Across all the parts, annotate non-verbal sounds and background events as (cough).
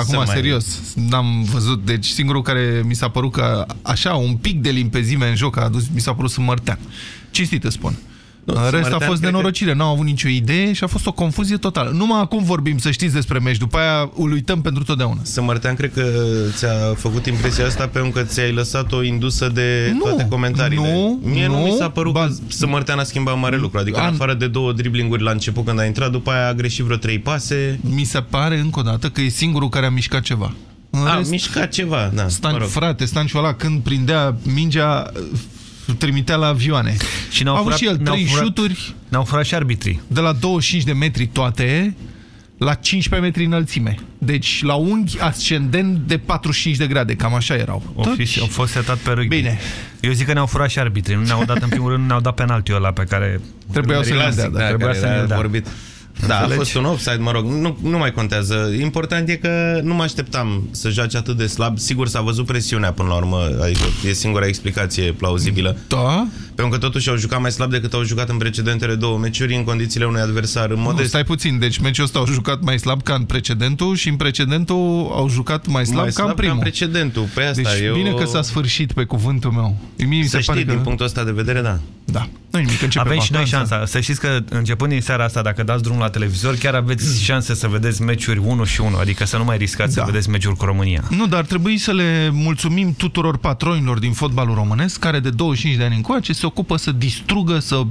Acum, mai... serios, n-am văzut. Deci singurul care mi s-a părut că așa, un pic de limpezime în joc a adus, mi s-a părut să Mărtean. Cinstit spun. Nu, în rest a fost nenorocire, că... n-au avut nicio idee și a fost o confuzie totală. Numai acum vorbim, să știți despre meci, după aia îl uităm pentru totdeauna. Sămărtean, cred că ți-a făcut impresia asta pentru că ți-ai lăsat o indusă de nu, toate comentariile. Nu, Mie nu, nu mi s-a părut ba... că Sămărtean a schimbat mare lucru, adică An... în afară de două driblinguri la început când a intrat, după aia a greșit vreo trei pase. Mi se pare încă o dată că e singurul care a mișcat ceva. În a, rest, mișcat ceva, da. Stan, mă rog. Frate, Stanciu ăla când prindea mingea trimitea la avioane. Și ne-au furat, și el trei șuturi. Ne-au furat și arbitrii. De la 25 de metri toate la 15 metri înălțime. Deci la unghi ascendent de 45 de grade, cam așa erau. Au, fi, au fost setat pe rugby. Bine. Eu zic că ne-au furat și arbitrii. Nu ne-au dat, în primul rând, nu ne-au dat penaltiul ăla pe care... Trebuia să ne dea. Da, trebuia să ne dea. Vorbit. Da, a fost un offside, mă rog, nu, nu mai contează. Important e că nu mă așteptam să joace atât de slab. Sigur, s-a văzut presiunea până la urmă, adică e singura explicație plauzibilă. Da? Pentru că totuși au jucat mai slab decât au jucat în precedentele două meciuri în condițiile unui adversar în modest. Nu, stai puțin, deci meciul ăsta au jucat mai slab ca în precedentul și în precedentul au jucat mai slab, mai slab ca în primul. Ca în precedentul, pe asta deci eu... bine că s-a sfârșit pe cuvântul meu. Mie să se știi, pare din că... punctul ăsta de vedere, da. Da. Nu nimic, Avem și noi șansa. Să știți că începând din seara asta, dacă dați drum la televizor, chiar aveți șanse să vedeți meciuri 1 și 1, adică să nu mai riscați da. să vedeți meciuri cu România. Nu, dar trebuie să le mulțumim tuturor patronilor din fotbalul românesc, care de 25 de ani încoace se ocupă să distrugă, să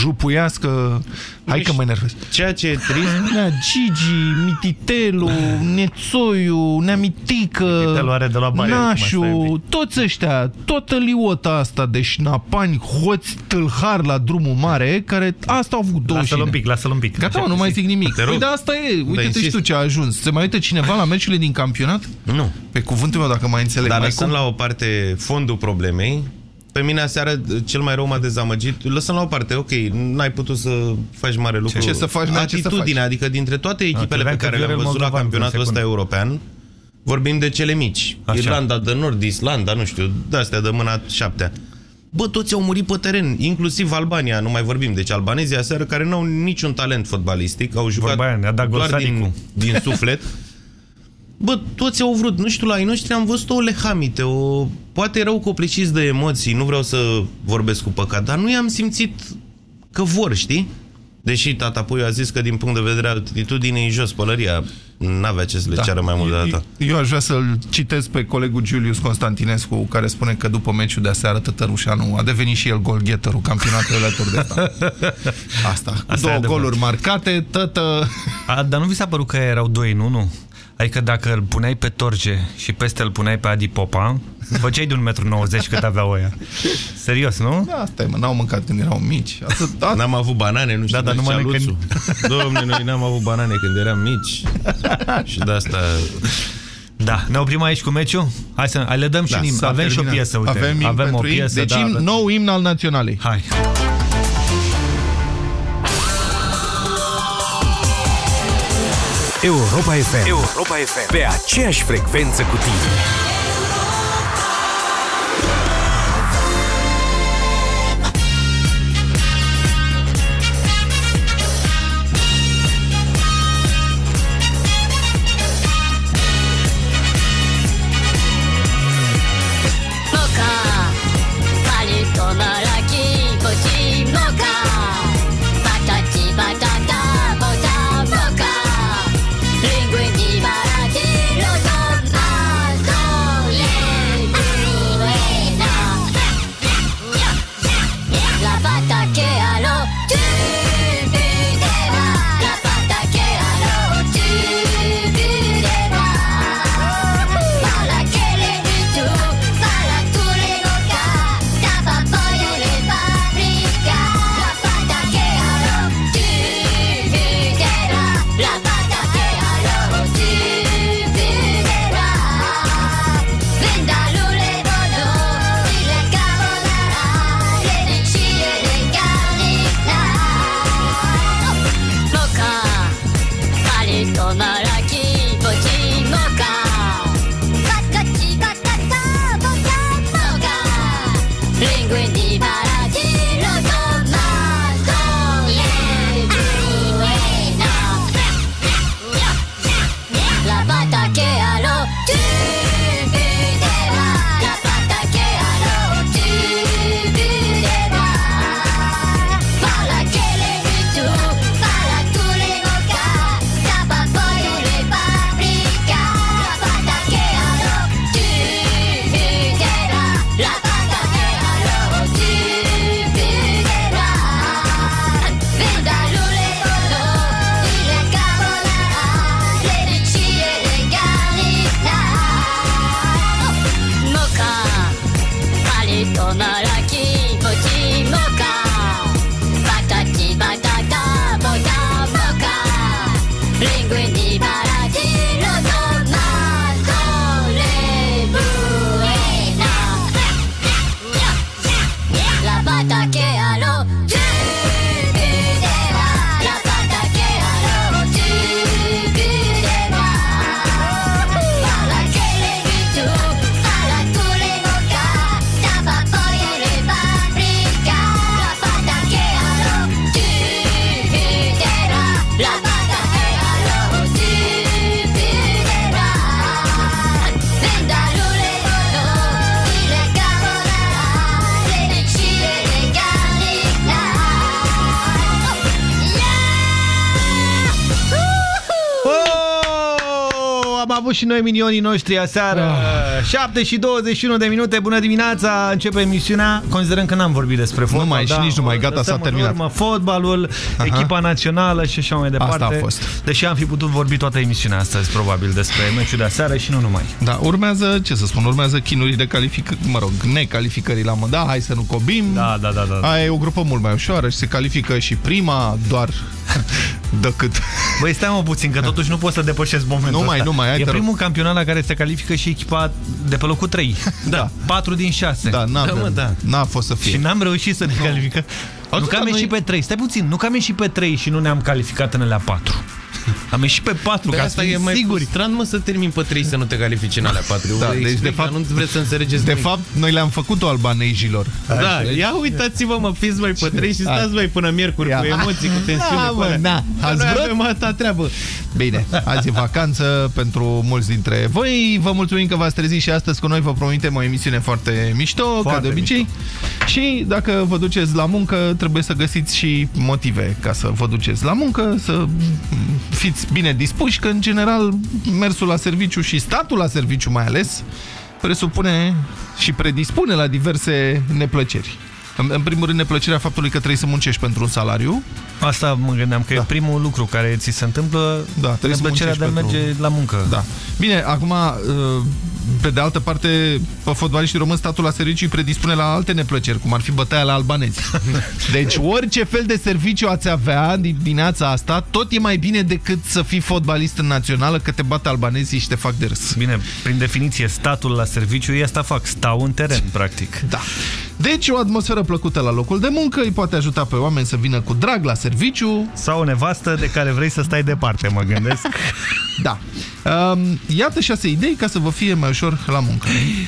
jupuiască... Hai că mă enervez. Ceea ce e trist... Nea (laughs) Gigi, Mititelu, Nețoiu, Neamitică, Mititelu are de la Bayer, Nașu, toți ăștia, toată liota asta de șnapani, hoți, tâlhar la drumul mare, care asta au avut 25 Lasă-l un pic, lasă-l un pic. Gata, mă, nu mai zic nimic. Uite, păi asta e. Uite-te și tu ce a ajuns. Se mai uită cineva la meciurile din campionat? Nu. Pe cuvântul meu, dacă mai înțeleg. Dar mai lăsând cum? la o parte fondul problemei, pe mine aseară cel mai rău m-a dezamăgit. Lăsăm la o parte, ok, n-ai putut să faci mare lucru. Ce, ce să faci? Atitudinea, adică dintre toate echipele pe care le-am văzut la campionatul ăsta european, vorbim de cele mici. Așa. Irlanda de Nord, Islanda, nu știu, de-astea de mâna șaptea. Bă, toți au murit pe teren, inclusiv Albania, nu mai vorbim. Deci albanezii aseară care nu au niciun talent fotbalistic, au jucat Vorba doar din, (laughs) din suflet. Bă, toți au vrut, nu știu, la ai noștri am văzut o lehamite, o... poate erau copliciți de emoții, nu vreau să vorbesc cu păcat, dar nu i-am simțit că vor, știi? Deși tata Puiu a zis că din punct de vedere al atitudinii jos pălăria n-avea ce să le da. ceară mai mult de data. Eu aș vrea să-l citesc pe colegul Julius Constantinescu care spune că după meciul de aseară Tătărușanu a devenit și el golgheterul campionatului alături de (laughs) asta. Asta. Cu Asta două goluri marcate, tătă... A, dar nu vi s-a părut că erau doi, nu? Nu. Adică dacă îl puneai pe Torge și peste îl puneai pe Adi Popa, făceai de 1,90 m cât aveau ăia. Serios, nu? Da, stai mă, n-au mâncat când erau mici. N-am avut banane, nu știu. Da, dar nu mănâncă... Când... Domne, noi n-am avut banane când eram mici. și de asta... Da, ne oprim aici cu meciul? Hai să hai, le dăm și da, Avem și o piesă, uite. Avem, avem o piesă, Deci da, nou imn al naționalei. Hai. Europa FM. Europa FM. Pe aceeași frecvență cu tine. Noi minionii noștri aseară. Oh. 7 și 21 de minute, bună dimineața, începe emisiunea. Considerăm că n-am vorbit despre fotbal. Nu mai, da, și nici nu mai, gata, s-a terminat. Urmă, fotbalul, Aha. echipa națională și așa mai departe. Asta a fost. Deși am fi putut vorbi toată emisiunea astăzi, probabil, despre meciul de aseară și nu numai. Da, urmează, ce să spun, urmează chinurii de calificări, mă rog, necalificării la mă. Da, hai să nu cobim. Da, da, da. da. Aia e o grupă mult mai ușoară și se califică și prima doar (laughs) decât... Băi, stai mă puțin, că totuși nu poți să depășesc momentul Nu mai, ăsta. nu mai. E primul campionat la care se califică și echipa de pe locul 3. Da. 4 din 6. Da, n-a da, da. fost să fie. Și n-am reușit să ne calificăm. Nu că am ieșit pe 3. Stai puțin, nu că am ieșit pe 3 și nu ne-am calificat în alea 4. (laughs) Am ieșit pe 4, ca asta e mai siguri. frustrant, mă, să termin pe 3 să nu te califici în alea 4. Da, deci de fapt, nu vreți să înțelegeți De nimic. fapt, noi le-am făcut-o albanezilor. Da, deci... ia uitați-vă, mă, fiți mai pe 3 și stați mai până miercuri ia. cu emoții, cu tensiune. Da, mă, da. Ați noi avem atâta treabă. Bine, azi e vacanță pentru mulți dintre voi. Vă mulțumim că v-ați trezit și astăzi cu noi. Vă promitem o emisiune foarte mișto, foarte ca de obicei. Mișto. Și dacă vă duceți la muncă, trebuie să găsiți și motive ca să vă duceți la muncă, să fiți bine dispuși, că în general mersul la serviciu și statul la serviciu mai ales presupune și predispune la diverse neplăceri. În, în primul rând, neplăcerea faptului că trebuie să muncești pentru un salariu. Asta mă gândeam, că da. e primul lucru care ți se întâmplă, da, trebuie neplăcerea de a merge pentru... la muncă. Da. Bine, acum, uh, pe de altă parte, pe fotbaliștii români, statul la serviciu îi predispune la alte neplăceri, cum ar fi bătaia la albanezi. (laughs) Deci, orice fel de serviciu ați avea din dimineața asta, tot e mai bine decât să fii fotbalist în națională, că te bate albanezii și te fac de râs. Bine, prin definiție, statul la serviciu e asta fac, stau în teren, practic. Da. Deci, o atmosferă plăcută la locul de muncă îi poate ajuta pe oameni să vină cu drag la serviciu. Sau o nevastă de care vrei să stai departe, mă gândesc. (laughs) da. Um, iată șase idei ca să vă fie mai ușor la muncă.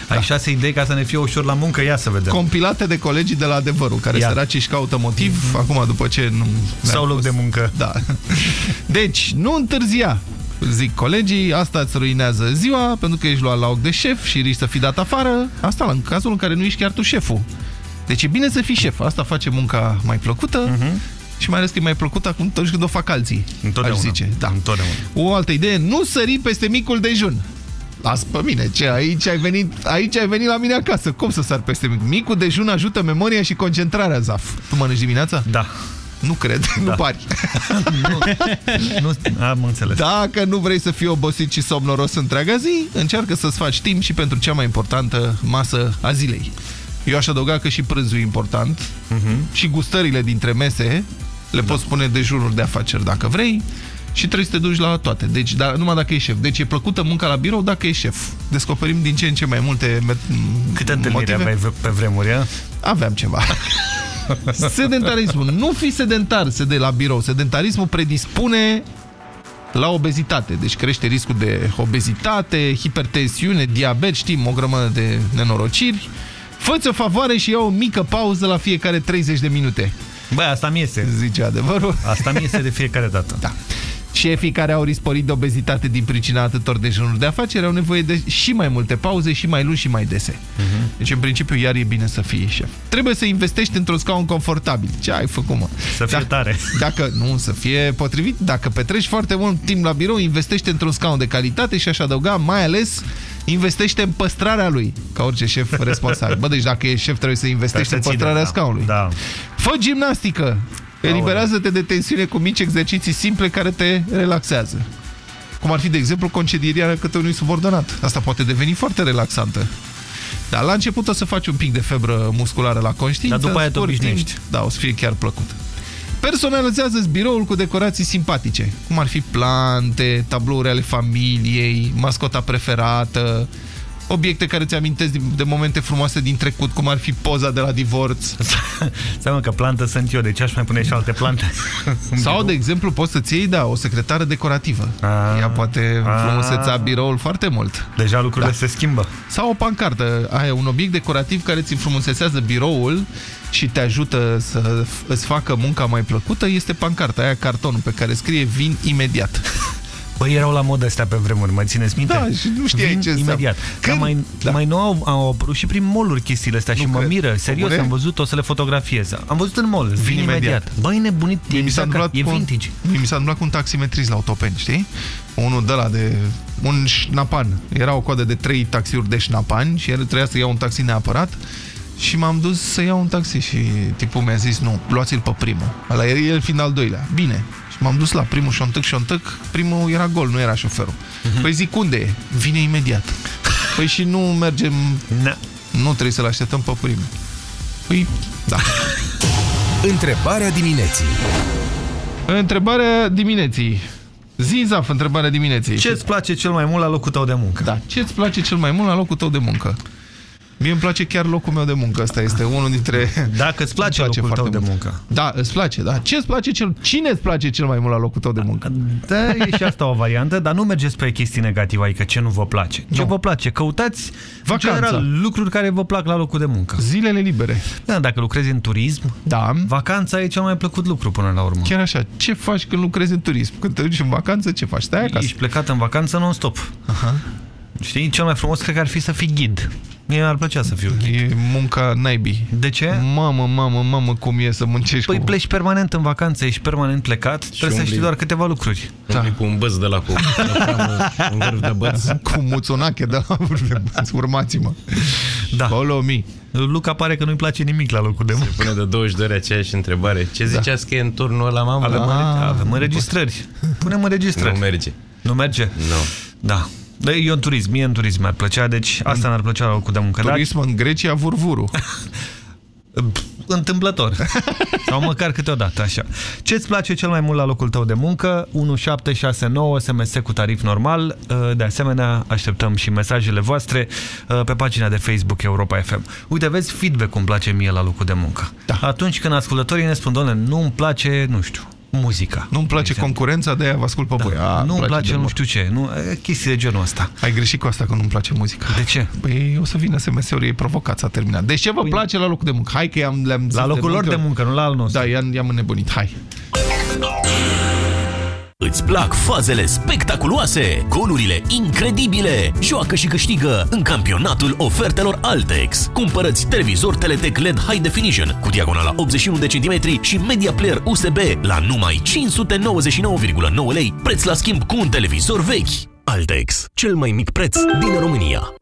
Ai da. șase idei ca să ne fie ușor la muncă? Ia să vedem. Compilate de colegii de la Adevărul, care Ia. săraci își caută motiv, mm -hmm. acum după ce nu... Sau loc de muncă. Da. Deci, nu întârzia zic colegii, asta îți ruinează ziua pentru că ești luat la loc de șef și riști să fii dat afară. Asta în cazul în care nu ești chiar tu șeful. Deci e bine să fii șef. Asta face munca mai plăcută. Uh mhm. -huh. Și mai ales că e mai plăcut acum atunci când o fac alții. Întotdeauna. Aș zice. Da. Întotdeauna. O altă idee, nu sări peste micul dejun. Las pe mine, ce? Aici ai, venit, aici ai venit la mine acasă. Cum să sar peste mic? Micul dejun ajută memoria și concentrarea, Zaf. Tu mănânci dimineața? Da. Nu cred, (laughs) da. nu pari. nu, nu, am înțeles. Dacă nu vrei să fii obosit și somnoros întreaga zi, încearcă să-ți faci timp și pentru cea mai importantă masă a zilei. Eu aș adăuga că și prânzul e important uh mhm. -huh. și gustările dintre mese le da. poți spune dejururi de afaceri dacă vrei și trebuie să te duci la toate. Deci, da, numai dacă e șef. Deci e plăcută munca la birou dacă e șef. Descoperim din ce în ce mai multe Câte întâlniri aveai pe vremuri, Aveam ceva. (laughs) (laughs) Sedentarismul. Nu fi sedentar de la birou. Sedentarismul predispune la obezitate. Deci crește riscul de obezitate, hipertensiune, diabet, știm, o grămadă de nenorociri. Fă-ți o favoare și ia o mică pauză la fiecare 30 de minute. Băi, asta mi iese. Zice adevărul. Asta mi iese de fiecare dată. Da. Șefii care au risporit de obezitate din pricina atâtor dejunuri de afaceri au nevoie de și mai multe pauze și mai lungi și mai dese. Uh mhm. -huh. Deci, în principiu, iar e bine să fii șef. Trebuie să investești într-un scaun confortabil. Ce ai făcut, mă? Să fie da, tare. Dacă nu, să fie potrivit. Dacă petreci foarte mult timp la birou, investește într-un scaun de calitate și aș adăuga mai ales investește în păstrarea lui, ca orice șef responsabil. Bă, deci dacă e șef trebuie să investești în păstrarea da. scaunului. Da. Fă gimnastică! Eliberează-te de tensiune cu mici exerciții simple care te relaxează. Cum ar fi, de exemplu, concedierea către unui subordonat. Asta poate deveni foarte relaxantă. Dar la început o să faci un pic de febră musculară la conștiință. Dar după aia te obișnuiești. Da, o să fie chiar plăcut. Personalizează-ți biroul cu decorații simpatice, cum ar fi plante, tablouri ale familiei, mascota preferată, obiecte care ți amintesc de momente frumoase din trecut, cum ar fi poza de la divorț. (laughs) Seamă că plantă sunt eu, deci aș mai pune și alte plante. (laughs) Sau, de exemplu, poți să-ți iei, da, o secretară decorativă. A, Ea poate frumuseța biroul foarte mult. Deja lucrurile da. se schimbă. Sau o pancartă, aia, un obiect decorativ care ți înfrumusețează biroul și te ajută să îți facă munca mai plăcută, este pancarta aia, cartonul pe care scrie vin imediat. (laughs) Păi erau la modă astea pe vremuri, mai țineți minte? Da, și nu știai Vin ce înseamnă. imediat. Când? Dar mai, Da. mai nou au, au apărut și prin mall chestiile astea Nu și mă cred. miră. Serios, Bune? am văzut, o să le fotografiez. Am văzut în mall, vin, Vin imediat. imediat. Băi, nebunit, e, Mie mi s-a exact, ca- întâmplat e cu un- vintage. Mie mi s-a întâmplat cu un taximetrist la autopeni, știi? Unul de la de... Un șnapan. Era o coadă de trei taxiuri de șnapan și el trebuia să iau un taxi neapărat și m-am dus să iau un taxi și tipul mi-a zis, nu, luați-l pe primul. Ăla era el fiind al doilea. Bine. Și m-am dus la primul șontăc, șontăc, primul era gol, nu era șoferul. Păi zic, unde e? Vine imediat. (laughs) Păi și nu mergem, Na. nu trebuie să-l așteptăm pe primul. Păi, da. (laughs) Întrebarea dimineții. Întrebarea dimineții. Zi, Zaf, întrebarea dimineții. Ce-ți place cel mai mult la locul tău de muncă? Da, ce-ți place cel mai mult la locul tău de muncă? Mie îmi place chiar locul meu de muncă. Asta este unul dintre... Dacă îți place, Îmi locul tău foarte de mult. muncă. Da, îți place, da. Ce îți place cel... Cine îți place cel mai mult la locul tău de muncă? Da, e și asta o variantă, dar nu mergeți pe chestii negative, adică ce nu vă place. Ce Nu. vă place? Căutați, Vacanța. în general, lucruri care vă plac la locul de muncă. Zilele libere. Da, dacă lucrezi în turism, Da. vacanța e cel mai plăcut lucru până la urmă. Chiar așa. Ce faci când lucrezi în turism? Când te duci în vacanță, ce faci? Stai acasă. Ești plecat în vacanță non-stop. Aha. Știi? Cel mai frumos cred că ar fi să fii ghid. Mie mi-ar plăcea să fiu ghid. E munca naibii. De ce? Mamă, mamă, mamă, cum e să muncești Păi cu... pleci permanent în vacanță, ești permanent plecat, trebuie să umbli. știi doar câteva lucruri. Da. cu un băț de la cu (laughs) un vârf de băț. cu muțunache de la urmați-mă. Da. Follow me. Luca pare că nu-i place nimic la locul de muncă. Pune de 20 de ori aceeași întrebare. Ce ziceați că e în turnul ăla, mamă? Avem, Ah. avem înregistrări. Punem înregistrări. Nu merge. Nu merge? Nu. Da. Dar eu în turism, mie în turism mi-ar plăcea, deci asta mi-ar plăcea la locul de muncă. Dar, Turism în Grecia, vurvuru. pf, (laughs) întâmplător. Sau măcar câteodată, așa. Ce-ți place cel mai mult la locul tău de muncă? 1769 SMS cu tarif normal. De asemenea, așteptăm și mesajele voastre uh, pe pagina de Facebook Europa FM. Uite, vezi feedback cum place mie la locul de muncă. Da. Atunci când ascultătorii ne spun, doamne, nu-mi place, nu știu, muzica. Nu-mi place de exemplu. concurența, de-aia vă ascult pe voi. A, Nu-mi îmi place, de nu mult. știu ce. Nu, e, chestii de genul ăsta. Ai greșit cu asta că nu-mi place muzica. De ce? Păi o să vină SMS-uri, e provocat, s-a terminat. Deci ce vă place la locul de muncă? Hai că i-am, le-am zis La locul lor multe de ori. muncă, nu la al nostru. Da, i-am, i-am înnebunit. Hai. Îți plac fazele spectaculoase, golurile incredibile? Joacă și câștigă în campionatul ofertelor Altex. Cumpărăți televizor Teletec LED High Definition cu diagonala 81 de centimetri și media player USB la numai 599,9 lei, preț la schimb cu un televizor vechi. Altex, cel mai mic preț din România.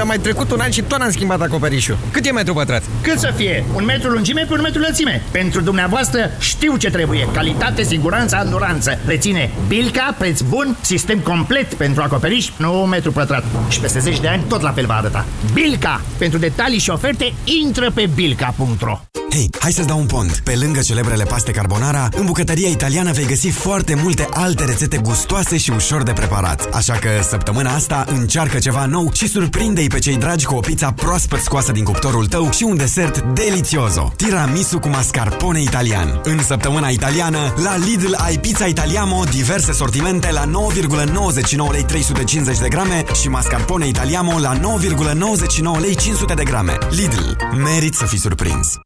A mai trecut un an și tot n-am schimbat acoperișul. Cât e metru pătrat? Cât să fie? Un metru lungime pe un metru lățime. Pentru dumneavoastră știu ce trebuie. Calitate, siguranță, anduranță. Reține Bilca, preț bun, sistem complet pentru acoperiș, nu un metru pătrat. Și peste 10 de ani tot la fel va arăta. Bilca! Pentru detalii și oferte, intră pe bilca.ro Hei, hai să-ți dau un pont. Pe lângă celebrele paste carbonara, în bucătăria italiană vei găsi foarte multe alte rețete gustoase și ușor de preparat. Așa că săptămâna asta încearcă ceva nou și surprinde-i pe cei dragi cu o pizza proaspăt scoasă din cuptorul tău și un desert delicioso. Tiramisu cu mascarpone italian. În săptămâna italiană, la Lidl ai pizza italiamo, diverse sortimente la 9,99 lei 350 de grame și mascarpone italiamo la 9,99 lei 500 de grame. Lidl, merit să fii surprins.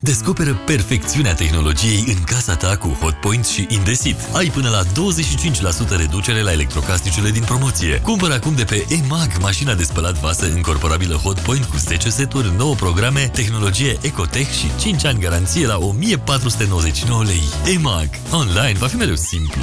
Descoperă perfecțiunea tehnologiei în casa ta cu Hotpoint și Indesit. Ai până la 25% reducere la electrocasnicele din promoție. Cumpără acum de pe EMAG mașina de spălat vase încorporabilă Hotpoint cu 10 seturi, 9 programe, tehnologie Ecotech și 5 ani garanție la 1499 lei. EMAG. Online va fi mereu simplu.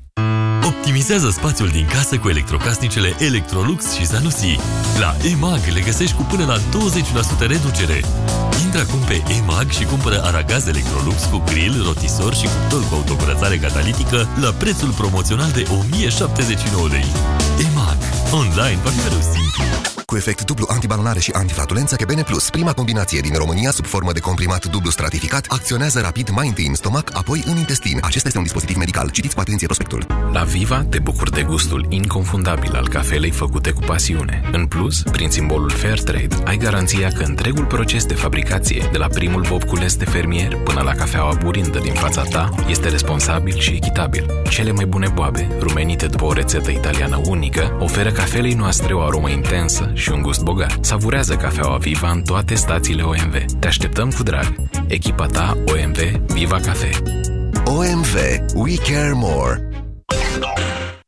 Optimizează spațiul din casă cu electrocasnicele Electrolux și Zanussi. La EMAG le găsești cu până la 20% reducere. Intră acum pe EMAG și cumpără aragaz Electrolux cu grill, rotisor și cuptor cu autocurățare catalitică la prețul promoțional de 1079 lei. EMAG. Online va fi mereu simplu. Cu efect dublu antibalonare și antiflatulență Kebene Plus, prima combinație din România sub formă de comprimat dublu stratificat, acționează rapid mai întâi în stomac, apoi în intestin. Acesta este un dispozitiv medical. Citiți cu atenție prospectul. La Viva te bucuri de gustul inconfundabil al cafelei făcute cu pasiune. În plus, prin simbolul Fairtrade, ai garanția că întregul proces de fabricație, de la primul bob cules de fermier până la cafeaua burindă din fața ta, este responsabil și echitabil. Cele mai bune boabe, rumenite după o rețetă italiană unică, oferă cafelei noastre o aromă intensă și un gust bogat. Savurează cafeaua Viva în toate stațiile OMV. Te așteptăm cu drag. Echipa ta OMV Viva Cafe. OMV. We care more.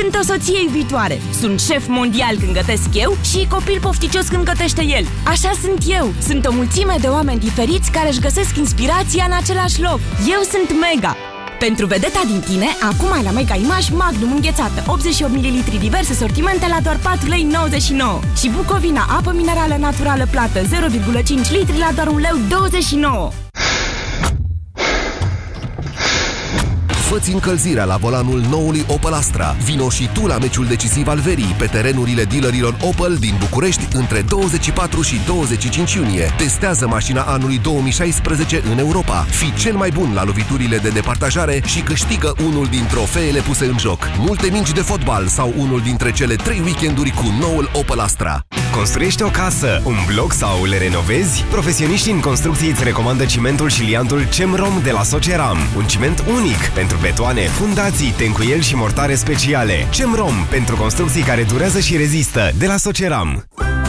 sunt o soție iubitoare. Sunt șef mondial când gătesc eu și copil pofticios când gătește el. Așa sunt eu. Sunt o mulțime de oameni diferiți care își găsesc inspirația în același loc. Eu sunt Mega. Pentru vedeta din tine, acum ai la Mega Image Magnum înghețată, 88 ml diverse sortimente la doar 4,99 lei și Bucovina apă minerală naturală plată 0,5 litri la doar 1 leu 29. Făți încălzirea la volanul noului Opel Astra. Vino și tu la meciul decisiv al verii pe terenurile dealerilor Opel din București între 24 și 25 iunie. Testează mașina anului 2016 în Europa. Fii cel mai bun la loviturile de departajare și câștigă unul din trofeele puse în joc. Multe mingi de fotbal sau unul dintre cele trei weekenduri cu noul Opel Astra. Construiești o casă, un bloc sau le renovezi? Profesioniștii în construcții îți recomandă cimentul și liantul CEMROM de la Soceram. Un ciment unic pentru betoane, fundații, tencuieli și mortare speciale. CEMROM pentru construcții care durează și rezistă de la Soceram.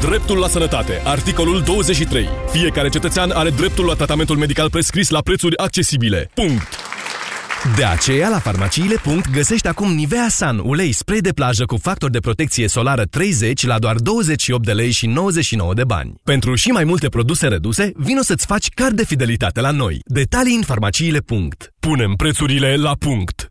Dreptul la sănătate. Articolul 23. Fiecare cetățean are dreptul la tratamentul medical prescris la prețuri accesibile. Punct. De aceea, la farmaciile. găsești acum Nivea Sun, ulei spray de plajă cu factor de protecție solară 30 la doar 28 de lei și 99 de bani. Pentru și mai multe produse reduse, vino să-ți faci card de fidelitate la noi. Detalii în farmaciile. Punem prețurile la punct.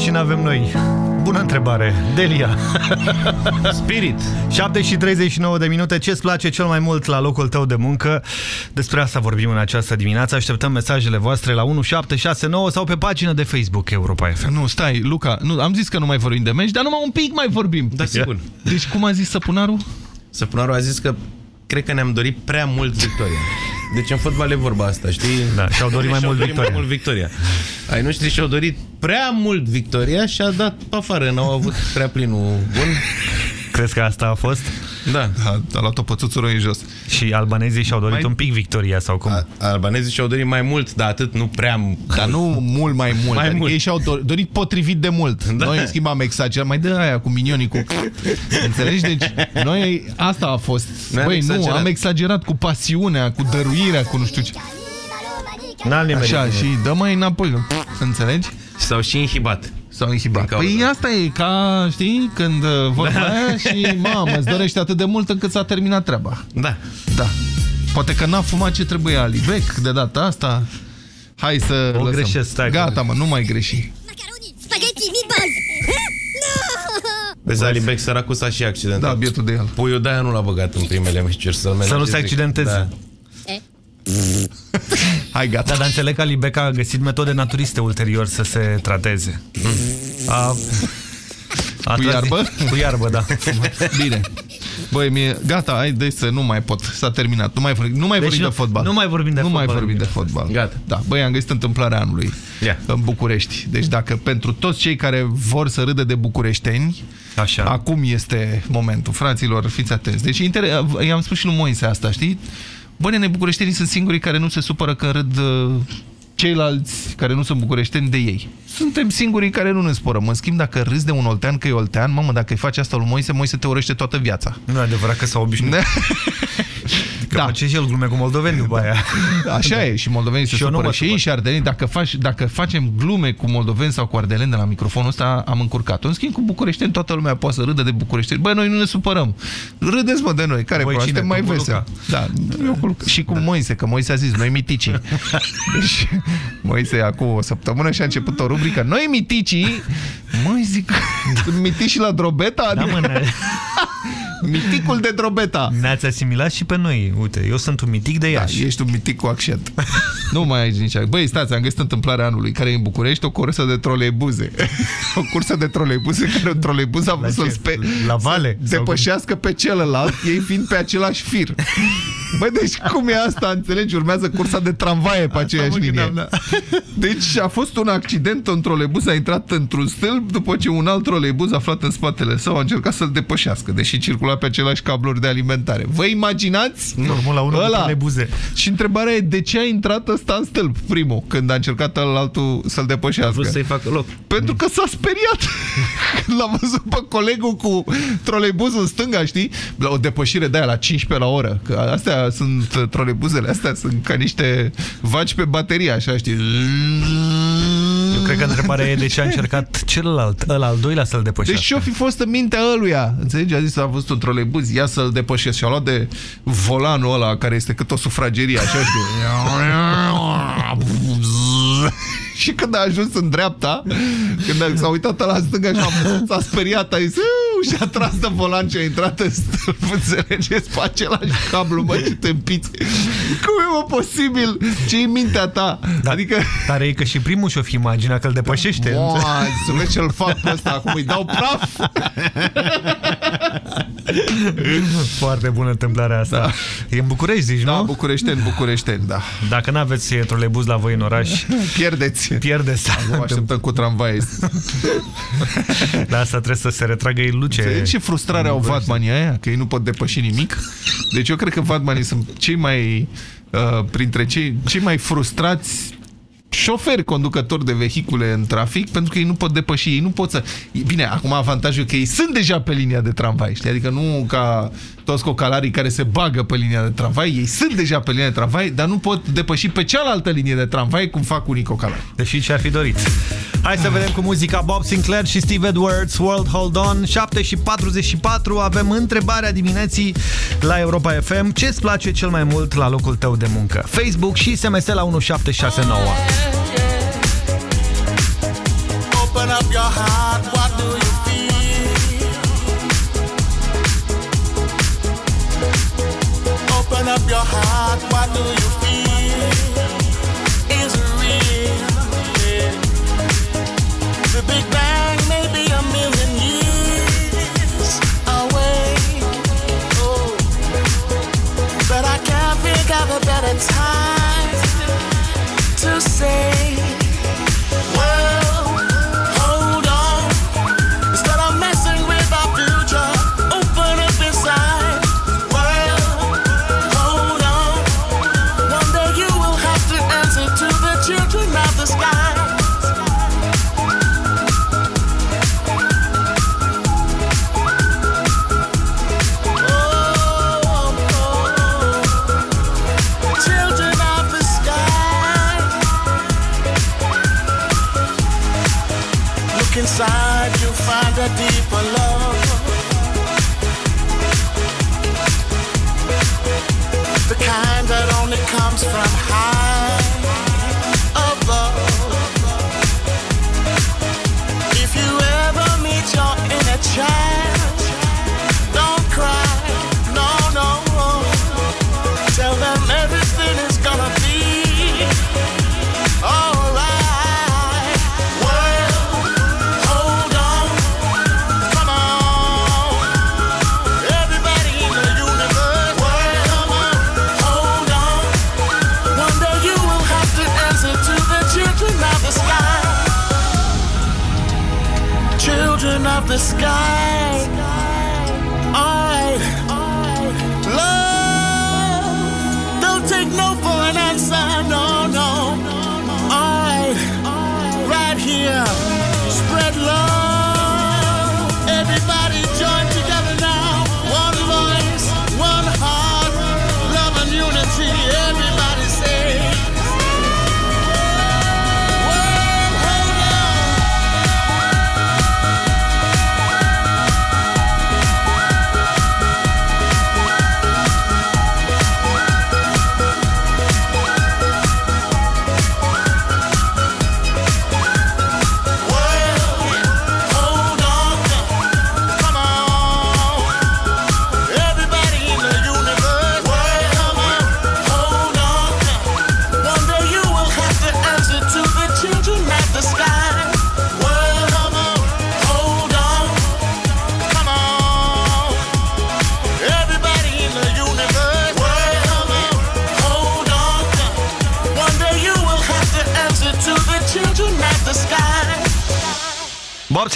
Albania și n-avem noi? Bună întrebare, Delia (laughs) Spirit 7 și 39 de minute Ce-ți place cel mai mult la locul tău de muncă? Despre asta vorbim în această dimineață Așteptăm mesajele voastre la 1769 Sau pe pagina de Facebook Europa FM Nu, stai, Luca, nu, am zis că nu mai vorbim de meci Dar numai un pic mai vorbim Da, sigur. Deci cum a zis Săpunaru? Săpunaru a zis că cred că ne-am dorit prea mult victoria. Deci în fotbal e vorba asta, știi? Da, și-au dorit mai (laughs) mult victoria. mai mult victoria. Ai noștri și-au dorit prea mult victoria și a dat pe afară. N-au avut prea plinul bun. Crezi că asta a fost? Da. A, a luat-o pățuțul în jos. Și albanezii și-au dorit Mai- un pic victoria sau cum? A, albanezii și-au dorit mai mult, dar atât nu prea Dar nu mult mai mult. Mai adică mult. ei și-au dor- dorit potrivit de mult. Da. Noi, în schimb, am exagerat. Mai dă aia cu minionii, cu... Înțelegi? Deci, noi, asta a fost. Noi am Băi, nu, exagerat. am exagerat cu pasiunea, cu dăruirea, cu nu știu ce. N-am nimerit Așa, nimic. și dă mai înapoi. Înțelegi? S-au și inhibat. S-au inhibat. Din cauza. Păi asta e ca, știi, când uh, vorba Da. aia și, mamă, îți dorește atât de mult încât s-a terminat treaba. Da. Da. Poate că n-a fumat ce trebuie Alibec de data asta. Hai să O lăsăm. greșesc, stai că- Gata, mă, nu mai greși. Spaghetti, meatballs! (laughs) Vezi, Alibec săracul s-a și accidentat. Da, bietul de el. Puiul de-aia nu l-a băgat în primele meciuri să-l Să nu se menajeze. accidenteze. Da. Hai, gata. Da, dar înțeleg că Alibeca a găsit metode naturiste ulterior să se trateze. A, a Cu tras- iarbă? Cu iarbă, da. Bine. Băi, mie, gata, hai de să nu mai pot. S-a terminat. Nu mai, vorbim- nu mai Deci vorbim nu- de fotbal. nu mai vorbim de nu fotbal mai vorbim în de dimineața fotbal. Gata. Da, băi, am găsit întâmplarea anului Ia. în București. Deci dacă pentru toți cei care vor să râdă de bucureșteni, Așa. acum este momentul. Fraților, fiți atenți. Deci, inter... i-am spus și lui Moise asta, știi? Bă, nene, bucureștenii sunt singurii care nu se supără când râd uh, ceilalți care nu sunt bucureșteni de ei. Suntem singurii care nu ne sporăm. În schimb, dacă râzi de un oltean că e oltean, mamă, dacă îi faci asta lui Moise, Moise te urăște toată viața. Nu e adevărat că s-au obișnuit. (laughs) Că Da. face și el glume cu moldoveni după aia. (laughs) Așa e, și moldovenii se Și eu nu supără mă și ei supăr. și ardeleni. Dacă, faci, dacă facem glume cu moldoveni sau cu ardeleni de la microfonul ăsta, am încurcat. În schimb, cu bucureșteni, toată lumea poate să râdă de bucureșteni. Băi, noi nu ne supărăm. Râdeți, mă, de noi. Care Voi problema? cine? Suntem mai Tu cu veseli. Da, eu cu Luca. Și cu Moise, că Moise a zis, noi miticii. (laughs) Deci, Moise, acum o săptămână și a început o rubrică. Noi miticii, măi zic, (laughs) sunt mitici la drobeta? Da, mă, ne- Miticul de drobeta. ne-ați asimilat și pe noi. Uite, eu sunt un mitic de Da, Iași. ești un mitic cu accent. (laughs) nu mai ai nici... Băi, stați, am găsit întâmplarea anului, care e în București, o cursă de troleibuze. (laughs) o cursă de troleibuze, care un troleibuz a vrut să-l ce? spe... La vale? să depășească pe celălalt, ei fiind pe același fir. (laughs) Băi, deci cum e asta, înțelegi? Urmează cursa de tramvaie pe aceeași mă linie. gândeam, da. Deci a fost un accident, un troleibuz a intrat într-un stâlp după ce un alt troleibuz aflat în spatele său a încercat să-l depășească, deși circula pe același cabluri de alimentare. Vă imaginați? Formula 1 cu Ăla. troleibuze. Și întrebarea e de ce a intrat ăsta în stâlp, primul, când a încercat altul să-l depășească? Vrut să-i facă loc. Pentru că s-a speriat când (laughs) l-a văzut pe colegul cu troleibuzul în stânga, știi? La o depășire de aia la 15 la oră. Că astea sunt troleibuzele, astea sunt ca niște vaci pe baterie, așa, știi? Că întrebarea e de ce a încercat celălalt, ăla al doilea să-l depășească. Deci ce-o fi fost în mintea ăluia? Înțelegi? A zis, a văzut un trolebuz, ia să-l depășesc. Și a luat de volanul ăla, care este cât o sufragerie, așa știu. (laughs) și când a ajuns în dreapta, când s-a uitat la stânga și s-a speriat, a zis, și a tras de volan și a intrat în stâlp, (laughs) înțelegeți, pe același cablu, mă, ce te împiți. Cum e, mă, posibil? ce e mintea ta? Da, adică... Dar e că și primul și-o fi imaginea că îl depășește. Moai, să vezi ce-l fac pe ăsta, acum îi dau praf. (laughs) Foarte bună întâmplarea asta. Da. E în București, zici, da, nu? Bucureșteni, Bucureșteni, da. Dacă n-aveți trolebuz la voi în oraș... Pierdeți. Pierdeți. Acum așteptăm cu tramvai. La asta trebuie să se retragă iluce. Înțelegi ce frustrare au vatmanii aia? Că ei nu pot depăși nimic? Deci eu cred că vatmanii sunt cei mai... Uh, printre cei, cei mai frustrați șoferi conducători de vehicule în trafic pentru că ei nu pot depăși, ei nu pot să... Bine, acum avantajul că ei sunt deja pe linia de tramvai, știi? Adică nu ca toți cocalarii care se bagă pe linia de tramvai, ei sunt deja pe linia de tramvai, dar nu pot depăși pe cealaltă linie de tramvai cum fac unii cocalari. Deși ce-ar fi dorit. Hai să vedem cu muzica Bob Sinclair și Steve Edwards, World Hold On, 7 și 44, avem întrebarea dimineții la Europa FM. Ce-ți place cel mai mult la locul tău de muncă? Facebook și SMS la 1769. Open up your heart,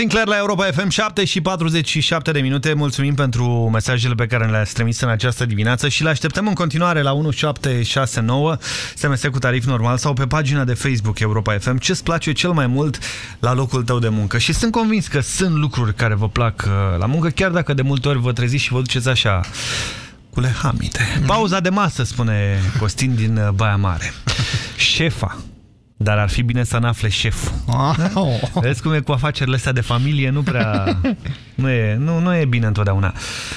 Sinclair la Europa FM 7 și 47 de minute. Mulțumim pentru mesajele pe care le-ați trimis în această dimineață și le așteptăm în continuare la 1769 SMS cu tarif normal sau pe pagina de Facebook Europa FM. Ce-ți place cel mai mult la locul tău de muncă? Și sunt convins că sunt lucruri care vă plac uh, la muncă, chiar dacă de multe ori vă treziți și vă duceți așa cu lehamite. Pauza de masă, spune Costin din uh, Baia Mare. (laughs) Șefa Dar ar fi bine să n-afle șeful. Vezi cum e cu afacerile astea de familie? Nu prea... (laughs) Nu e, nu, nu e bine întotdeauna.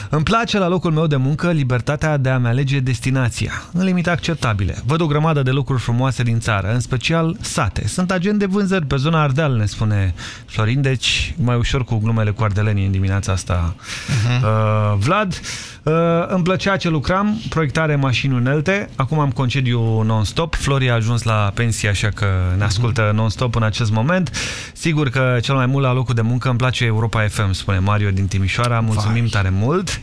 Îmi place la locul meu de muncă libertatea de a-mi alege destinația, în limite acceptabile. Văd o grămadă de lucruri frumoase din țară, în special sate. Sunt agent de vânzări pe zona Ardeal, ne spune Florin, deci mai ușor cu glumele cu ardelenii în dimineața asta. Uh-huh. Uh, Vlad, uh, îmi plăcea ce lucram, proiectare mașini unelte, acum am concediu non-stop, Flori a ajuns la pensie, așa că ne ascultă non-stop în acest moment. Sigur că cel mai mult la locul de muncă îmi place Europa FM, spune Mario din Timișoara, mulțumim Vai. tare mult.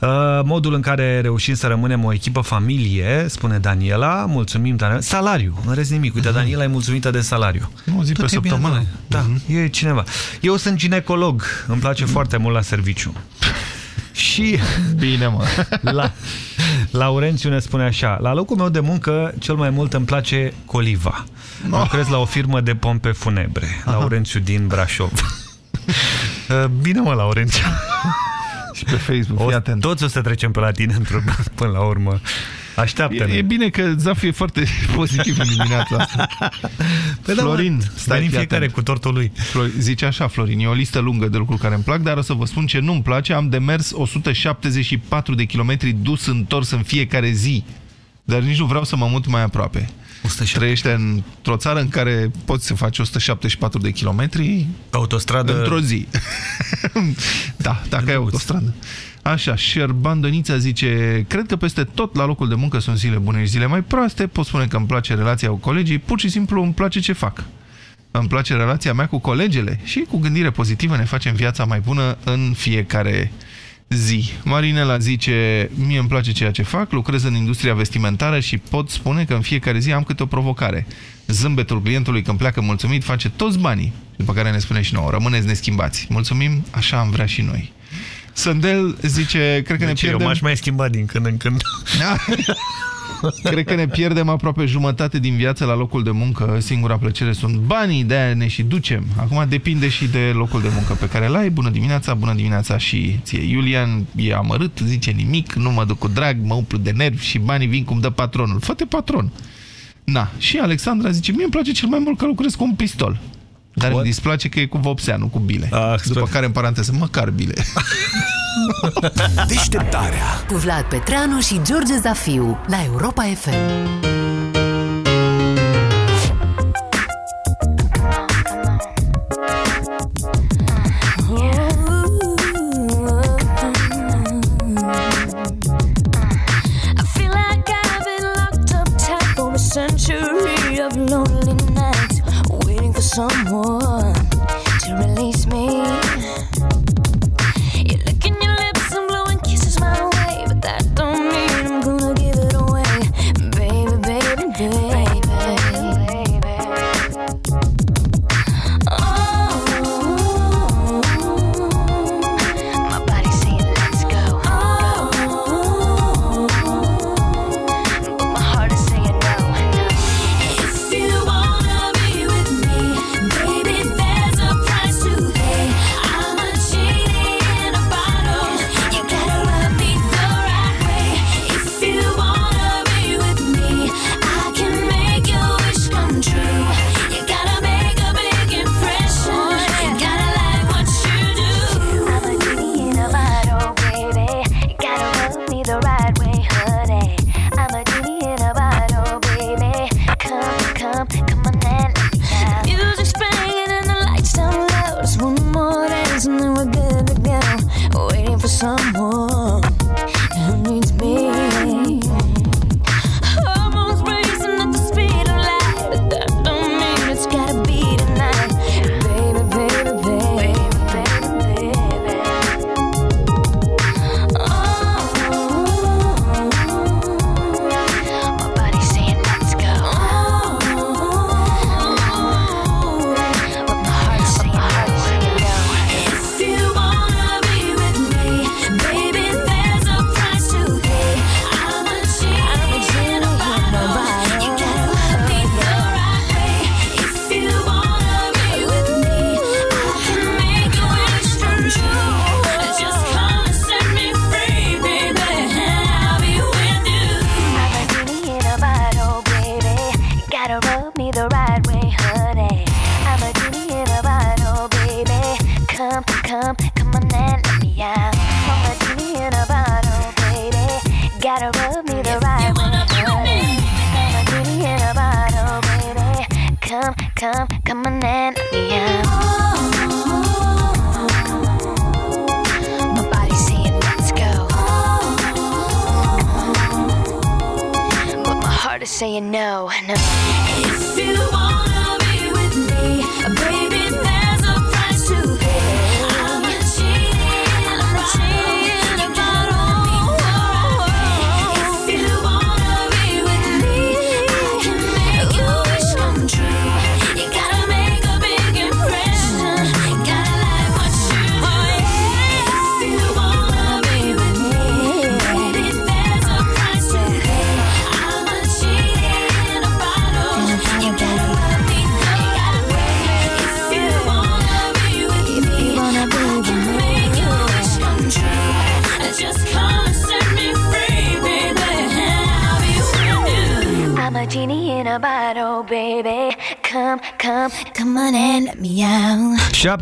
Uh, modul în care reușim să rămânem o echipă familie, spune Daniela, mulțumim tare. Salariu, în rest nimic. Uite, Daniela e mulțumită de salariu. Nu, zi Tot pe e bine, săptămână. Da, e cineva. Eu sunt ginecolog, îmi place foarte mult la serviciu. Și... (laughs) Bine, mă. La, Laurențiu ne spune așa, la locul meu de muncă cel mai mult îmi place coliva. No. Lucrez la o firmă de pompe funebre. Laurențiu din Brașov. Uh, (laughs) Bine mă, Laurențiu. Și pe Facebook, o, fii atent. Toți o să trecem pe la tine într până la urmă. Așteaptă-ne. E, e bine că Zaf e foarte (laughs) pozitiv în dimineața asta. (laughs) Păi da, Florin, mă, stai venim fii fiecare atent. cu tortul lui. Flori, zice așa, Florin, e o listă lungă de lucruri care îmi plac, dar o să vă spun ce nu-mi place. Am de mers 174 de kilometri dus întors în fiecare zi. Dar nici nu vreau să mă mut mai aproape. 107. Trăiește într-o țară în care poți să faci 174 de kilometri Autostradă... într-o zi. (laughs) da, dacă ai autostradă. Așa, Șerban Dănița zice Cred că peste tot la locul de muncă sunt zile bune și zile mai proaste. Pot spune că îmi place relația cu colegii. Pur și simplu îmi place ce fac. Îmi place relația mea cu colegele Și cu gândire pozitivă ne facem viața mai bună În fiecare zi. Marinela zice Mie îmi place ceea ce fac Lucrez în industria vestimentară și pot spune că în fiecare zi am câte o provocare. Zâmbetul clientului când pleacă mulțumit Face toți banii. După care ne spune și nouă Rămâneți neschimbați. Mulțumim, așa am vrea și noi Sândel zice, cred că ne Deci eu pierdem... m-aș mai schimba din când în când. Da. Cred că ne pierdem aproape jumătate din viață la locul de muncă. Singura plăcere sunt banii, de-aia ne și ducem. Acum depinde și de locul de muncă pe care l-ai. Bună dimineața, bună dimineața și ție. Iulian e amărât, zice nimic, nu mă duc cu drag, mă umplu de nervi și banii vin cum dă patronul. Fă-te patron. Na. Și Alexandra zice, mie îmi place cel mai mult că lucrez cu un pistol. Dar îmi displace că e cu vopsea, nu cu bile. Ah, După care, în paranteză, măcar bile. (laughs) Deșteptarea Cu Vlad Petreanu și George Zafiu la Europa FM. Someone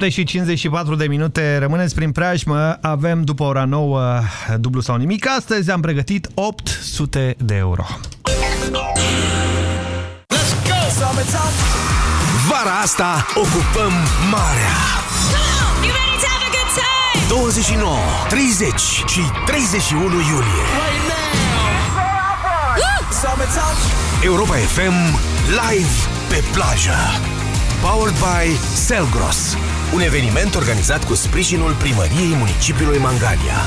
7 și 54 de minute, rămâneți prin preajmă, avem după ora 9 dublu sau nimic. Astăzi am pregătit 800 de euro. Vara asta ocupăm marea. 29, 30 și 31 iulie. Europa FM live pe plajă. Powered by Selgros Un eveniment organizat cu sprijinul primăriei municipiului Mangalia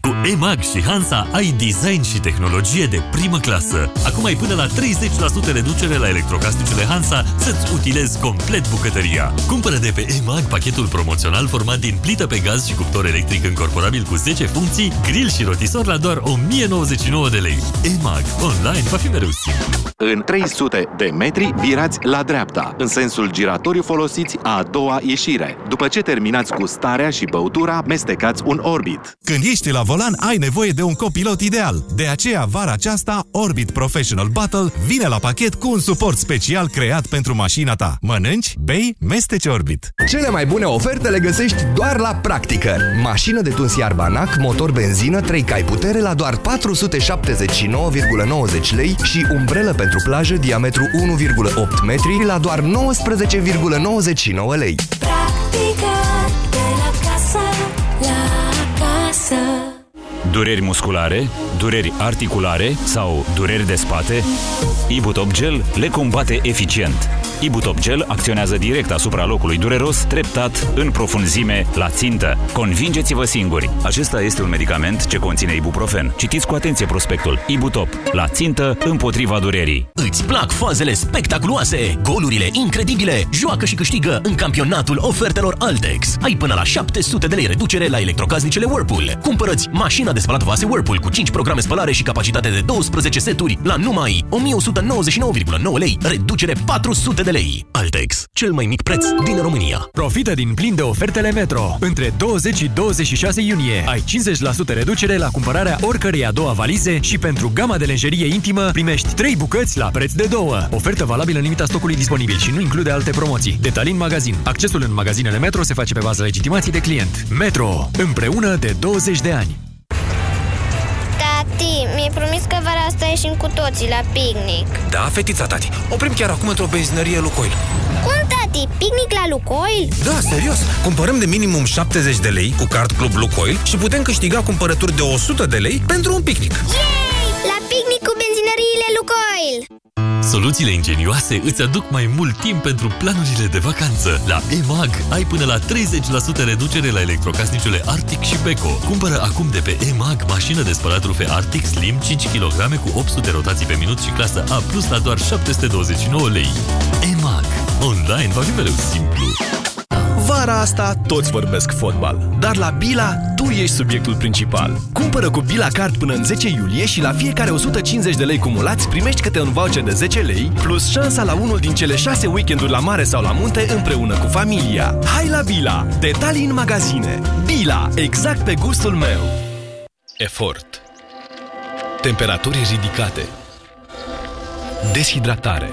Cu EMAG și Hansa ai design și tehnologie de primă clasă. Acum ai până la 30% reducere la electrocasnicele Hansa să-ți utilezi complet bucătăria. Cumpără de pe EMAG pachetul promoțional format din plită pe gaz și cuptor electric încorporabil cu 10 funcții, grill și rotisor la doar 1099 de lei. EMAG. Online va fi mereu simplu. În 300 de metri virați la dreapta, în sensul giratoriu folosiți a doua ieșire. După ce terminați cu starea și băutura, mestecați un Orbit. Când ești la volan, ai nevoie de un copilot ideal. De aceea, vara aceasta, Orbit Professional Battle vine la pachet cu un suport special creat pentru mașina ta. Mănânci, bei, mesteci Orbit. Cele mai bune oferte le găsești doar la Practicăr. Mașină de tuns iar banac, motor benzină, 3 cai putere la doar 479,90 lei și umbrelă pentru plajă diametru 1,8 metri la doar 19,99 lei. Practică de la casă, la casă. Dureri musculare, dureri articulare sau dureri de spate? Ibutop Gel le combate eficient. Ibutop Gel acționează direct asupra locului dureros, treptat, în profunzime, la țintă. Convingeți-vă singuri! Acesta este un medicament ce conține ibuprofen. Citiți cu atenție prospectul. Ibutop. La țintă, împotriva durerii. Îți plac fazele spectaculoase, golurile incredibile? Joacă și câștigă în campionatul ofertelor Altex. Ai până la 700 de lei reducere la electrocasnicele Whirlpool. Cumpărăți mașina de spălat vase Whirlpool cu 5 programe spălare și capacitate de 12 seturi la numai 1199,9 lei, reducere 400 de lei. Altex, cel mai mic preț din România. Profită din plin de ofertele Metro. Între 20 și 26 iunie ai 50% reducere la cumpărarea oricărei a doua valize și pentru gama de lenjerie intimă primești 3 bucăți la preț de 2. Ofertă valabilă în limita stocului disponibil și nu include alte promoții. Detalii în magazin. Accesul în magazinele Metro se face pe bază legitimației de client. Metro. Împreună de 20 de ani. Tati, mi-ai promis că vara asta ieșim cu toții la picnic. Da, fetița tati, oprim chiar acum într-o benzinărie Lucoil Cum, tati? Picnic la Lucoil? Da, serios, cumpărăm de minimum 70 de lei cu card Club Lucoil și putem câștiga cumpărături de 100 de lei pentru un picnic Yay! La picnic cu benzinăriile Lucoil! Soluțiile ingenioase îți aduc mai mult timp pentru planurile de vacanță. La EMAG ai până la 30% reducere la electrocasnicele Arctic și Beko. Cumpără acum de pe EMAG mașină de spălat rufe Arctic Slim 5 kg cu 800 rotații pe minut și clasă A+, la doar 729 lei. EMAG. Online va fi mereu simplu. Vara asta toți vorbesc fotbal, dar la Bila tu ești subiectul principal. Cumpără cu Bila Card până în 10 iulie și la fiecare 150 de lei cumulați primești câte un voucher de 10 lei plus șansa la unul din cele 6 weekenduri la mare sau la munte împreună cu familia. Hai la Bila! Detalii în magazine. Bila, exact pe gustul meu. Efort Temperaturi ridicate Deshidratare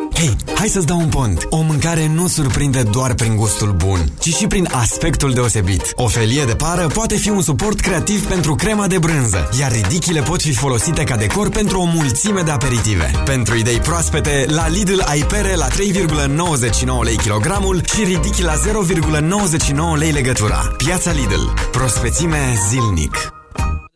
Hei, hai să-ți dau un pont. O mâncare nu surprinde doar prin gustul bun, ci și prin aspectul deosebit. O felie de pară poate fi un suport creativ pentru crema de brânză, iar ridichile pot fi folosite ca decor pentru o mulțime de aperitive. Pentru idei proaspete, la Lidl ai pere la 3,99 lei kilogramul și ridichi la 0,99 lei legătura. Piața Lidl. Prospețime zilnic.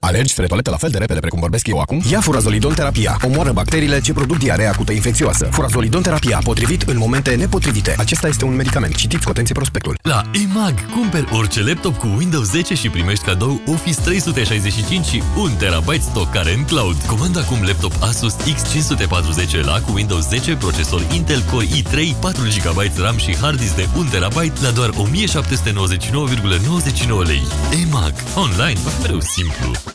Alergi spre toaletă la fel de repede precum vorbesc eu acum? Ia furazolidon terapia. Omoară bacteriile ce produc diarea acută infecțioasă. Furazolidon terapia, potrivit în momente nepotrivite. Acesta este un medicament. Citiți cu atenție prospectul. La EMAG, cumperi orice laptop cu Windows 10 și primești cadou Office 365 și 1 TB stocare în cloud. Comanda acum laptop Asus X540L cu Windows 10, procesor Intel Core i3, 4 GB RAM și hard disk de 1 TB la doar 1799,99 lei. EMAG. Online, mereu simplu.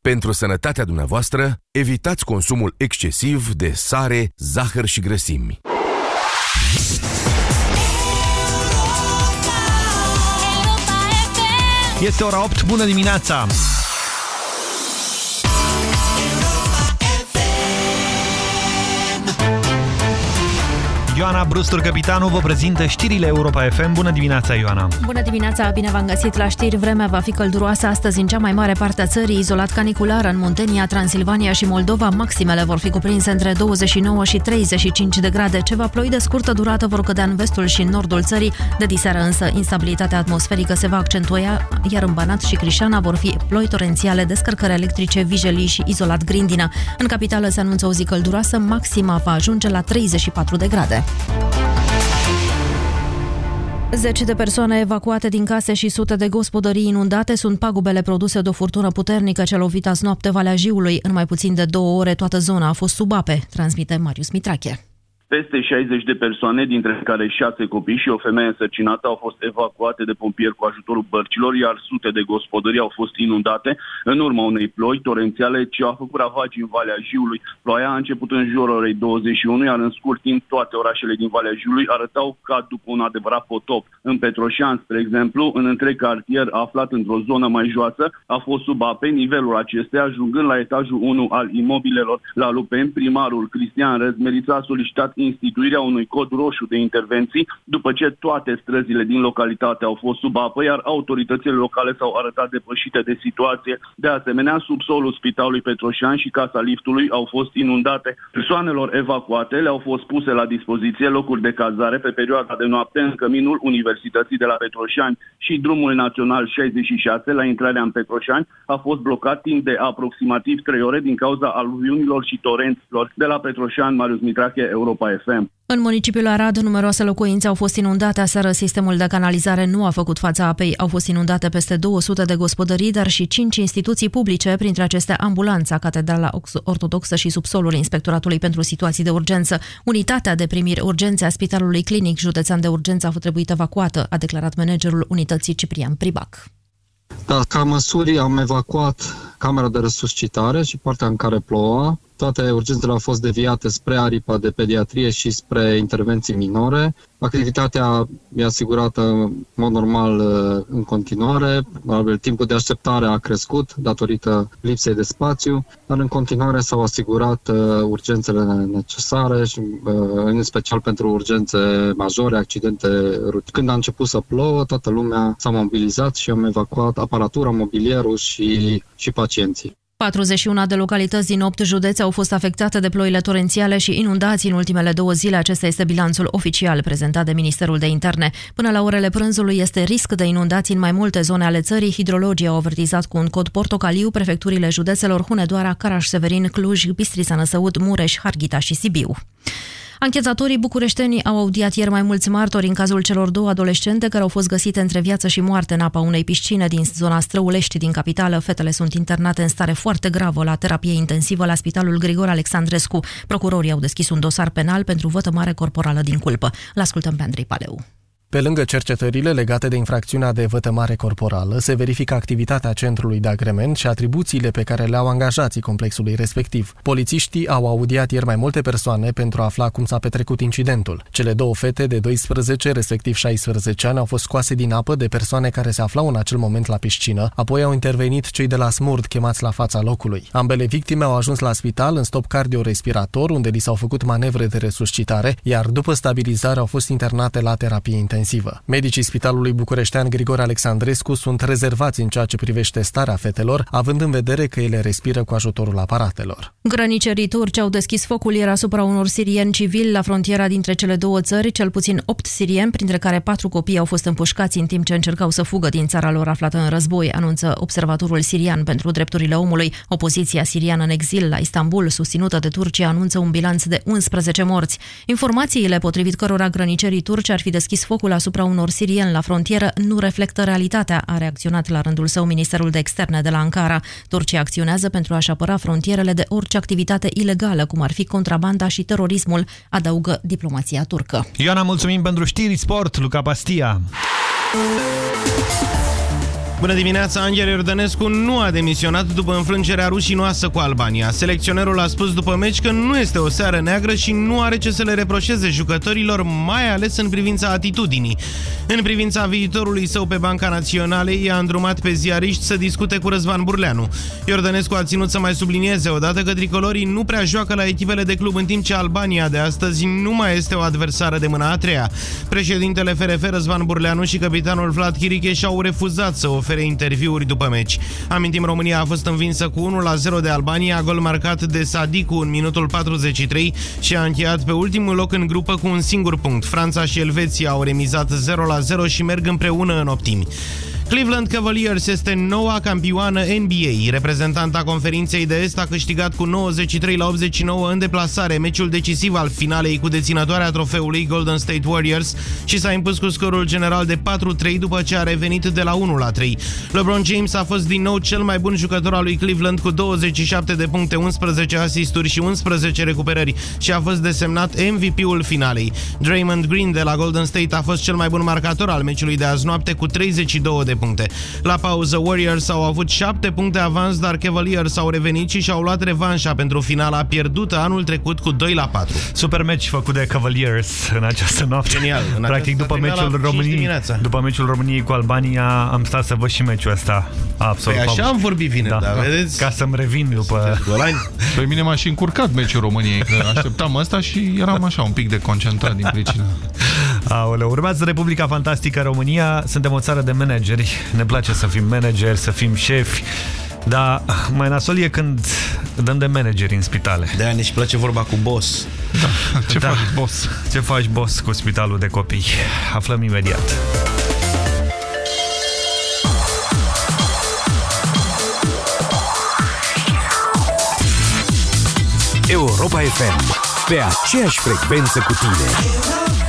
Pentru sănătatea dumneavoastră, evitați consumul excesiv de sare, zahăr și grăsimi. Este ora 8, bună dimineața! Ioana Brustur, capitanul, vă prezintă știrile Europa FM. Bună dimineața, Ioana! Bună dimineața, bine v-am găsit la știri. Vremea va fi călduroasă astăzi în cea mai mare parte a țării, izolat canicular în Muntenia, Transilvania și Moldova. Maximele vor fi cuprinse între 29 și 35 de grade. Ceva ploi de scurtă durată vor cădea în vestul și în nordul țării. De diseară însă, instabilitatea atmosferică se va accentua, iar în Banat și Crișana vor fi ploi torențiale, descărcări electrice, vijelii și izolat grindină. În capitală se anunță o zi călduroasă, maxima va ajunge la 34 de grade. Zeci de persoane evacuate din case și sute de gospodării inundate sunt pagubele produse de o furtună puternică ce a lovit azi noapte Valea Jiului. În mai puțin de două ore toată zona a fost sub ape, transmite Marius Mitrache. Peste 60 de persoane, dintre care 6 copii și o femeie însărcinată, au fost evacuate de pompieri cu ajutorul bărcilor, iar sute de gospodării au fost inundate în urma unei ploi torențiale ce au făcut ravagi în Valea Jiului. Ploaia a început în jurul orei 21, iar în scurt timp toate orașele din Valea Jiului arătau ca după un adevărat potop. În Petroșan, spre exemplu, în întreg cartier aflat într-o zonă mai joasă, a fost sub ape nivelul acesteia, ajungând la etajul 1 al imobilelor. La Lupen, primarul Cristian Răzmerița a solicitat instituirea unui cod roșu de intervenții după ce toate străzile din localitate au fost sub apă, iar autoritățile locale s-au arătat depășite de situație. De asemenea, subsolul Spitalului Petroșan și casa liftului au fost inundate. Persoanelor evacuate le-au fost puse la dispoziție locuri de cazare pe perioada de noapte în căminul Universității de la Petroșani și drumul național 66 la intrarea în Petroșani a fost blocat timp de aproximativ 3 ore din cauza aluviunilor și torenților. De la Petroșani, Marius Mitrache, Europa FM. În municipiul Arad, numeroase locuințe au fost inundate aseară. Sistemul de canalizare nu a făcut fața apei. Au fost inundate peste 200 de gospodării, dar și 5 instituții publice, printre acestea ambulanța, Catedrala Ortodoxă și subsolul Inspectoratului pentru Situații de Urgență. Unitatea de primiri urgențe a Spitalului Clinic Județean de Urgență a fost trebuit evacuată, a declarat managerul unității Ciprian Pribac. Da, ca măsuri am evacuat camera de resuscitare și partea în care ploua. Toate urgențele au fost deviate spre aripa de pediatrie și spre intervenții minore. Activitatea e asigurată în mod normal uh, în continuare. Probabil timpul de așteptare a crescut datorită lipsei de spațiu, dar în continuare s-au asigurat uh, urgențele necesare și uh, în special pentru urgențe majore, accidente rut. Când a început să plouă, toată lumea s-a mobilizat și am evacuat aparatura, mobilierul și, și pacienții. 41 de localități din 8 județe au fost afectate de ploile torențiale și inundații în ultimele două zile. Acesta este bilanțul oficial prezentat de Ministerul de Interne. Până la orele prânzului este risc de inundații în mai multe zone ale țării. Hidrologii au avertizat cu un cod portocaliu prefecturile județelor Hunedoara, Caraș-Severin, Cluj, Bistrița Năsăud, Mureș, Harghita și Sibiu. Anchetatorii bucureșteni au audiat ieri mai mulți martori în cazul celor două adolescente care au fost găsite între viață și moarte în apa unei piscine din zona Străulești din capitală. Fetele sunt internate în stare foarte gravă la terapie intensivă la Spitalul Grigore Alexandrescu. Procurorii au deschis un dosar penal pentru vătămare corporală din culpă. L-ascultăm pe Andrei Paleu. Pe lângă cercetările legate de infracțiunea de vătămare corporală, se verifică activitatea centrului de agrement și atribuțiile pe care le-au angajații complexului respectiv. Polițiștii au audiat ieri mai multe persoane pentru a afla cum s-a petrecut incidentul. Cele două fete de 12, respectiv 16 ani, au fost scoase din apă de persoane care se aflau în acel moment la piscină, apoi au intervenit cei de la SMURD chemați la fața locului. Ambele victime au ajuns la spital în stop cardiorespirator, unde li s-au făcut manevre de resuscitare, iar după stabilizare au fost internate la terapie intensivă intensivă. Medicii Spitalului Bucureștean Grigore Alexandrescu sunt rezervați în ceea ce privește starea fetelor, având în vedere că ele respiră cu ajutorul aparatelor. Grănicerii turci au deschis focul ieri asupra unor sirieni civili la frontiera dintre cele două țări. Cel puțin 8 sirieni, printre care patru copii, au fost împușcați în timp ce încercau să fugă din țara lor aflată în război, anunță Observatorul Sirian pentru Drepturile Omului. Opoziția siriană în exil la Istanbul, susținută de Turcia, anunță un bilanț de 11 morți. Informațiile potrivit cărora grănicerii turci ar fi deschis focul asupra unor sirieni la frontieră nu reflectă realitatea, a reacționat la rândul său Ministerul de Externe de la Ankara. Turcia acționează pentru a-și apăra frontierele de orice activitate ilegală, cum ar fi contrabanda și terorismul, adaugă diplomația turcă. Ioana, mulțumim pentru știri sport, Luca Pastia. Bună dimineața, Angel Iordănescu nu a demisionat după înfrângerea rușinoasă cu Albania. Selecționerul a spus după meci că nu este o seară neagră și nu are ce să le reproșeze jucătorilor, mai ales în privința atitudinii. În privința viitorului său pe Banca Națională, i-a îndrumat pe ziariști să discute cu Răzvan Burleanu. Iordănescu a ținut să mai sublinieze odată că tricolorii nu prea joacă la echipele de club în timp ce Albania de astăzi nu mai este o adversară de mâna a treia. Președintele FRF Răzvan Burleanu și capitanul Vlad Chiricheș și-au refuzat să ofere interviuri după meci. Amintim, România a fost învinsă cu 1-0 de Albania, gol marcat de Sadiku în minutul 43 și a încheiat pe ultimul loc în grupă cu un singur punct. Franța și Elveția au remizat 0-0 și merg împreună în optimi. Cleveland Cavaliers este noua campioană NBA. Reprezentanta conferinței de est a câștigat cu 93 la 89 în deplasare meciul decisiv al finalei cu deținătoarea trofeului Golden State Warriors și s-a impus cu scorul general de 4-3 după ce a revenit de la 1 la 3. LeBron James a fost din nou cel mai bun jucător al lui Cleveland cu 27 de puncte, 11 asisturi și 11 recuperări și a fost desemnat MVP-ul finalei. Draymond Green de la Golden State a fost cel mai bun marcator al meciului de azi noapte cu 32 de puncte. La pauză, Warriors au avut 7 puncte avans, dar Cavaliers au revenit și și-au luat revanșa pentru finala pierdută anul trecut cu 2 la 4. Super meci făcut de Cavaliers în această noapte. Genial. În Practic, după meciul, României, după meciul României cu Albania, am stat să văd și meciul ăsta. Absolut. Păi așa am vorbit vineri, da, da, vedeți? Ca să-mi revin după... Pe mine m-a și încurcat meciul României, că (laughs) așteptam asta și eram așa un pic de concentrat din pricina. (laughs) Aoleu, urmează Republica Fantastică România. Suntem o țară de manageri. Ne place să fim manageri, să fim șefi. Dar mai nasol e când dăm de manageri în spitale. De-aia ne-și place vorba cu boss. Da. Ce da. faci, boss? Ce faci, boss, cu spitalul de copii? Aflăm imediat. Europa FM. Pe aceeași frecvență cu tine.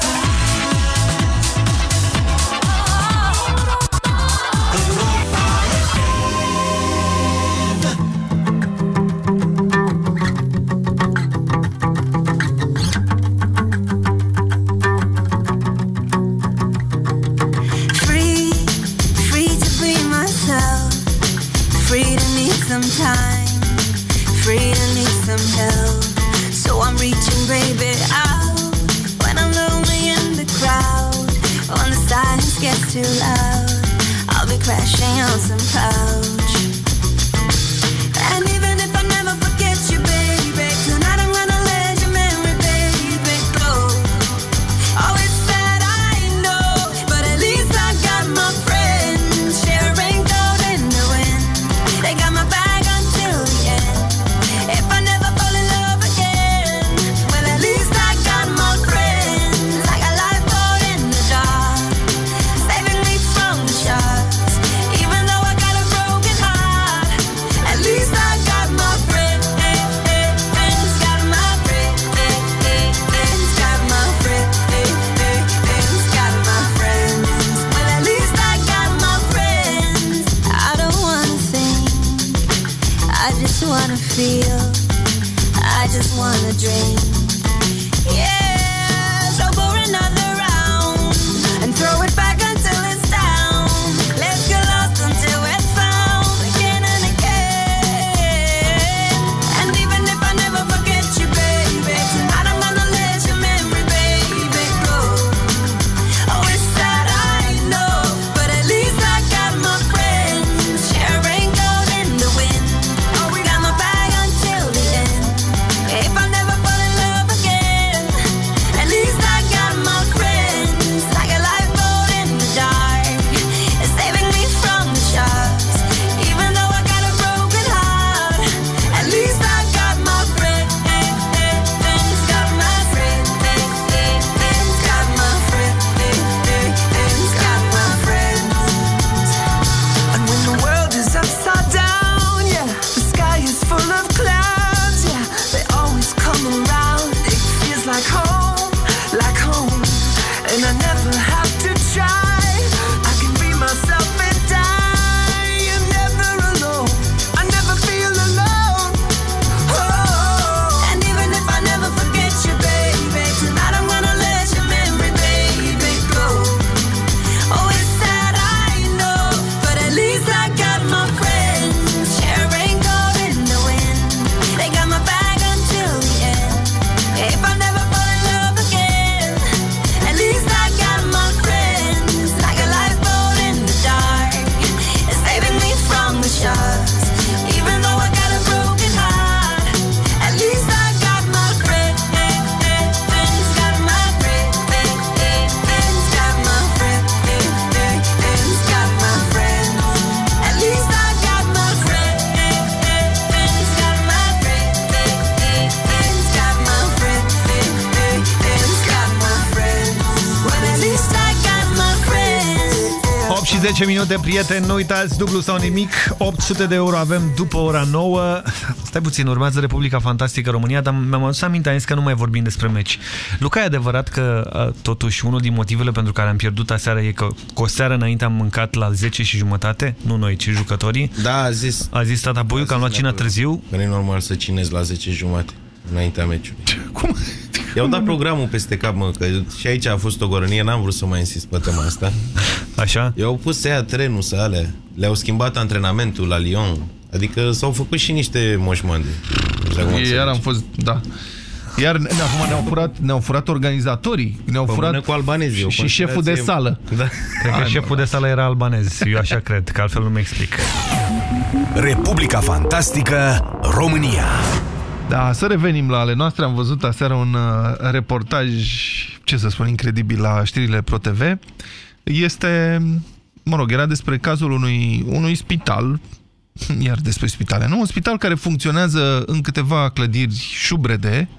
Minute, prieteni, nu uitați, dublu sau nimic, 800 de euro avem după ora 9. Stai puțin, urmează Republica Fantastică România, dar mi-am adus aminte, am zis că nu mai vorbim despre meci. Luca, e adevărat că totuși unul din motivele pentru care am pierdut aseară e că cu o seară înainte am mâncat la 10 și jumătate, nu noi, ci jucătorii. Da, a zis. A zis tata Boiu că am luat cina târziu. Că nu e normal să cinezi la 10 jumate înaintea meciului. Cum? I-au dat programul peste cap, mă, că și aici a fost o gorănie, n-am vrut să mai insist pe tema asta. Așa? I-au pus să ia trenul, să alea. Le-au schimbat antrenamentul la Lyon. Adică s-au făcut și niște moșmandi. Iar am fost, da. Iar ne- acum ne-au furat, ne furat organizatorii, ne-au Pe furat mână cu albanezii, o și șeful de conspirație- sală. Da. Cred că Hai, șeful de sală era albanez, eu așa cred, că altfel nu-mi explic. Republica Fantastică România Da, să revenim la ale noastre. Am văzut aseară un uh, reportaj, ce să spun, incredibil la știrile ProTV. Este, mă rog, era despre cazul unui, unui spital, iar despre spitale, nu? Un spital care funcționează în câteva clădiri șubrede,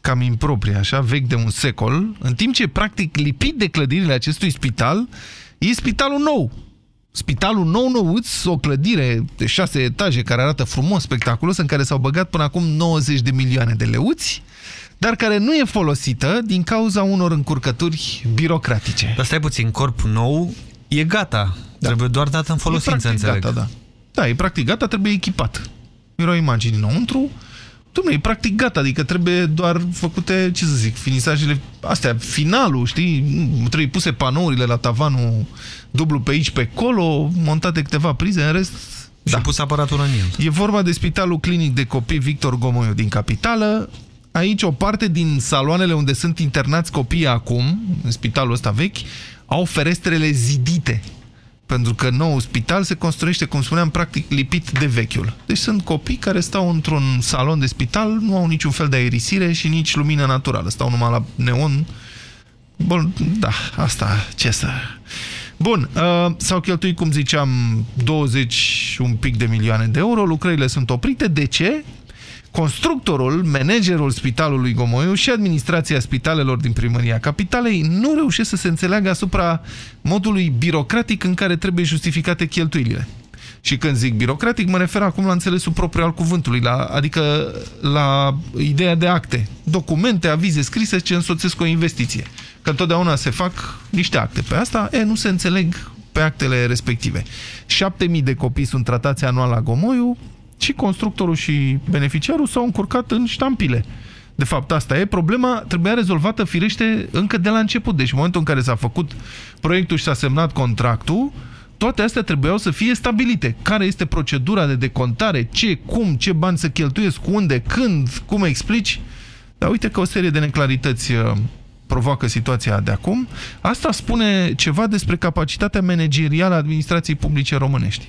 cam improprie, așa, vechi de un secol, în timp ce, practic, lipit de clădirile acestui spital, e spitalul nou. Spitalul nou nouț, o clădire de șase etaje care arată frumos, spectaculos, în care s-au băgat până acum 90 de milioane de leuți, dar care nu e folosită din cauza unor încurcături birocratice. Dar stai puțin, corp nou e gata. Da. Trebuie doar dat în folosință, e practic înțeleg. Gata, da. da, e practic gata, trebuie echipat. Erau imagini înăuntru, Dom'le, e practic gata, adică trebuie doar făcute, ce să zic, finisajele astea, finalul, știi? Trebuie puse panourile la tavanul dublu pe aici, pe acolo, montate câteva prize, în rest... Și da. pus aparatul în el. E vorba de Spitalul Clinic de Copii Victor Gomoiu din capitală. Aici o parte din saloanele unde sunt internați copiii acum, în spitalul ăsta vechi, au ferestrele zidite. Pentru că nou spital se construiește, cum spuneam, practic lipit de vechiul. Deci sunt copii care stau într-un salon de spital, nu au niciun fel de aerisire și nici lumină naturală. Stau numai la neon. Bun, da, asta, ce să... Bun, uh, s-au cheltuit, cum ziceam, 20 un pic de milioane de euro, lucrările sunt oprite. De ce? Constructorul, managerul Spitalului Gomoiu și administrația spitalelor din primăria capitalei nu reușesc să se înțeleagă asupra modului birocratic în care trebuie justificate cheltuielile. Și când zic birocratic, mă refer acum la înțelesul propriu al cuvântului, la, adică la ideea de acte, documente, avize scrise ce însoțesc o investiție. Că întotdeauna se fac niște acte pe asta, e, nu se înțeleg pe actele respective. 7000 de copii sunt tratați anual la Gomoiu, și constructorul și beneficiarul s-au încurcat în ștampile. De fapt, asta e. Problema trebuia rezolvată, firește, încă de la început. Deci, în momentul în care s-a făcut proiectul și s-a semnat contractul, toate astea trebuiau să fie stabilite. Care este procedura de decontare, ce, cum, ce bani să cheltuiesc, unde, când, cum explici. Dar uite că o serie de neclarități uh, provoacă situația de acum. Asta spune ceva despre capacitatea managerială a administrației publice românești.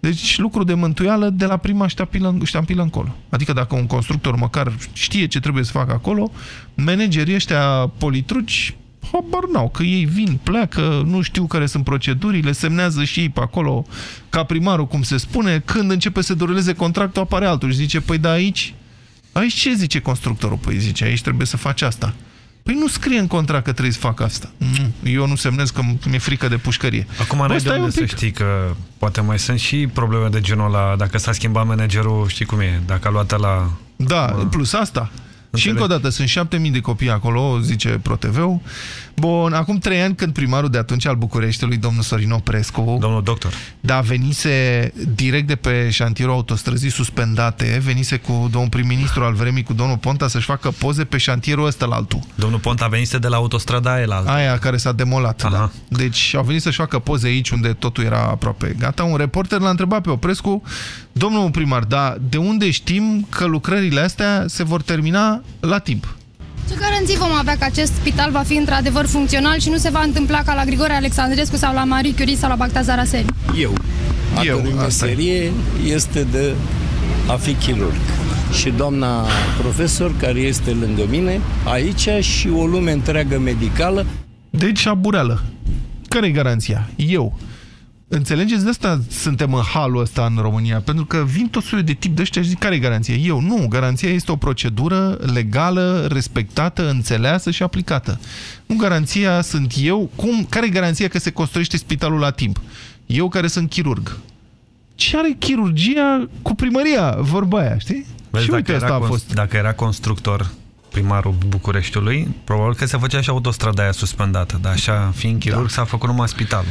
Deci lucru de mântuială de la prima ștampilă, ștampilă încolo. Adică dacă un constructor măcar știe ce trebuie să facă acolo, managerii ăștia politruci habar n-au, că ei vin, pleacă, nu știu care sunt procedurile, semnează și ei pe acolo ca primarul, cum se spune, când începe să dureze contractul, apare altul și zice, păi da, aici, aici ce zice constructorul? Păi zice, aici trebuie să faci asta. Păi nu scrie în contract că trebuie să fac asta. Nu, eu nu semnez că mi-e frică de pușcărie. Acum n-ai de unde să știi că poate mai sunt și probleme de genul ăla, dacă s-a schimbat managerul, știi cum e, dacă a luat la... Da, plus asta. Înțeleg. Și încă o dată, sunt 7000 de copii acolo, zice ProTV-ul. Bun, acum trei ani când primarul de atunci al Bucureștiului, domnul Sorin Oprescu, domnul doctor, da, venise direct de pe șantierul autostrăzii suspendate, venise cu domnul prim-ministru al vremii, cu domnul Ponta, să-și facă poze pe șantierul ăsta la altul. Domnul Ponta venise de la autostrada aia la altul. Aia care s-a demolat, Aha. da. Deci au venit să-și facă poze aici unde totul era aproape gata. Un reporter l-a întrebat pe Oprescu, domnul primar, da, de unde știm că lucrările astea se vor termina la timp? Ce garanții vom avea că acest spital va fi într-adevăr funcțional și nu se va întâmpla ca la Grigore Alexandrescu sau la Marie Curie sau la Bactazara Seri? Eu, a Eu, cărui meserie este de a fi chirurg. Și doamna profesor care este lângă mine aici și o lume întreagă medicală. Deci abureală. Care-i garanția? Eu. Înțelegeți? De asta suntem în halul ăsta în România, pentru că vin tot soiul de tip de ăștia și zic, care e garanția? Eu, nu. Garanția este o procedură legală, respectată, înțeleasă și aplicată. Nu garanția sunt eu. Cum, care e garanția că se construiește spitalul la timp? Eu care sunt chirurg. Ce are chirurgia cu primăria? Vorba aia, știi? Vezi, și uite, asta a fost. Dacă era constructor primarul Bucureștiului, probabil că se făcea și autostrada aia suspendată, dar așa, fiind chirurg, da. s-a făcut numai spitalul.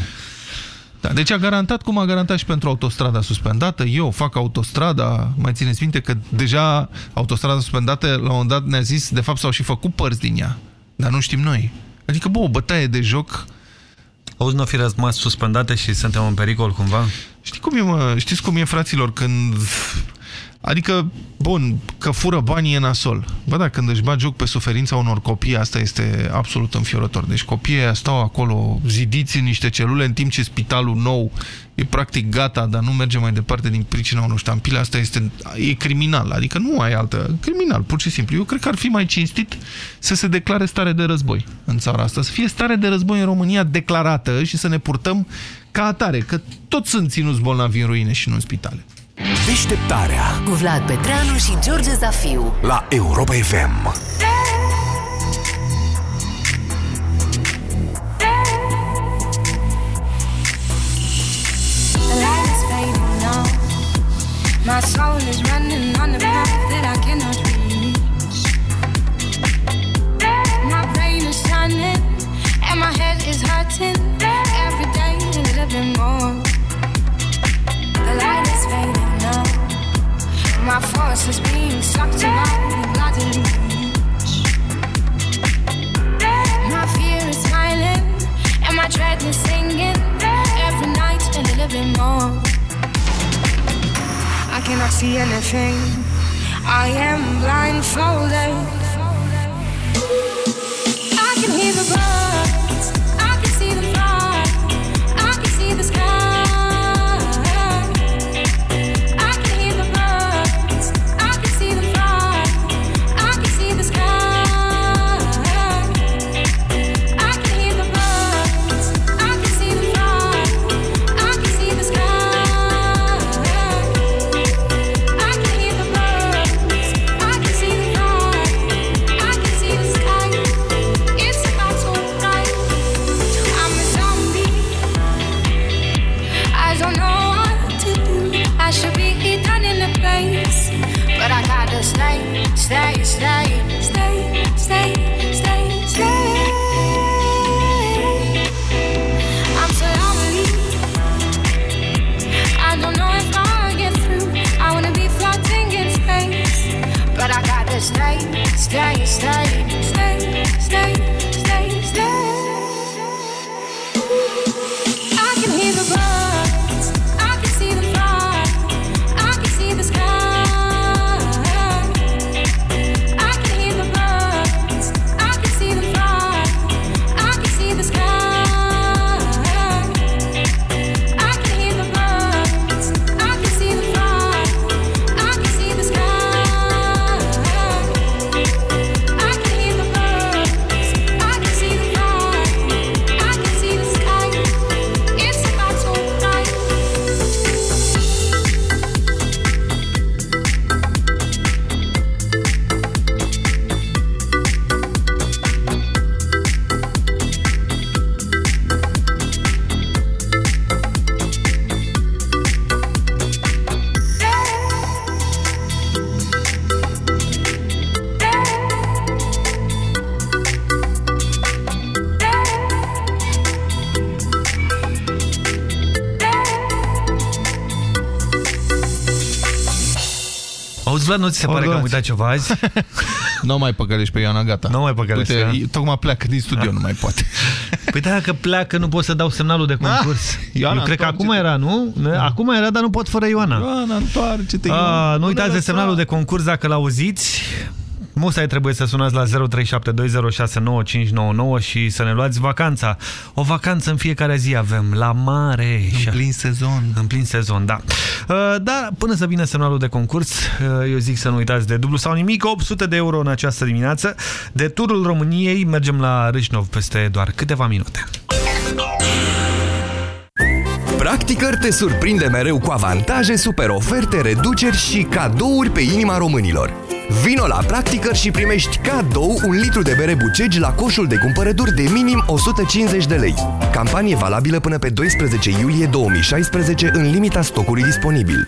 Da, deci a garantat cum a garantat și pentru autostrada suspendată. Eu fac autostrada, mai țineți minte că deja autostrada suspendată la un moment dat ne-a zis, de fapt s-au și făcut părți din ea, dar nu știm noi. Adică, bă, o bătaie de joc... Auzi, nu fi rămas suspendate și suntem în pericol cumva? Știi cum e, mă? Știți cum e, fraților, când Adică, bun, că fură banii e nasol. Bă, da, când își bat joc pe suferința unor copii, asta este absolut înfiorător. Deci copiii ăia stau acolo zidiți în niște celule, în timp ce spitalul nou e practic gata, dar nu merge mai departe din pricina unor ștampile, asta este e criminal. Adică nu ai altă... Criminal, pur și simplu. Eu cred că ar fi mai cinstit să se declare stare de război în țara asta. Să fie stare de război în România declarată și să ne purtăm ca atare, că toți sunt ținuți bolnavi în ruine și nu în spitale. Deșteptarea cu Vlad Petreanu și George Zafiu la Europa FM. My soul is running on the path that I cannot reach. My brain is shining and my head is hurting. Every day, living more. The light is fading. My force is being sucked by the bloody. My fear is smiling, and my dread is singing every night a little bit more. I cannot see anything. I am blindfolded. Auzi, Vlad, nu ți se pare că am uitat ceva azi? (laughs) nu mai păcălești pe Ioana, gata. Nu mai păcălești Uite, pe ea? tocmai pleacă din studio, nu mai poate. (laughs) Păi dacă pleacă, nu pot să dau semnalul de concurs. Ah, Ioana, Eu cred că acum întoarce-te. era, nu? Acum era, dar nu pot fără Ioana. Ioana, întoarce-te, A, Ioana. nu uitați de lăsa. semnalul de concurs dacă l-auziți. Musai trebuie să sunați la 0372069599 și să ne luați vacanța. O vacanță în fiecare zi avem, la mare. În plin sezon. În plin sezon, da. Uh, Dar până să vină semnalul de concurs, uh, eu zic să nu uitați de dublu sau nimic, 800 de euro în această dimineață. De turul României mergem la Râșnov peste doar câteva minute. Practicăr te surprinde mereu cu avantaje, super oferte, reduceri și cadouri pe inima românilor. Vino la Practicăr și primești cadou un litru de bere bucegi la coșul de cumpărături de minim 150 de lei. Campanie valabilă până pe 12 iulie 2016 în limita stocului disponibil.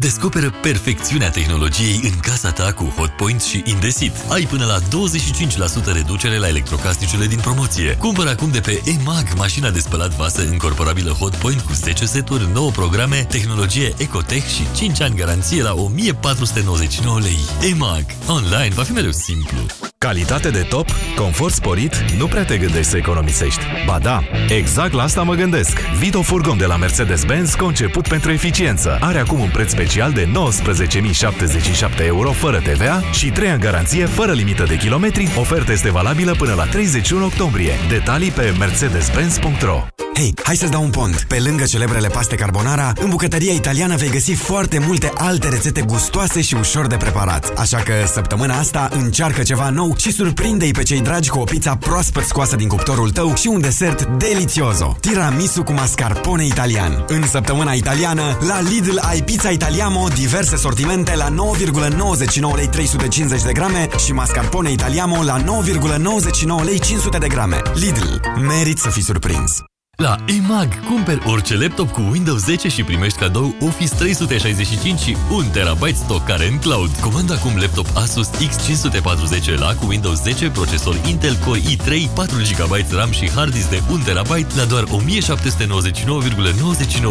Descoperă perfecțiunea tehnologiei în casa ta cu Hotpoint și Indesit. Ai până la 25% reducere la electrocasnicele din promoție. Cumpără acum de pe EMAG mașina de spălat vase încorporabilă Hotpoint cu 10 seturi, 9 programe, tehnologie Ecotech și 5 ani garanție la 1499 lei. EMAG. Online va fi mereu simplu. Calitate de top, confort sporit, nu prea te gândești să economisești. Ba da, exact la asta mă gândesc. Vito Furgon de la Mercedes-Benz, conceput pentru eficiență. Are acum un preț special de 19.077 euro fără TVA și 3 ani garanție fără limită de kilometri. Oferta este valabilă până la 31 octombrie. Detalii pe mercedes-benz.ro Hei, hai să-ți dau un pont. Pe lângă celebrele paste carbonara, în bucătăria italiană vei găsi foarte multe alte rețete gustoase și ușor de preparat. Așa că săptămâna asta încearcă ceva nou și surprinde-i pe cei dragi cu o pizza proaspăt scoasă din cuptorul tău și un desert delicioso. Tiramisu cu mascarpone italian. În săptămâna italiană, la Lidl ai pizza italiamo, diverse sortimente la 9,99 lei 350 de grame și mascarpone italiamo la 9,99 lei 500 de grame. Lidl, merit să fii surprins. La EMAG, cumperi orice laptop cu Windows 10 și primești cadou Office 365 și 1 TB stocare în cloud. Comanda acum laptop Asus X540L cu Windows 10, procesor Intel Core i3, 4 GB RAM și hard disk de 1 TB la doar 1799,99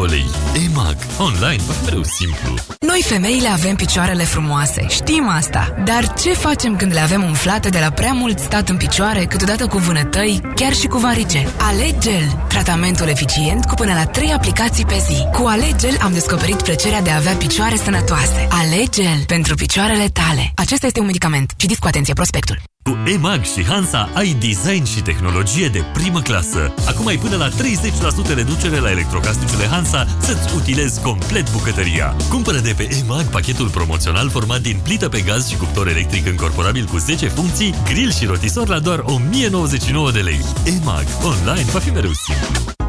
lei. EMAG. Online va fi mereu simplu. Noi femeile avem picioarele frumoase, știm asta. Dar ce facem când le avem umflate de la prea mult stat în picioare, câteodată cu vânătăi, chiar și cu varice? Alegel, tratamentul eficient cu până la 3 aplicații pe zi. Cu Alegel am descoperit plăcerea de a avea picioare sănătoase. Alegel pentru picioarele tale. Acesta este un medicament. Citiți cu atenție prospectul. Cu EMAG și Hansa ai design și tehnologie de primă clasă. Acum ai până la 30% reducere la electrocasnicele Hansa să-ți utilezi complet bucătăria. Cumpără de pe EMAG pachetul promoțional format din plită pe gaz și cuptor electric încorporabil cu 10 funcții, grill și rotisor la doar 1099 de lei. EMAG. Online va fi mereu simplu.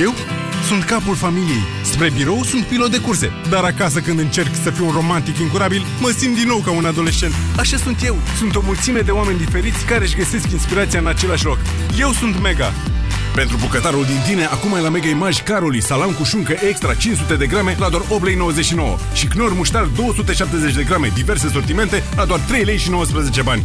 Eu sunt capul familiei. Spre birou sunt pilot de curse. Dar acasă când încerc să fiu un romantic incurabil, mă simt din nou ca un adolescent. Așa sunt eu. Sunt o mulțime de oameni diferiți care își găsesc inspirația în același loc. Eu sunt Mega. Pentru bucătarul din tine, acum ai la Mega Image Caroli, salam cu șuncă extra 500 de grame la doar 8,99 lei și Knorr muștar 270 de grame, diverse sortimente la doar 3 lei și 19 bani.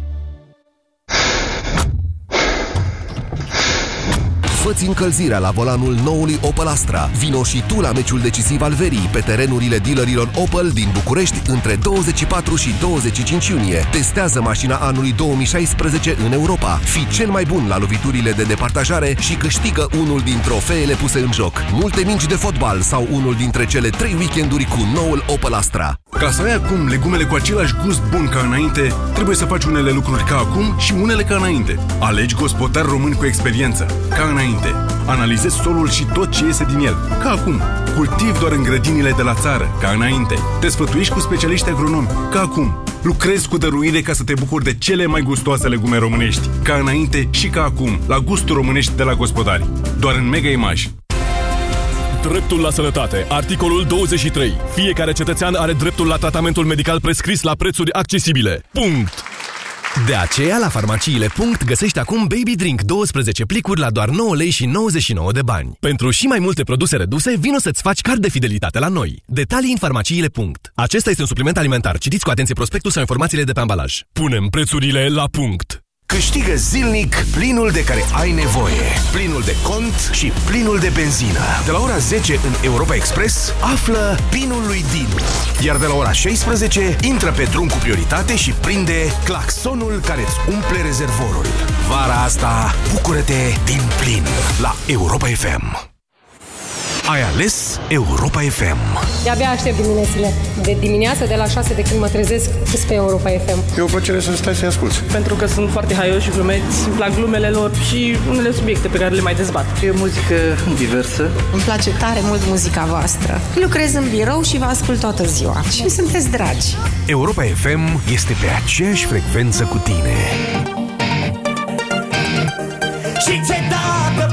Făți încălzirea la volanul noului Opel Astra. Vino și tu la meciul decisiv al verii pe terenurile dealerilor Opel din București între 24 și 25 iunie. Testează mașina anului 2016 în Europa. Fii cel mai bun la loviturile de departajare și câștigă unul din trofeele puse în joc. Multe mingi de fotbal sau unul dintre cele trei weekenduri cu noul Opel Astra. Ca să ai acum legumele cu același gust bun ca înainte, trebuie să faci unele lucruri ca acum și unele ca înainte. Alegi gospodari români cu experiență, ca înainte. Analizezi solul și tot ce iese din el, ca acum. Cultivi doar în grădinile de la țară, ca înainte. Te sfătuiești cu specialiști agronomi, ca acum. Lucrezi cu dăruire ca să te bucuri de cele mai gustoase legume românești, ca înainte și ca acum, la gustul românești de la gospodari. Doar în Mega Image. Dreptul la sănătate. Articolul 23. Fiecare cetățean are dreptul la tratamentul medical prescris la prețuri accesibile. Punct! De aceea, la farmaciile. găsești acum Baby Drink 12 plicuri la doar 9 lei și 99 de bani. Pentru și mai multe produse reduse, vino să-ți faci card de fidelitate la noi. Detalii în farmaciile. Acesta este un supliment alimentar. Citiți cu atenție prospectul sau informațiile de pe ambalaj. Punem prețurile la punct! Câștigă zilnic plinul de care ai nevoie. Plinul de cont și plinul de benzină. De la ora 10 în Europa Express, află pinul lui Din. Iar de la ora 16, intră pe drum cu prioritate și prinde claxonul care îți umple rezervorul. Vara asta, bucură-te din plin la Europa FM. Ai ales Europa FM. De-abia aștept diminețile. De dimineață, de la 6 de când mă trezesc, sunt pe Europa FM. E o plăcere să stai să-i asculti. Pentru că sunt foarte haioși și glumeți, îmi plac glumele lor și unele subiecte pe care le mai dezbat. E muzică diversă. Îmi place tare mult muzica voastră. Lucrez în birou și vă ascult toată ziua. Și sunteți dragi. Europa FM este pe aceeași frecvență cu tine. Și ce dacă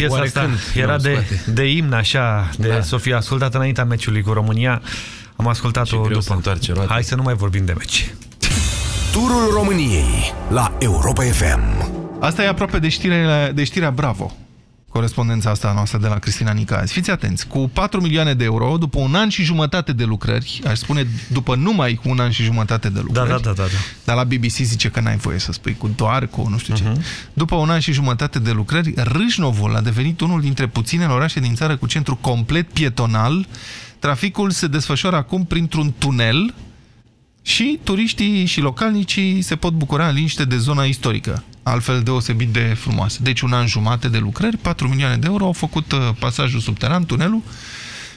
piesa Oare asta când? era Nu, de, scoate. de imn, așa, de Da. Sofia, ascultată înaintea meciului cu România. Am ascultat-o greu după. să întoarce roata. Hai să nu mai vorbim de meci. Turul României la Europa FM. Asta e aproape de știrea, de știrea Bravo. Corespondența asta noastră de la Cristina Nicazi. Fiți atenți, cu 4 milioane de euro, după un an și jumătate de lucrări, aș spune după numai un an și jumătate de lucrări, Da, da, da, da. da. Dar la BBC zice că n-ai voie să spui cu doar, cu nu știu ce. Mhm. După un an și jumătate de lucrări, Râșnovul a devenit unul dintre puținele orașe din țară cu centru complet pietonal. Traficul se desfășoară acum printr-un tunel și turiștii și localnicii se pot bucura în liniște de zona istorică, altfel deosebit de frumoasă. Deci un an jumate de lucrări, 4 milioane de euro au făcut uh, pasajul subteran, tunelul,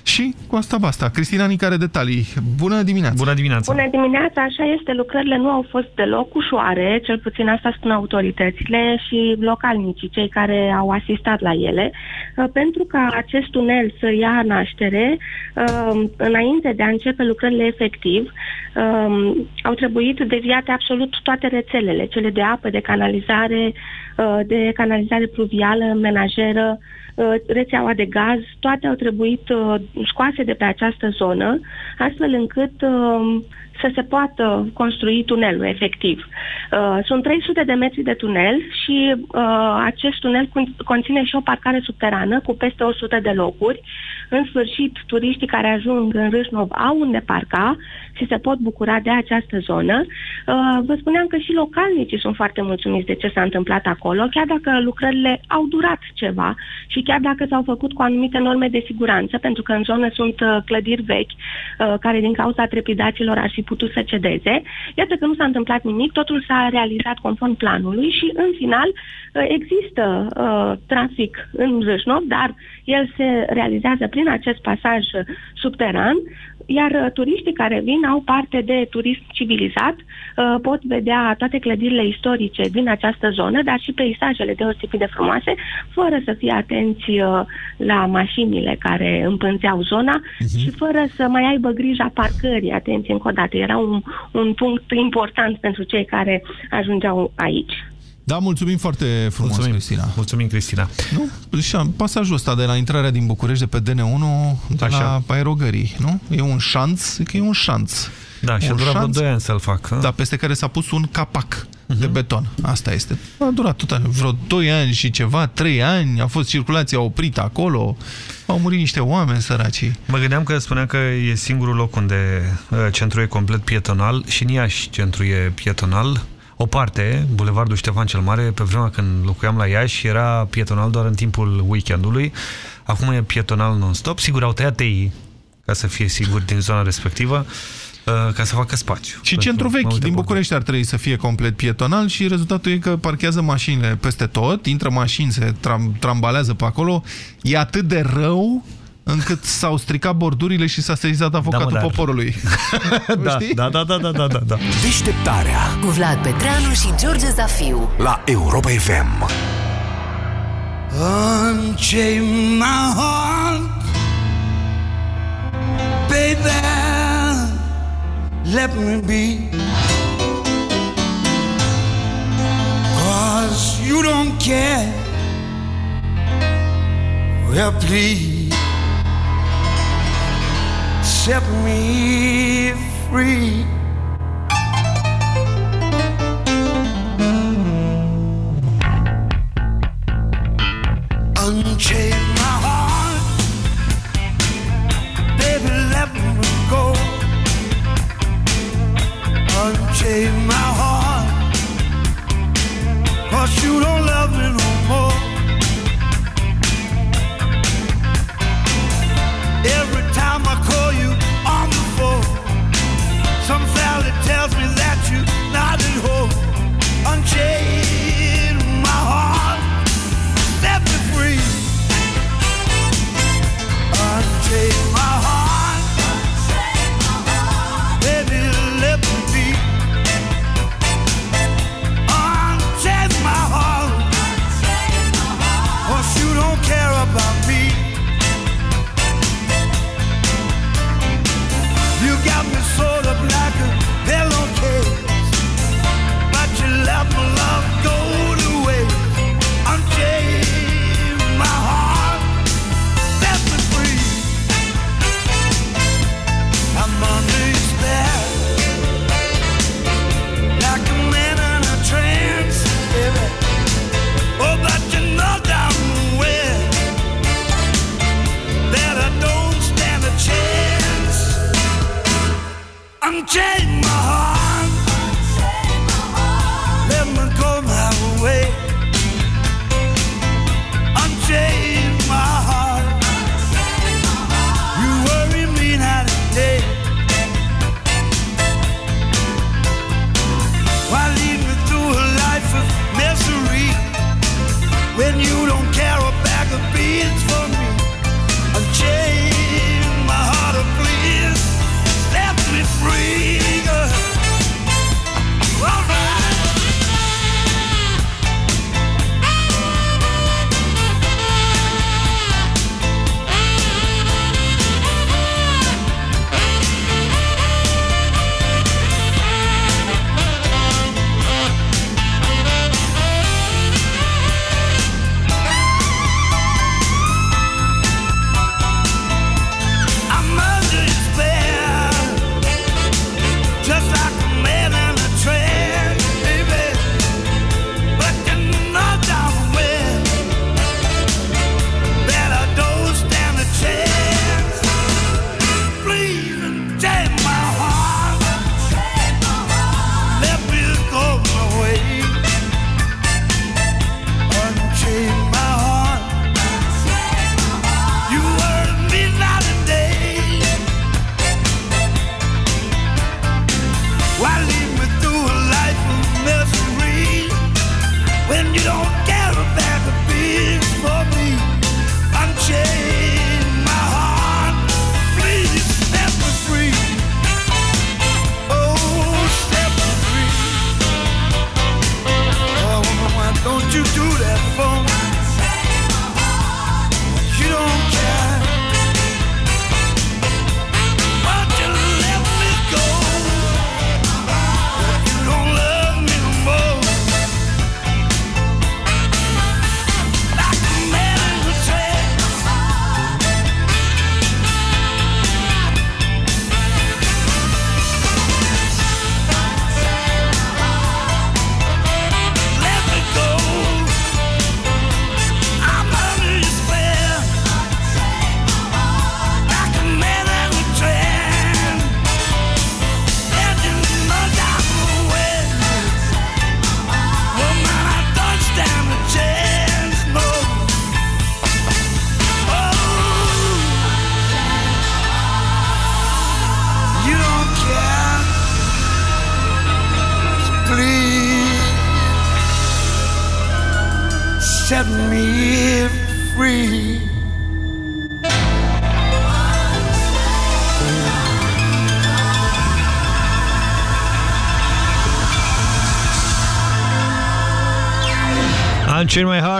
și cu asta basta. Cristina Nicare detalii. Bună dimineața! Bună dimineața! Bună dimineața, așa este, lucrările nu au fost deloc ușoare, cel puțin asta spun autoritățile și localnicii, cei care au asistat la ele, uh, pentru ca acest tunel să ia naștere, uh, înainte de a începe lucrările efectiv, uh, au trebuit deviate absolut toate rețelele, cele de apă, de canalizare, uh, de canalizare pluvială, menajeră, uh, rețeaua de gaz, toate au trebuit uh, scoase de pe această zonă, astfel încât uh, să se poată construi tunelul efectiv. Uh, Sunt 300 de metri de tunel și uh, acest tunel con- conține și o parcare subterană cu peste 100 de locuri. În sfârșit, turiștii care ajung în Râșnov au unde parca și se pot bucura de această zonă. Uh, Vă spuneam că și localnicii sunt foarte mulțumiți de ce s-a întâmplat acolo, chiar dacă lucrările au durat ceva și chiar dacă s-au făcut cu anumite norme de siguranță, pentru că în zonă sunt uh, clădiri vechi uh, care din cauza trepidațiilor ar fi putut să cedeze. Iată că nu s-a întâmplat nimic, totul s-a realizat conform planului și în final uh, există uh, trafic în Râșnov, dar el se realizează prin acest pasaj uh, subteran, iar uh, turiștii care vin au parte de turism civilizat, uh, pot vedea toate clădirile istorice din această zonă, dar și peisajele deosebit de frumoase, fără să fie atenți uh, la mașinile care împânzeau zona și fără să mai aibă grija parcării. Atenție încă o dată, era un, un punct important pentru cei care ajungeau aici. Da, mulțumim foarte frumos, Mulțumim. Cristina. Mulțumim, Cristina. Nu? Și am- pasajul ăsta de la intrarea din București de pe DN1 de Așa. la aerogării, nu? E un șanț, e că e un șanț. Da, și a un durat vreo șanț, 2 ani să-l facă. Da, peste care s-a pus un capac de beton. Asta este. A durat tot anul, vreo 2 ani și ceva, 3 ani, a fost circulația oprită acolo, au murit niște oameni săraci. Mă gândeam că spunea că e singurul loc unde uh, centrul e complet pietonal și în Iași centrul e pietonal. O parte, Bulevardul Ștefan cel Mare, pe vremea când locuiam la Iași, era pietonal doar în timpul weekendului. Acum e pietonal non-stop. Sigur, au tăiat ei, ca să fie sigur, din zona respectivă, uh, ca să facă spațiu. Și centrul Mai vechi multe din borduri. București ar trebui să fie complet pietonal și rezultatul e că parchează mașinile peste tot, intră mașini, se tram trambalează pe acolo. E atât de rău încât s-au stricat bordurile și s-a sezizat avocatul dar- poporului. (laughs) da, Știi? da, da, da, da, da, da, da. Deșteptarea Cu Vlad Petreanu și George Zafiu. la Europa FM. Unchain my heart, baby. Let me be. Cause you don't care. Well, please set me free. Unchain my heart, baby, let me go. Unchain my heart, cause you don't love me no more. Every time I tells me that change.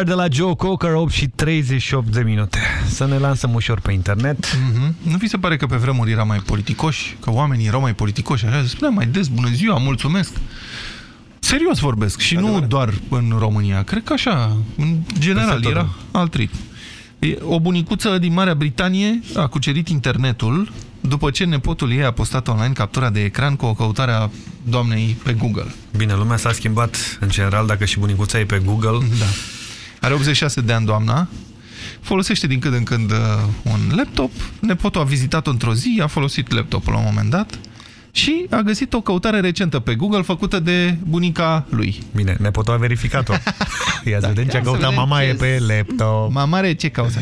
I'm Chain My Heart de la Joe Cocker, 8 și 38 de minute. Să ne lansăm ușor pe internet. Mm -hmm. Nu vi se pare că pe vremuri era mai politicoși? Că oamenii erau mai politicoși? Așa se spunea mai des, bună ziua, mulțumesc. Serios vorbesc și Adevărat. nu doar în România. Cred că așa, în general, era alt ritm. O bunicuță din Marea Britanie a cucerit internetul după ce nepotul ei a postat online captura de ecran cu o căutare a doamnei pe Google. Bine, lumea s-a schimbat în general dacă și bunicuța e pe Google. Da. Are 86 de ani doamna, folosește din când în când uh, un laptop, nepotul a vizitat-o într-o zi, a folosit laptopul la un moment dat și a găsit o căutare recentă pe Google făcută de bunica lui. Bine, nepotul a verificat-o. (laughs) Ia da, vedem ce a căutat mama ce... e pe laptop. Mama are ce caută?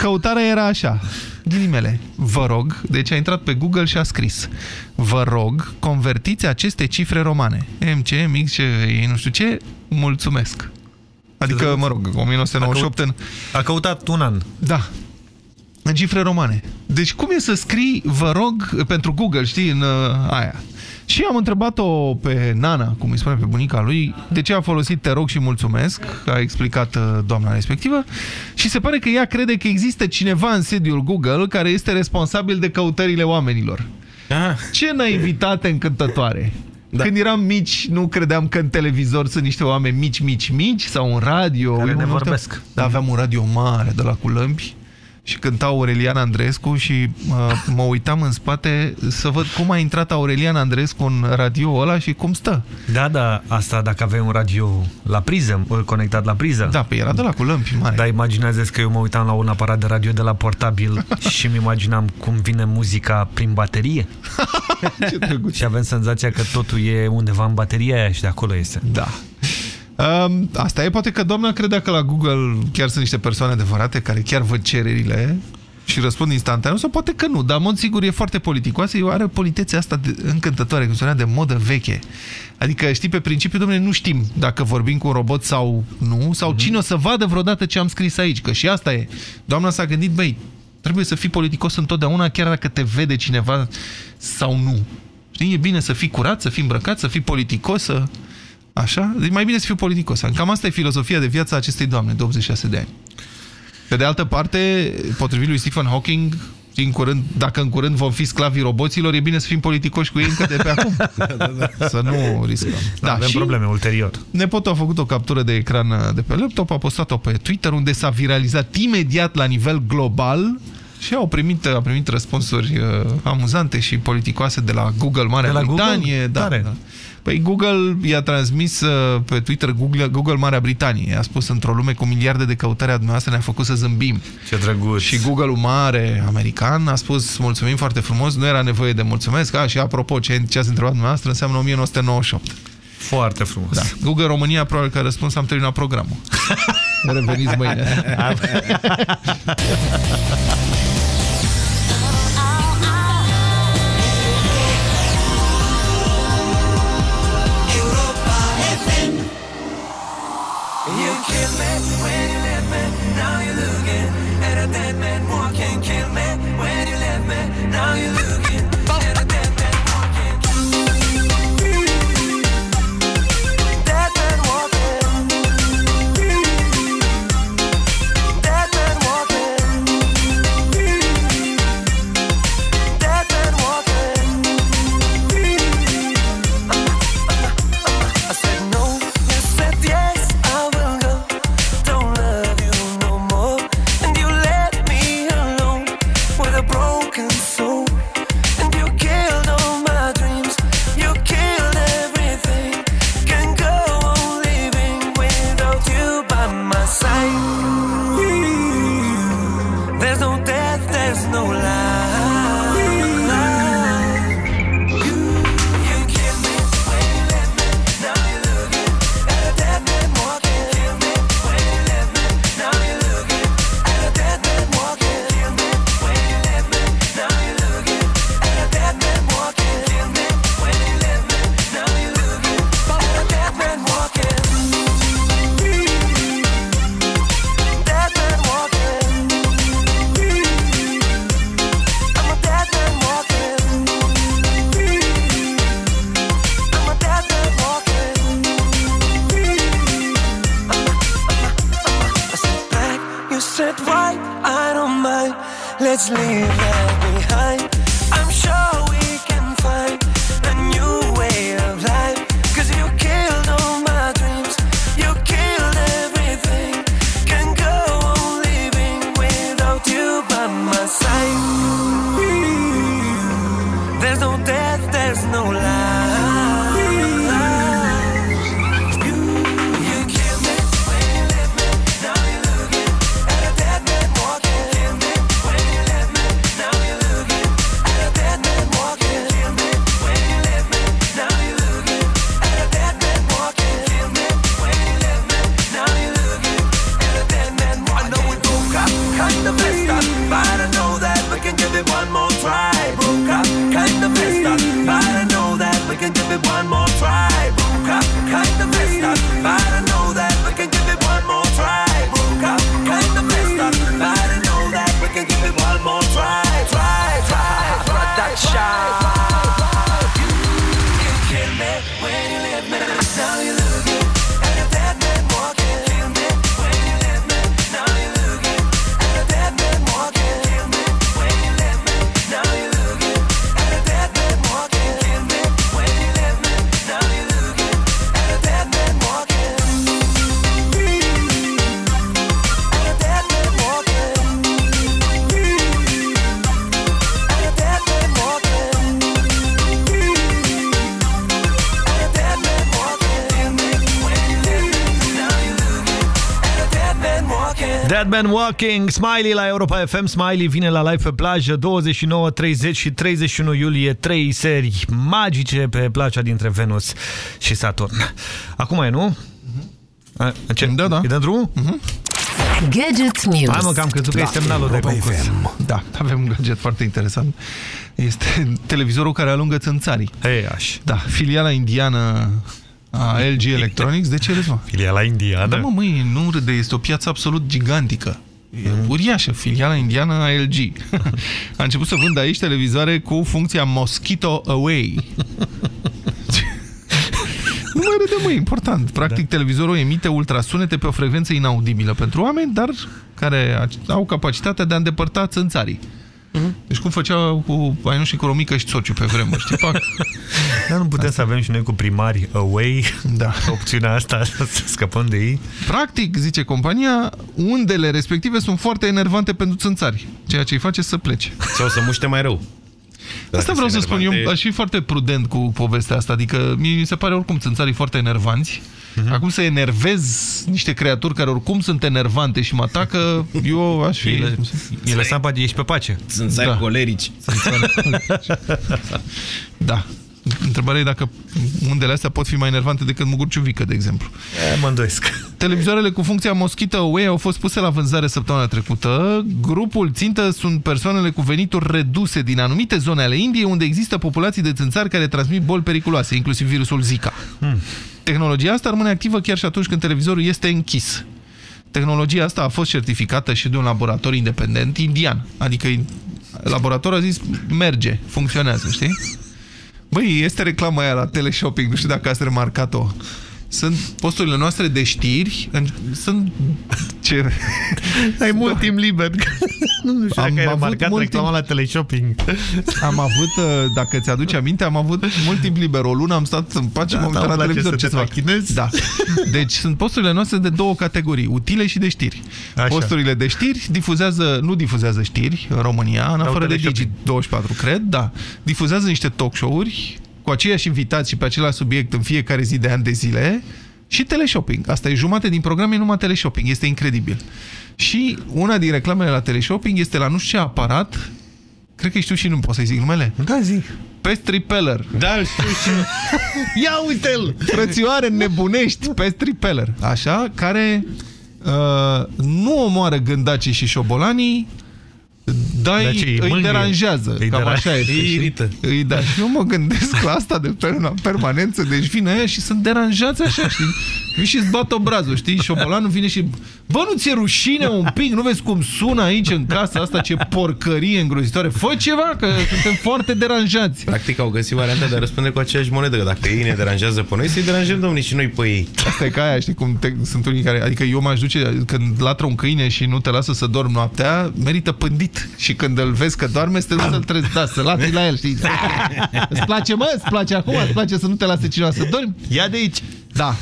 Căutarea era așa, ghilimele, vă rog, deci a intrat pe Google și a scris, vă rog, convertiți aceste cifre romane, MC, MX, ce, nu știu ce, mulțumesc. Adică, mă rog, 1998 a, căut, a căutat un an. Da, în cifre romane. Deci cum e să scrii, vă rog, pentru Google, știi, în uh, aia. Și am întrebat-o pe Nana, cum îi spune pe bunica lui, de ce a folosit te rog și mulțumesc, a explicat uh, doamna respectivă, și se pare că ea crede că există cineva în sediul Google care este responsabil de căutările oamenilor. Ah. Ce naivitate încântătoare! Da. Când eram mici, nu credeam că în televizor sunt niște oameni mici, mici, mici, sau un radio. Care ne vorbesc. Da, aveam un radio mare de la Culămpi și cânta Aurelian Andrescu și uh, mă uitam în spate să văd cum a intrat Aurelian Andrescu în radio ăla și cum stă. Da, da, asta dacă aveai un radio la priză, conectat la priză. Da, pe era de la cu lămpi mare. Da, imaginează că eu mă uitam la un aparat de radio de la portabil (laughs) și mi imaginam cum vine muzica prin baterie. (laughs) și avem senzația că totul e undeva în bateria aia și de acolo este. Da. Um, asta e, poate că doamna credea că la Google chiar sunt niște persoane adevărate care chiar văd cererile și răspund instantaneu, sau poate că nu, dar în mod sigur e foarte politicoasă, eu are politețea asta de, încântătoare, cum spunea, de modă veche. Adică, știi, pe principiu, domnule, nu știm dacă vorbim cu un robot sau nu, sau mm -hmm. cine o să vadă vreodată ce am scris aici, că și asta e. Doamna s-a gândit, băi, trebuie să fii politicos întotdeauna, chiar dacă te vede cineva sau nu. Știi, e bine să fii curat, să fii îmbrăcat, să fii politicos, să... Așa? Deci mai bine să fiu politicos. Cam asta e filozofia de viață a acestei doamne de 86 de ani. Pe de altă parte, potrivit lui Stephen Hawking, în curând, dacă în curând vom fi sclavii roboților, e bine să fim politicoși cu ei încă de pe acum. (laughs) da, da, da. Să nu riscăm. Da, avem și probleme ulterior. Nepotul a făcut o captură de ecran de pe laptop, a postat-o pe Twitter, unde s-a viralizat imediat la nivel global și au primit, a primit răspunsuri uh, amuzante și politicoase de la Google Marea de la Britanie. Google? Da, da. Păi Google i-a transmis uh, pe Twitter Google, Google Marea Britanie. A spus într-o lume cu miliarde de căutări a dumneavoastră ne-a făcut să zâmbim. Ce drăguț. Și Google-ul mare american a spus mulțumim foarte frumos, nu era nevoie de mulțumesc. A, și apropo, ce, ce ați întrebat dumneavoastră înseamnă 1998. Foarte frumos. Da. Google România probabil că a răspuns am terminat programul. (laughs) Reveniți mâine. (laughs) now you look Man Walking, Smiley la Europa FM. Smiley vine la live pe plajă 29, 30 și 31 iulie. Trei serii magice pe plajă dintre Venus și Saturn. Acum e, nu? A, ce? Da, da. E dăm drumul? Gadget News. Hai mă, că am crezut că e semnalul de concurs. Da, avem un gadget foarte interesant. Este televizorul care alungă țânțarii. Ei, aș. Da, filiala indiană a LG Electronics. De ce râzi, mă? Filiala indiană? Da, mă, măi, nu râde, este o piață absolut gigantică. E uriașă, filiala indiană a LG. (laughs) A început să vândă aici televizoare cu funcția Mosquito Away. (laughs) Nu mai râde, măi, important. Practic, da. televizorul emite ultrasunete pe o frecvență inaudibilă pentru oameni, dar care au capacitatea de a îndepărta țânțarii. Deci cum făceau cu Ainuș și cu Romică și Sociu pe vremuri, știi? Pac. (laughs) Dar nu putem asta. să avem și noi cu primari away (laughs) da. opțiunea asta, (laughs) să scăpăm de ei? Practic, zice compania, undele respective sunt foarte enervante pentru țânțari, ceea ce îi face să plece. Sau să muște mai rău. Asta vreau să spun, eu aș fi foarte prudent cu povestea asta, adică mi se pare oricum țânțarii foarte enervanți. Mhm. Acum să enervez niște creaturi care oricum sunt enervante și mă atacă, (laughs) eu aș fi... Ele, ele lăsam ești pe pace. Țânțari da. colerici. Da. Întrebarea e dacă undele astea pot fi mai enervante decât mugurciuvică, de exemplu. E, mă îndoiesc. Televizoarele cu funcția Mosquito Away au fost puse la vânzare săptămâna trecută. Grupul țintă sunt persoanele cu venituri reduse din anumite zone ale Indiei, unde există populații de țânțari care transmit boli periculoase, inclusiv virusul Zika. Hmm. Tehnologia asta rămâne activă chiar și atunci când televizorul este închis. Tehnologia asta a fost certificată și de un laborator independent indian. Adică laboratorul a zis, merge, funcționează, știi? Băi, este reclama aia la teleshopping, nu știu dacă ați remarcat-o. Sunt posturile noastre de știri, în, sunt... Ce? Ai mult timp liber. nu știu am dacă ai remarcat mult reclama timp... la teleshopping. Am avut, uh, dacă ți-aduci aminte, am avut mult timp liber. O lună am stat în pace, Da, m-am da, uitat la îmi place televizor. să Ce te să fac? machinezi. Da. Deci sunt posturile noastre de două categorii, utile și de știri. Așa. Posturile de știri difuzează, nu difuzează știri în România, în Au afară de teleshopping. Digi24, cred, da. Difuzează niște talk show-uri cu aceiași invitați și pe același subiect în fiecare zi de ani de zile și teleshopping. Asta e jumate din program, e numai teleshopping. Este incredibil. Și una din reclamele la teleshopping este la nu știu ce aparat, cred că știu și nu pot să-i zic numele. Da, zi. Pestry Peller. Da, știu și... (laughs) Ia uite-l! Frățioare nebunești, Pestry Peller. Așa, care uh, nu omoară gândacii și șobolanii, dai, Dar ce, îi îi mângâie? deranjează. Îi cam deranjează. așa este. Îi știi? irită. Îi, da. Și eu mă gândesc la asta de per în permanență, deci vine aia și sunt deranjați așa, știi? Vii și-ți bat obrazul, știi? Șobolanul vine și... Bă, nu ți-e rușine un pic? Nu vezi cum sună aici în casa asta? Ce porcărie îngrozitoare. Fă ceva, că suntem foarte deranjați. Practic au găsit varianta de a răspunde cu aceeași monedă, că dacă ei ne deranjează pe noi, să-i deranjăm, domnule, și noi pe ei. Asta e ca aia, știi cum te, sunt unii care... Adică eu m-aș duce, când latră un câine și nu te lasă să dormi noaptea, merită pândit. Și și când îl vezi că doarme, să te duci să-l trezi, da, să lați la el, știi? Îți place, mă? Îți place acum? Îți place să nu te lase cineva să dormi? Ia de aici! Da.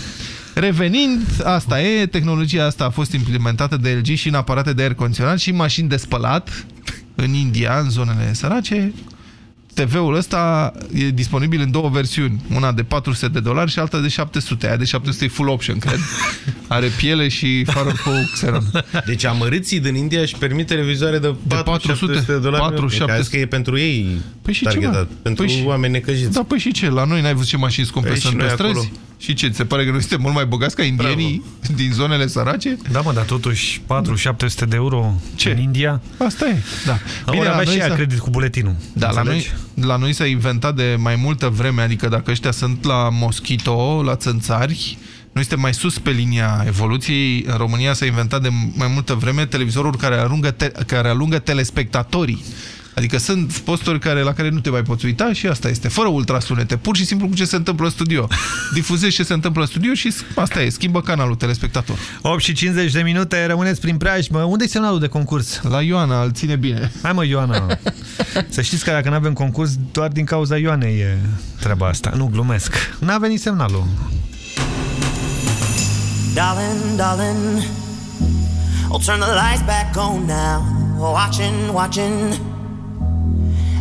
Revenind, asta e, tehnologia asta a fost implementată de LG și în aparate de aer condiționat și mașini de spălat în India, în zonele sărace. TV-ul ăsta e disponibil în două versiuni, una de 400 de dolari și alta de 700. Aia de 700 e full option, cred. (laughs) Are piele și fară cu xenon. Deci amărâții din India își permit televizoare de, 400 de dolari. 400 că e pentru ei păi și targetat, ce, mă? pentru Păi și- oameni necăjiți. Da, păi și ce? La noi n-ai văzut ce mașini scumpe Păi și sunt pe noi străzi? acolo. Și ce? ți Se pare că noi suntem mult mai bogați ca indienii din zonele sărace? Da, mă, dar totuși 4-700 de euro Ce? în India. Asta e, da. Bine, avea și ea s-a- credit cu buletinul. Da, la noi, Înțelegi? La noi s-a inventat de mai multă vreme, adică dacă ăștia sunt la Moschito, la țânțari, noi suntem mai sus pe linia evoluției. În România s-a inventat de mai multă vreme televizorul care alungă, te care alungă telespectatorii. Adică sunt posturi care, la care nu te mai poți uita și asta este, fără ultrasunete, pur și simplu cu ce se întâmplă în studio. (laughs) Difuzezi ce se întâmplă în studio și asta e, schimbă canalul telespectator. 8 și 50 de minute, rămâneți prin preajmă. Unde-i semnalul de concurs? La Ioana, îl ține bine. Hai mă, Ioana. (laughs) Să știți că dacă nu avem concurs, doar din cauza Ioanei e treaba asta. Nu, glumesc. N-a venit semnalul. Darling, darling, I'll turn the lights back on now. Watching, watching,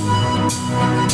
Música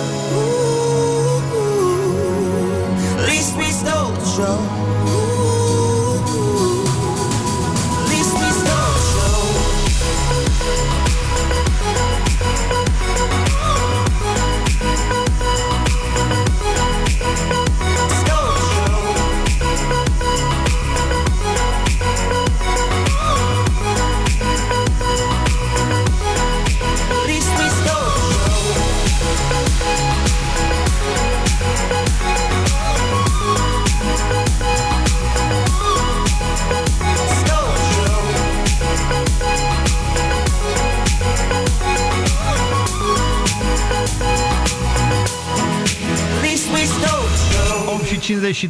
Show.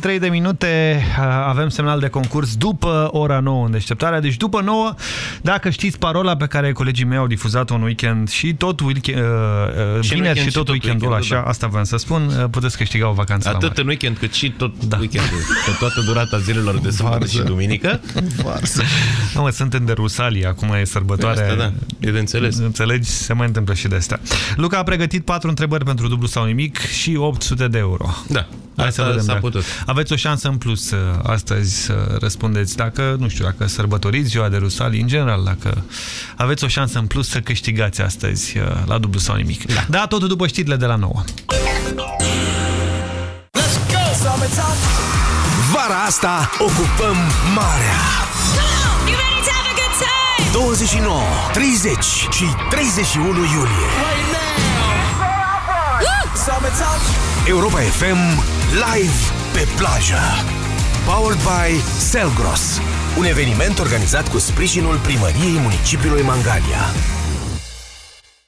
23 de minute avem semnal de concurs după ora 9 în deșteptarea. Deci după 9, dacă știți parola pe care colegii mei au difuzat-o în weekend și tot weekend, uh, Și în vineri weekend și și tot tot weekendul, weekendul, așa, da. asta vreau să spun, puteți câștiga o vacanță la Atât mare. în weekend cât și tot da. weekendul. Pe toată durata zilelor de săptămână Varză. și duminică. Varză. Nu, mă, sunt în Derusalii, acum e sărbătoare. Asta, da. E de înțeles. Înțelegi? Se mai întâmplă și de asta. Luca a pregătit patru întrebări pentru dublu sau nimic și 800 de euro. Da. Hai Asta să vedem s-a dacă- putut. Aveți o șansă în plus uh, astăzi să răspundeți. Dacă, nu știu, dacă sărbătoriți ziua de Rusalii, în general, dacă aveți o șansă în plus să câștigați astăzi uh, la dublu sau nimic. Da, da totul după știrile de la 9. Vara asta ocupăm marea. 29, 30 și 31 iulie. Europa FM live pe plajă. Powered by Selgros. Un eveniment organizat cu sprijinul primăriei municipiului Mangalia.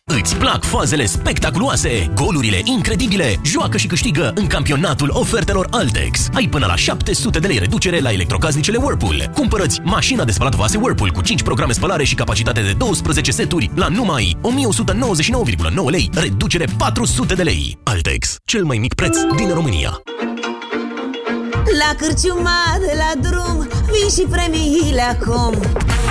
Îți plac fazele spectaculoase, golurile incredibile? Joacă și câștigă în campionatul ofertelor Altex. Ai până la 700 de lei reducere la electrocasnicele Whirlpool. Cumpărăți mașina de spălat vase Whirlpool cu 5 programe spălare și capacitate de 12 seturi la numai 1199,9 lei, reducere 400 de lei. Altex, cel mai mic preț din România. La cârciuma de la drum Vin și premiile acum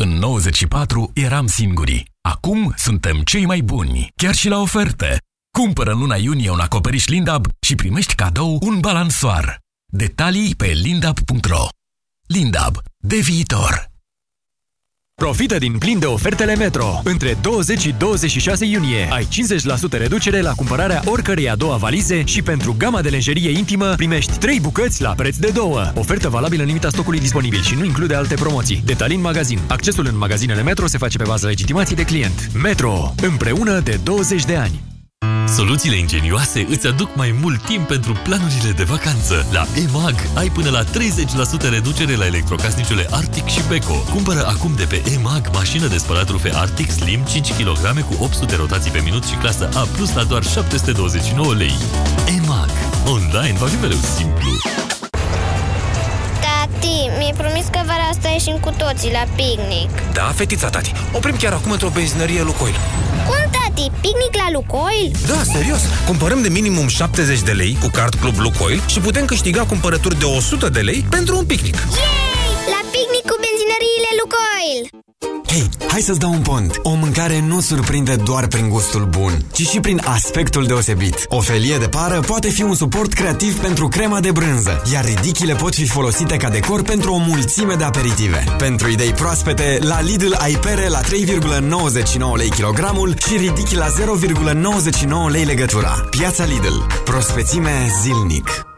În 94 eram singuri. Acum suntem cei mai buni, chiar și la oferte. Cumpără în luna iunie un acoperiș Lindab și primești cadou un balansoar. Detalii pe lindab.ro Lindab. De viitor. Profită din plin de ofertele Metro. Între 20 și 26 iunie ai 50% reducere la cumpărarea oricărei a doua valize și pentru gama de lenjerie intimă primești 3 bucăți la preț de două. Ofertă valabilă în limita stocului disponibil și nu include alte promoții. Detalii în magazin. Accesul în magazinele Metro se face pe bază legitimației de client. Metro. Împreună de 20 de ani. Soluțiile ingenioase îți aduc mai mult timp pentru planurile de vacanță. La EMAG ai până la 30% reducere la electrocasnicele Arctic și Beko. Cumpără acum de pe EMAG mașină de spălat rufe Arctic Slim 5 kg cu 800 rotații pe minut și clasă A+, la doar 729 lei. EMAG. Online va fi mereu simplu. Tati, mi-ai promis că vara asta ieșim cu toții la picnic. Da, fetița tati. Oprim chiar acum într-o benzinărie Lucoil. Cum, tati? Picnic la Lucoil? Da, serios. Cumpărăm de minimum 70 de lei cu card Club Lucoil și putem câștiga cumpărături de 100 de lei pentru un picnic. Yay! La picnic cu benzinăriile Lucoil! Hei, hai să-ți dau un pont. O mâncare nu surprinde doar prin gustul bun, ci și prin aspectul deosebit. O felie de pară poate fi un suport creativ pentru crema de brânză, iar ridichile pot fi folosite ca decor pentru o mulțime de aperitive. Pentru idei proaspete, la Lidl ai pere la 3,99 lei kilogramul și ridichi la 0,99 lei legătura. Piața Lidl. Prospețime zilnic.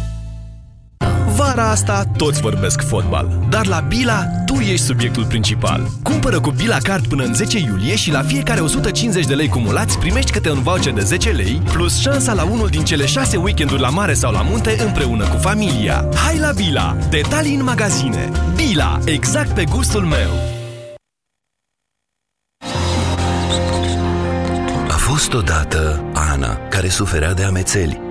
Vara asta toți vorbesc fotbal, dar la Bila tu ești subiectul principal. Cumpără cu Bila Card până în 10 iulie și la fiecare 150 de lei cumulați primești câte un voucher de 10 lei plus șansa la unul din cele 6 weekenduri la mare sau la munte împreună cu familia. Hai la Bila! Detalii în magazine. Bila, exact pe gustul meu. A fost odată Ana, care suferea de amețeli.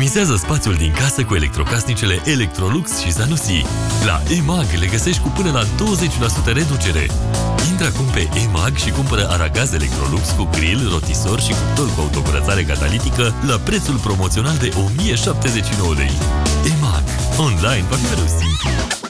Optimizează spațiul din casă cu electrocasnicele Electrolux și Zanussi. La EMAG le găsești cu până la 20% reducere. Intră acum pe EMAG și cumpără aragaz Electrolux cu grill, rotisor și cuptor cu autocurățare catalitică la prețul promoțional de 1079 lei. EMAG. Online va fi mereu simplu.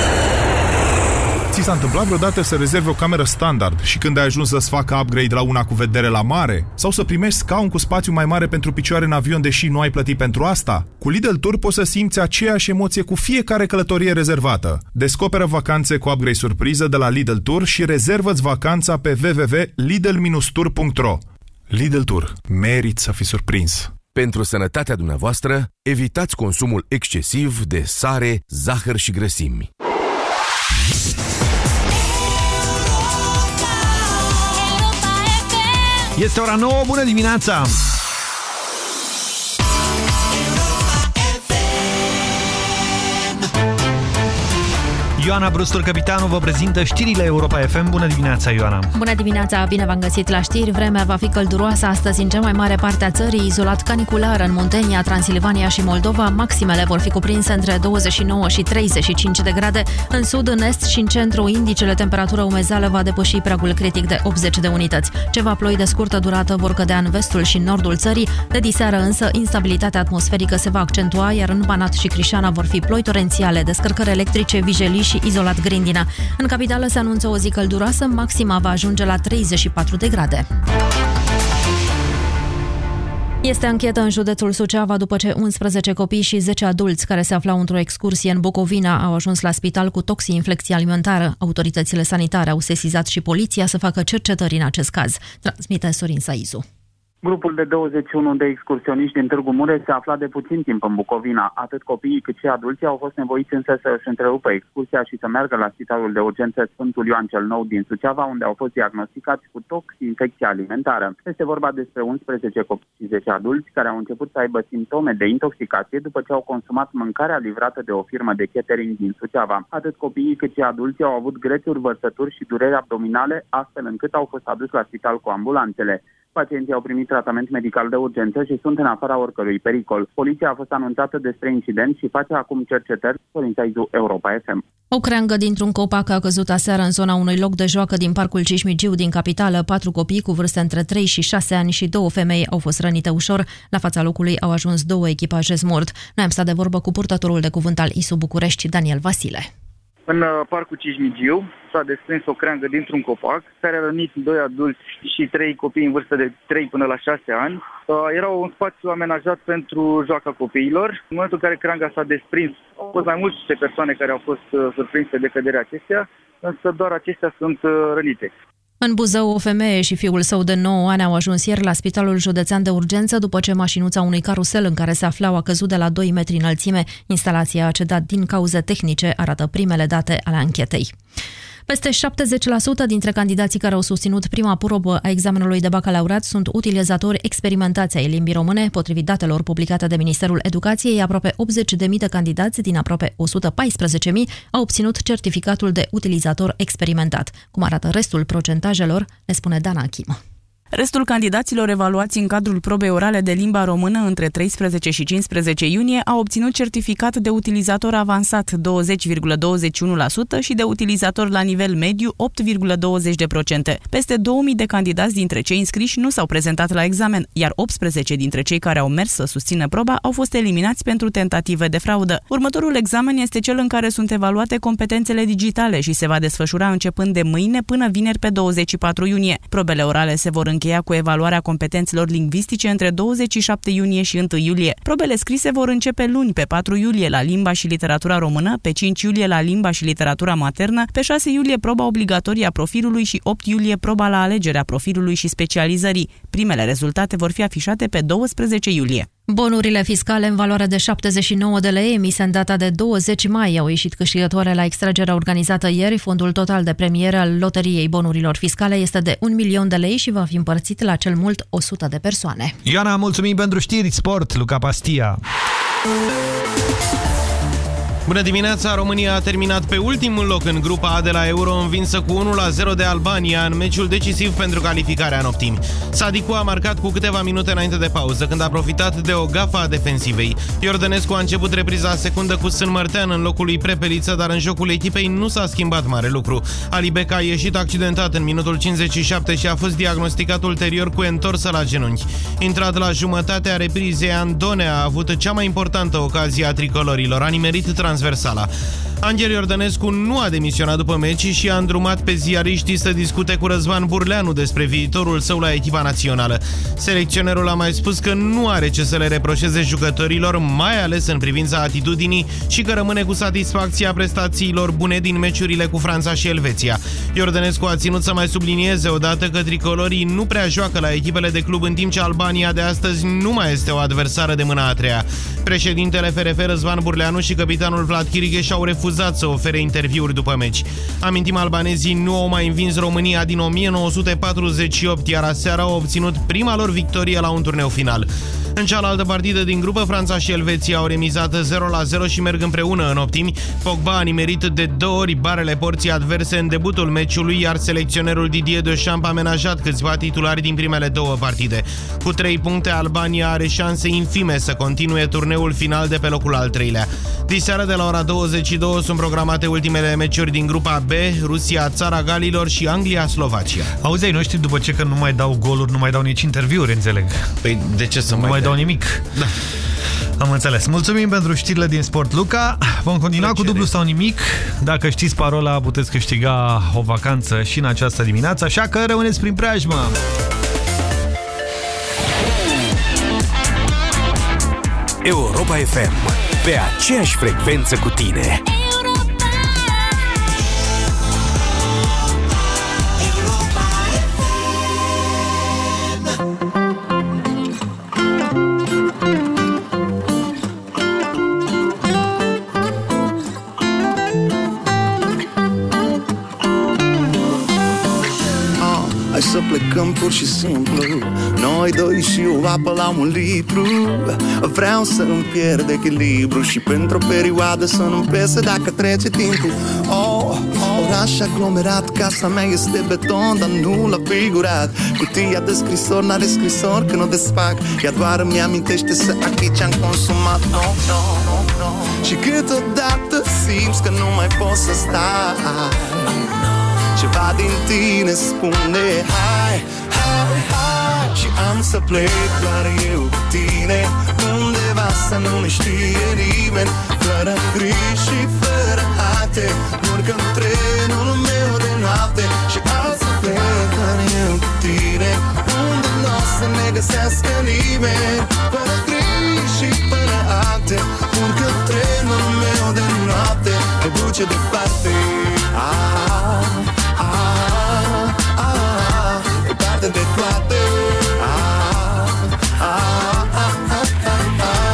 Ți s-a întâmplat vreodată să rezervi o cameră standard și când ai ajuns să-ți facă upgrade la una cu vedere la mare? Sau să primești scaun cu spațiu mai mare pentru picioare în avion deși nu ai plătit pentru asta? Cu Lidl Tour poți să simți aceeași emoție cu fiecare călătorie rezervată. Descoperă vacanțe cu upgrade surpriză de la Lidl Tour și rezervă-ți vacanța pe www.lidl-tour.ro Lidl Tour. Merit să fii surprins! Pentru sănătatea dumneavoastră, evitați consumul excesiv de sare, zahăr și grăsimi. Este ora 9, bună dimineața! Ioana Brustur, capitanul, vă prezintă știrile Europa FM. Bună dimineața, Ioana! Bună dimineața, bine v-am găsit la știri. Vremea va fi călduroasă astăzi în cea mai mare parte a țării, izolat canicular în Muntenia, Transilvania și Moldova. Maximele vor fi cuprinse între 29 și 35 de grade. În sud, în est și în centru, indicele temperatură umezală va depăși pragul critic de 80 de unități. Ceva ploi de scurtă durată vor cădea în vestul și nordul țării. De diseară însă, instabilitatea atmosferică se va accentua, iar în Banat și Crișana vor fi ploi torențiale, descărcări electrice, vijelii și izolat grindina. În capitală se anunță o zi călduroasă, maxima va ajunge la 34 de grade. Este anchetă în județul Suceava după ce 11 copii și 10 adulți care se aflau într-o excursie în Bucovina au ajuns la spital cu toxi-inflecție alimentară. Autoritățile sanitare au sesizat și poliția să facă cercetări în acest caz. Transmite Sorin Saizu. Grupul de 21 de excursioniști din Târgu Mureș se afla de puțin timp în Bucovina. Atât copiii cât și adulții au fost nevoiți însă să își întrerupă excursia și să meargă la spitalul de urgență Sfântul Ioan cel Nou din Suceava, unde au fost diagnosticați cu tox infecție alimentară. Este vorba despre 11 copii și 10 adulți care au început să aibă simptome de intoxicație după ce au consumat mâncarea livrată de o firmă de catering din Suceava. Atât copiii cât și adulții au avut grețuri, vărsături și dureri abdominale, astfel încât au fost aduși la spital cu ambulanțele. Pacienții au primit tratament medical de urgență și sunt în afara oricărui pericol. Poliția a fost anunțată despre incident și face acum cercetări. Sorin Saizu, Europa FM. O creangă dintr-un copac a căzut aseară în zona unui loc de joacă din parcul Cismigiu din capitală. Patru copii cu vârste între 3 și 6 ani și două femei au fost rănite ușor. La fața locului au ajuns două echipaje smurt. Noi am stat de vorbă cu purtătorul de cuvânt al ISU București, Daniel Vasile. În uh, parcul Cismigiu s-a desprins o creangă dintr-un copac care a rănit doi adulți și trei copii în vârstă de 3 până la 6 ani. Uh, Era un spațiu amenajat pentru joaca copiilor. În momentul în care creanga s-a desprins, au fost mai multe persoane care au fost uh, surprinse de căderea acestea, însă doar acestea sunt uh, rănite. În Buzău, o femeie și fiul său de 9 ani au ajuns ieri la Spitalul Județean de Urgență după ce mașinuța unui carusel în care se aflau a căzut de la 2 metri înălțime. Instalația a cedat din cauze tehnice, arată primele date ale anchetei. Peste 70% dintre candidații care au susținut prima probă a examenului de bacalaureat sunt utilizatori experimentați ai limbii române. Potrivit datelor publicate de Ministerul Educației, aproape 80.000 de candidați din aproape 114.000 au obținut certificatul de utilizator experimentat. Cum arată restul procentajelor, ne spune Dana Achimă. Restul candidaților evaluați în cadrul probei orale de limba română între 13 și 15 iunie au obținut certificat de utilizator avansat 20,21% și de utilizator la nivel mediu 8,20%. Peste 2000 de candidați dintre cei înscriși nu s-au prezentat la examen, iar 18 dintre cei care au mers să susțină proba au fost eliminați pentru tentative de fraudă. Următorul examen este cel în care sunt evaluate competențele digitale și se va desfășura începând de mâine până vineri pe 24 iunie. Probele orale se vor încheia cu evaluarea competențelor lingvistice între 27 iunie și 1 iulie. Probele scrise vor începe luni pe 4 iulie la limba și literatura română, pe 5 iulie la limba și literatura maternă, pe 6 iulie proba obligatorie a profilului și 8 iulie proba la alegerea profilului și specializării. Primele rezultate vor fi afișate pe 12 iulie. Bonurile fiscale în valoare de 79 de lei emise în data de 20 mai au ieșit câștigătoare la extragerea organizată ieri. Fondul total de premiere al loteriei bonurilor fiscale este de 1 milion de lei și va fi împărțit la cel mult 100 de persoane. Ioana, mulțumim pentru știri, sport, Luca Pastia. Bună dimineața! România a terminat pe ultimul loc în grupa A de la Euro, învinsă cu 1-0 de Albania în meciul decisiv pentru calificarea în optimi. Sadicu a marcat cu câteva minute înainte de pauză, când a profitat de o gafă a defensivei. Iordănescu a început repriza secundă cu Sân Mărtean în locul lui Prepeliță, dar în jocul echipei nu s-a schimbat mare lucru. Ali Beca a ieșit accidentat în minutul 57 și a fost diagnosticat ulterior cu întorsă la genunchi. Intrat la jumătatea reprizei, Andone a avut cea mai importantă ocazie a tricolorilor. A nimerit transversala. Angel Iordănescu nu a demisionat după meci și a îndrumat pe ziariștii să discute cu Răzvan Burleanu despre viitorul său la echipa națională. Selecționerul a mai spus că nu are ce să le reproșeze jucătorilor, mai ales în privința atitudinii și că rămâne cu satisfacția prestațiilor bune din meciurile cu Franța și Elveția. Iordănescu a ținut să mai sublinieze odată că tricolorii nu prea joacă la echipele de club în timp ce Albania de astăzi nu mai este o adversară de mâna a treia. Președintele FRF Răzvan Burleanu și capitanul Vlad Chiriche și-au refuzat să ofere interviuri după meci. Amintim, albanezii nu au mai învins România din 1948, iar aseară au obținut prima lor victorie la un turneu final. În cealaltă partidă din grupă, Franța și Elveția au remizat 0-0 și merg împreună în optimi. Pogba a nimerit de două ori barele porții adverse în debutul meciului, iar selecționerul Didier Deschamps a amenajat câțiva titulari din primele două partide. Cu trei puncte, Albania are șanse infime să continue turneul final de pe locul al treilea. Diseară de la ora 22 sunt programate ultimele meciuri din grupa B, Rusia, Țara Galilor și Anglia-Slovacia. Auzi, ai noștri după ce că nu mai dau goluri, nu mai dau nici interviuri, înțeleg. Păi de ce să nu mai mai dai? dau nimic? Da. Am înțeles. Mulțumim pentru știrile din Sport, Luca. Vom continua cu dublu sau nimic. Dacă știți parola, puteți câștiga o vacanță și în această dimineață, așa că rămâneți prin preajmă. Europa FM. Pe aceeași frecvență cu tine. Plecăm pur și simplu. Noi doi și o apă la un litru. Vreau să îmi pierd echilibru Și pentru o perioadă să nu pese dacă trece timpul. Oh, oraș aglomerat Casa mea este beton, dar nu l-a figurat. Cutia de scrisori n-are scrisori când o desfac. Ea doar îmi amintește să achit ce-am consumat. No, no, no, no. Și câteodată simți că nu mai poți să stai ceva din tine spune Hai, hai, hai. Și am să plec doar eu cu tine. Undeva să nu ne știe nimeni. Fără griji și fără acte Urcăm trenul meu de noapte. Și am să plec doar eu cu tine. Unde nu o să ne găsească nimeni? Fără griji și fără acte Urcăm trenul meu de noapte. Ne duce departe ah, ah, ah, departe de toate. Ah, ah, ah, ah, ah, ah,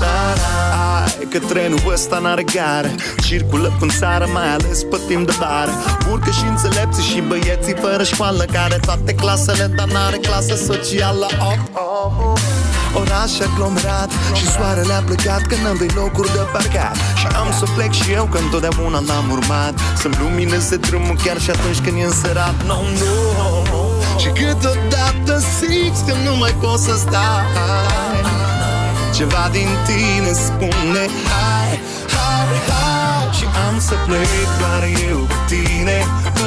da, da. Hai că trenul ăsta n-are gare Circulă în țară, mai ales pe timp de vară Urcă și înțelepții și băieții fără școală Care toate clasele, dar n-are clasă socială oh, oh. Oraș aglomerat Și soarele a plecat Că n-am doi locuri de parcat Și am să plec și eu Că întotdeauna l-am urmat. Să-mi lumineze drumul chiar și atunci când e înserat. No, no. Și câteodată simți că nu mai poți să stai. Ceva din tine spune Hai, hai, hai. Și am să plec doar eu cu tine.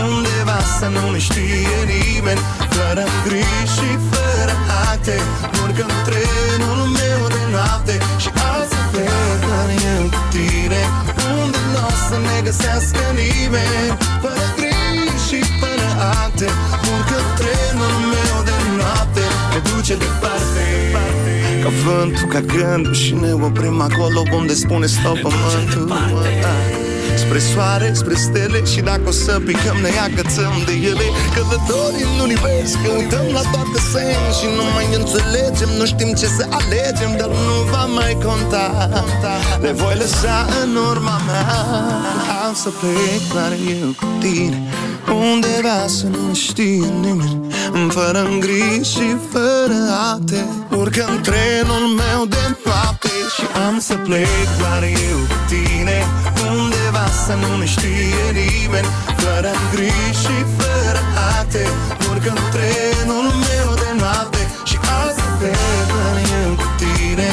Undeva să nu ne știe nimeni. Fără griji și fără acte Urcăm trenul meu de noapte Și am să plec doar eu cu tine Unde nu o să ne găsească nimeni. Fără griji și fără acte Urcăm trenul meu de noapte Ne duce departe. Ca vântul, ca gândul Și ne oprim acolo unde spune stop pământul Spre soare, spre stele Și dacă o să picăm ne agățăm de ele. Călători în univers Că uităm la toate semn Și nu mai înțelegem Nu știm ce să alegem Dar nu va mai conta. Le voi lăsa în urma mea. Am să plec doar eu cu tine. Undeva să nu știe nimeni Fără griji și fără ate Urcăm trenul meu de noapte Și am să plec doar eu cu tine. Undeva să nu ne știe nimeni. Fără griji și fără ate Urcăm trenul meu de noapte. Și am să plec doar eu cu tine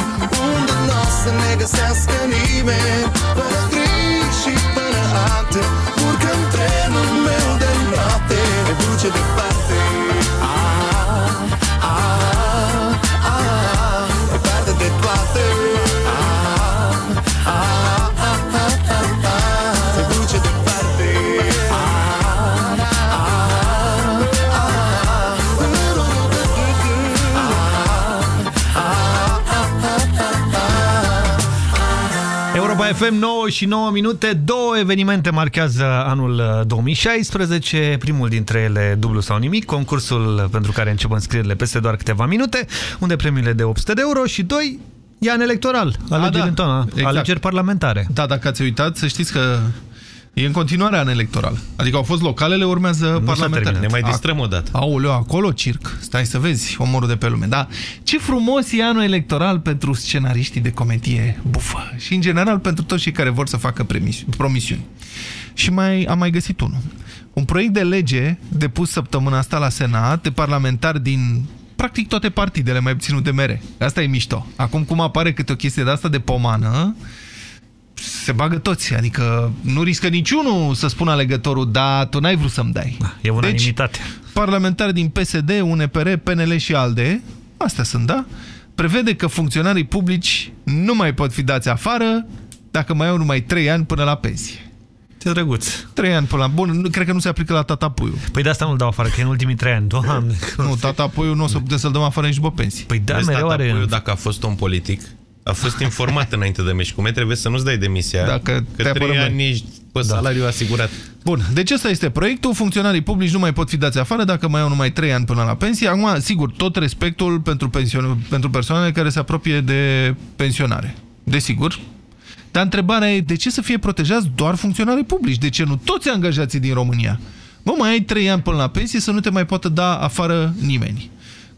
Unde nu o să ne găsească nimeni? Fără griji și fără ate Urcăm trenul meu de noapte. Ne duce departe FM 9 și 9 minute, două evenimente marchează anul uh, 2016, primul dintre ele dublu sau nimic, concursul pentru care încep înscrierile peste doar câteva minute, unde premiile de 800 de euro și doi, e an electoral, alegeri da, în toamnă, exact. alegeri parlamentare. Da, dacă ați uitat, să știți că e în continuare an electoral. Adică au fost localele, urmează parlamentare. terminat. Ne mai distrăm o dată. Aoleu, acolo circ. Stai să vezi omorul de pe lume. Da, ce frumos e anul electoral pentru scenariștii de comedie bufă. Și în general pentru toți cei care vor să facă promisiuni. Și mai am mai găsit unul. Un proiect de lege depus săptămâna asta la Senat de parlamentari din practic toate partidele, mai puțin de mere. Asta e mișto. Acum cum apare câte o chestie de asta de pomană, se bagă toți, adică nu riscă niciunul să spună alegătorul, da, tu n-ai vrut să-mi dai. E unanimitate. Deci, parlamentari din PSD, UNPR, PNL și ALDE, astea sunt, da? Prevede că funcționarii publici nu mai pot fi dați afară dacă mai au numai 3 ani până la pensie. Ce drăguț. 3 ani până la... Bun, nu, cred că nu se aplică la tata Puiu. Păi de asta nu-l dau afară, că e în ultimii 3 ani. Doamne. Nu, tata Puiu nu o să putem să-l dăm afară nici după pensie. Păi da, Vezi, mereu tata are... Puiu, dacă a fost om politic, a fost informat înainte de meci. Cum e, trebuie să nu-ți dai demisia. Dacă că te trei apără ani ești pe da. salariu asigurat. Bun, deci ăsta este proiectul. Funcționarii publici nu mai pot fi dați afară dacă mai au numai 3 ani până la pensie. Acum, sigur, tot respectul pentru, pension... pentru persoanele care se apropie de pensionare. Desigur. Dar întrebarea e, de ce să fie protejați doar funcționarii publici? De ce nu toți angajații din România? Mă, mai ai 3 ani până la pensie să nu te mai poată da afară nimeni.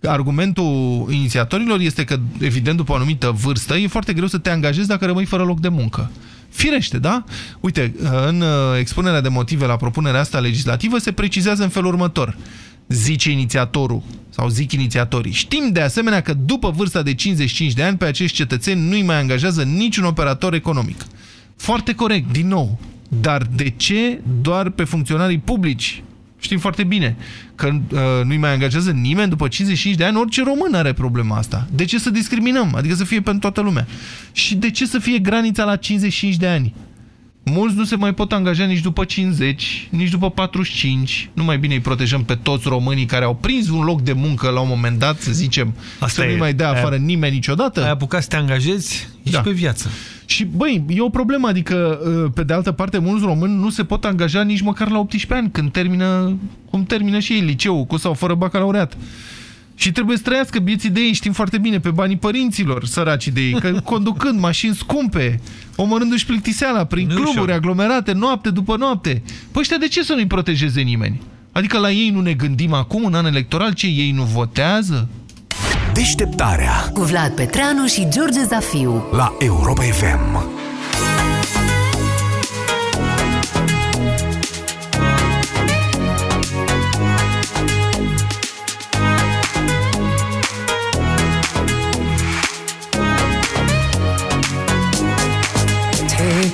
Argumentul inițiatorilor este că, evident, după o anumită vârstă, e foarte greu să te angajezi dacă rămâi fără loc de muncă. Firește, da? Uite, în expunerea de motive la propunerea asta legislativă se precizează în felul următor. Zice inițiatorul, sau zic inițiatorii. Știm de asemenea că după vârsta de 55 de ani pe acești cetățeni nu-i mai angajează niciun operator economic. Foarte corect, din nou. Dar de ce doar pe funcționarii publici? Știm foarte bine că uh, nu-i mai angajează nimeni după 55 de ani, orice român are problema asta. De ce să discriminăm? Adică să fie pentru toată lumea. Și de ce să fie granița la 55 de ani? Mulți nu se mai pot angaja nici după 50, nici după 45. Nu mai bine îi protejăm pe toți românii care au prins un loc de muncă la un moment dat, să zicem, Asta să nu mai dea afară aia, nimeni niciodată. Ai apucat să te angajezi, ești da. pe viață. Și, băi, e o problemă, adică, pe de altă parte, mulți români nu se pot angaja nici măcar la 18 ani, când termină, cum termină și ei liceul, cu sau fără bacalaureat. Și trebuie să trăiască vieții de ei, știm foarte bine, pe banii părinților săraci de ei, că (laughs) conducând mașini scumpe, omorându-și plictiseala prin nu cluburi ușor. aglomerate, noapte după noapte. Păi ăștia de ce să nu-i protejeze nimeni? Adică la ei nu ne gândim acum, în an electoral, ce ei nu votează? Deșteptarea cu Vlad Petreanu și George Zafiu la Europa FM.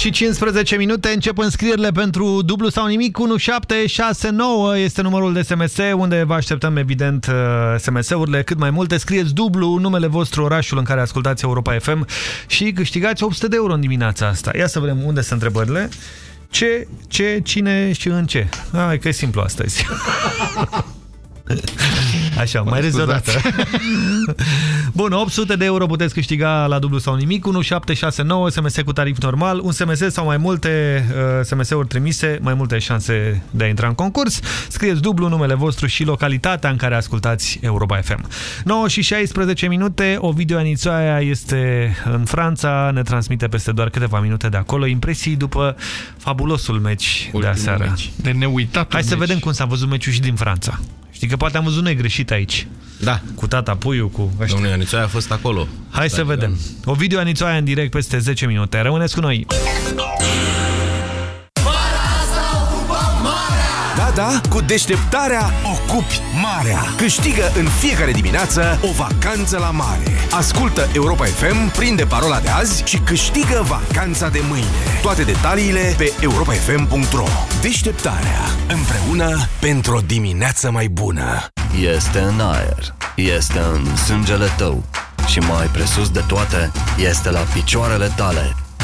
Și 15 minute. Încep înscrierile pentru dublu sau nimic. 1769 este numărul de SMS unde vă așteptăm evident uh, SMS-urile cât mai multe scrieți dublu numele vostru orașul în care ascultați Europa FM și câștigați 800 de euro în dimineața asta. Ia să vedem unde sunt întrebările. Ce, ce, cine și în ce? Hai că e simplu astăzi (laughs) (laughs) Așa, mai râzi odată. (laughs) Bun, 800 de euro puteți câștiga la dublu sau nimic, 1769, SMS cu tarif normal, un SMS sau mai multe uh, SMS-uri trimise, mai multe șanse de a intra în concurs. Scrieți dublu numele vostru și localitatea în care ascultați Europa FM. 9 și 16 minute, Ovidiu Anițoaia este în Franța, ne transmite peste doar câteva minute de acolo impresii după fabulosul meci de aseară. meci. De neuitat. Hai să vedem cum s-a văzut meciul și din Franța. Știi că poate am văzut noi greșit aici. Da. Cu tata Puiu, cu ăștia. Domnul Anițoaia a fost acolo. Hai să vedem. O video Anițoaia în direct peste 10 minute. Rămâneți cu noi. Da, da, cu deșteptarea ocupi marea. Câștigă în fiecare dimineață o vacanță la mare. Ascultă Europa FM, prinde parola de azi și câștigă vacanța de mâine. Toate detaliile pe europafm.ro Deșteptarea. Împreună pentru o dimineață mai bună. Este în aer, este în sângele tău și mai presus de toate, este la picioarele tale.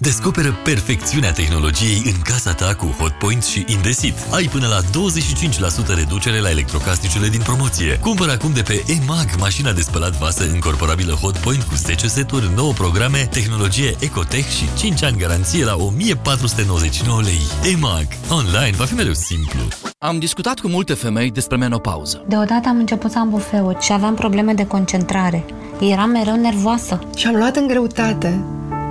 Descoperă perfecțiunea tehnologiei în casa ta cu Hotpoint și Indesit. Ai până la 25% reducere la electrocasnicele din promoție. Cumpără acum de pe EMAG mașina de spălat vase încorporabilă Hotpoint cu 10 seturi, 9 programe, tehnologie Ecotech și 5 ani garanție la 1499 lei. EMAG. Online va fi mereu simplu. Am discutat cu multe femei despre menopauză. Deodată am început să am bufeuri și aveam probleme de concentrare. Eram mereu nervoasă. Și am luat în greutate.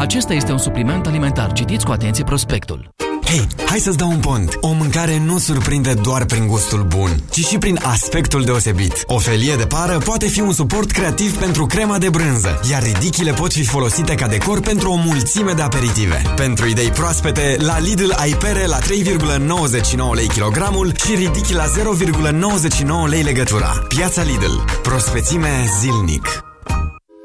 Acesta este un supliment alimentar. Citiți cu atenție prospectul. Hei, hai să-ți dau un pont. O mâncare nu surprinde doar prin gustul bun, ci și prin aspectul deosebit. O felie de pară poate fi un suport creativ pentru crema de brânză, iar ridichile pot fi folosite ca decor pentru o mulțime de aperitive. Pentru idei proaspete, la Lidl ai pere la 3,99 lei kilogramul și ridichi la 0,99 lei legătura. Piața Lidl. Prospețime zilnic.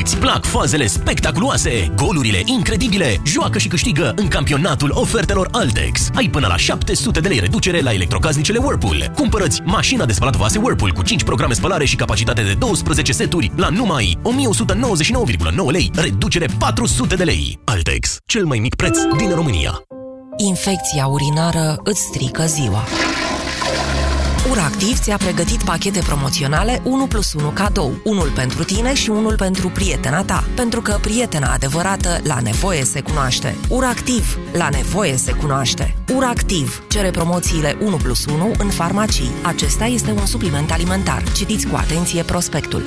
Îți plac fazele spectaculoase, golurile incredibile? Joacă și câștigă în campionatul ofertelor Altex. Ai până la 700 de lei reducere la electrocasnicele Whirlpool. Cumpărăți mașina de spălat vase Whirlpool cu 5 programe spălare și capacitate de 12 seturi la numai 1199,9 lei, reducere 400 de lei. Altex, cel mai mic preț din România. Infecția urinară îți strică ziua. URACTIV ți-a pregătit pachete promoționale 1 plus 1 cadou, unul pentru tine și unul pentru prietena ta, pentru că prietena adevărată la nevoie se cunoaște. URACTIV, la nevoie se cunoaște. URACTIV cere promoțiile 1 plus 1 în farmacii. Acesta este un supliment alimentar. Citiți cu atenție prospectul.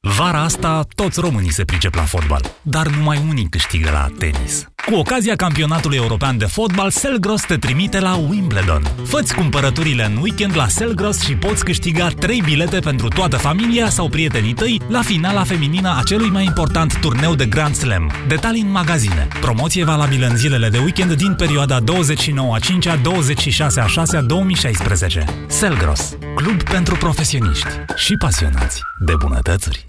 Vara asta, toți românii se pricep la fotbal, dar numai unii câștigă la tenis. Cu ocazia campionatului european de fotbal, Selgros te trimite la Wimbledon. Făți cumpărăturile în weekend la Selgros și poți câștiga 3 bilete pentru toată familia sau prietenii tăi la finala feminină a celui mai important turneu de Grand Slam. Detalii în magazine. Promoție valabilă în zilele de weekend din perioada 29 a 5 a 26 a 6 a 2016. Selgros, club pentru profesioniști și pasionați de bunătățuri.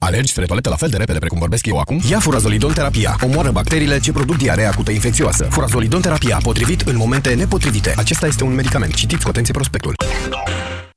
Alergi spre toaletă la fel de repede precum vorbesc eu acum? Ia furazolidon terapia. Omoară bacteriile ce produc diarea acută infecțioasă. Furazolidon terapia, potrivit în momente nepotrivite. Acesta este un medicament. Citiți cu atenție prospectul.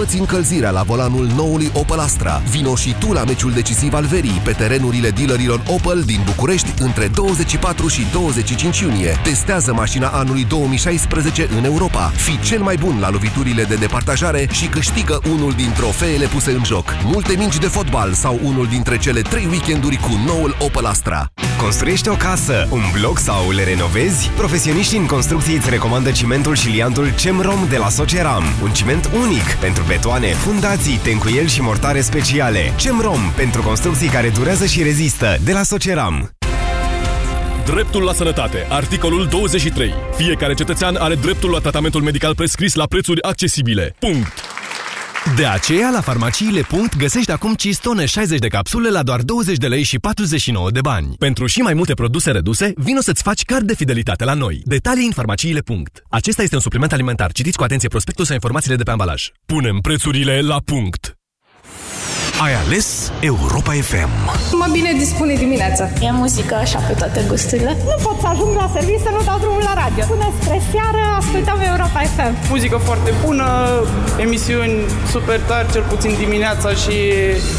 Făți încălzirea la volanul noului Opel Astra. Vino și tu la meciul decisiv al verii pe terenurile dealerilor Opel din București între 24 și 25 iunie. Testează mașina anului 2016 în Europa. Fii cel mai bun la loviturile de departajare și câștigă unul din trofeele puse în joc. Multe mingi de fotbal sau unul dintre cele trei weekenduri cu noul Opel Astra. Construiești o casă, un bloc sau le renovezi? Profesioniștii în construcții îți recomandă cimentul și liantul CEMROM de la Soceram. Un ciment unic pentru betoane, fundații, tencuieli și mortare speciale. CEMROM pentru construcții care durează și rezistă de la Soceram. Dreptul la sănătate. Articolul 23. Fiecare cetățean are dreptul la tratamentul medical prescris la prețuri accesibile. Punct. De aceea, la farmaciile. găsești acum cistone 60 de capsule la doar 20 de lei și 49 de bani. Pentru și mai multe produse reduse, vino să-ți faci card de fidelitate la noi. Detalii în farmaciile. Acesta este un supliment alimentar. Citiți cu atenție prospectul sau informațiile de pe ambalaj. Punem prețurile la punct. Ai ales Europa FM. Mă bine dispune dimineața. E muzică așa pe toate gusturile. Nu pot să ajung la serviciu să nu dau drumul la radio. Până spre seară ascultăm Europa FM. Muzică foarte bună, emisiuni super tari, cel puțin dimineața și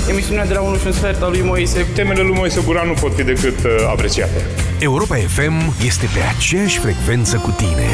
emisiunea de la 1 și un sfert a lui Moise. Temele lui Moise Guran nu pot fi decât uh, apreciate. Europa FM este pe aceeași frecvență cu tine.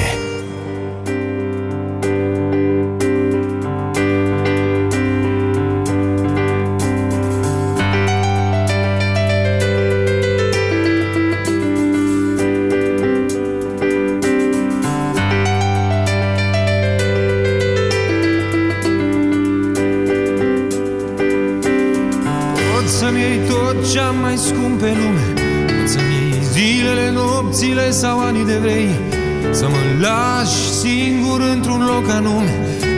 Lași singur într-un loc anume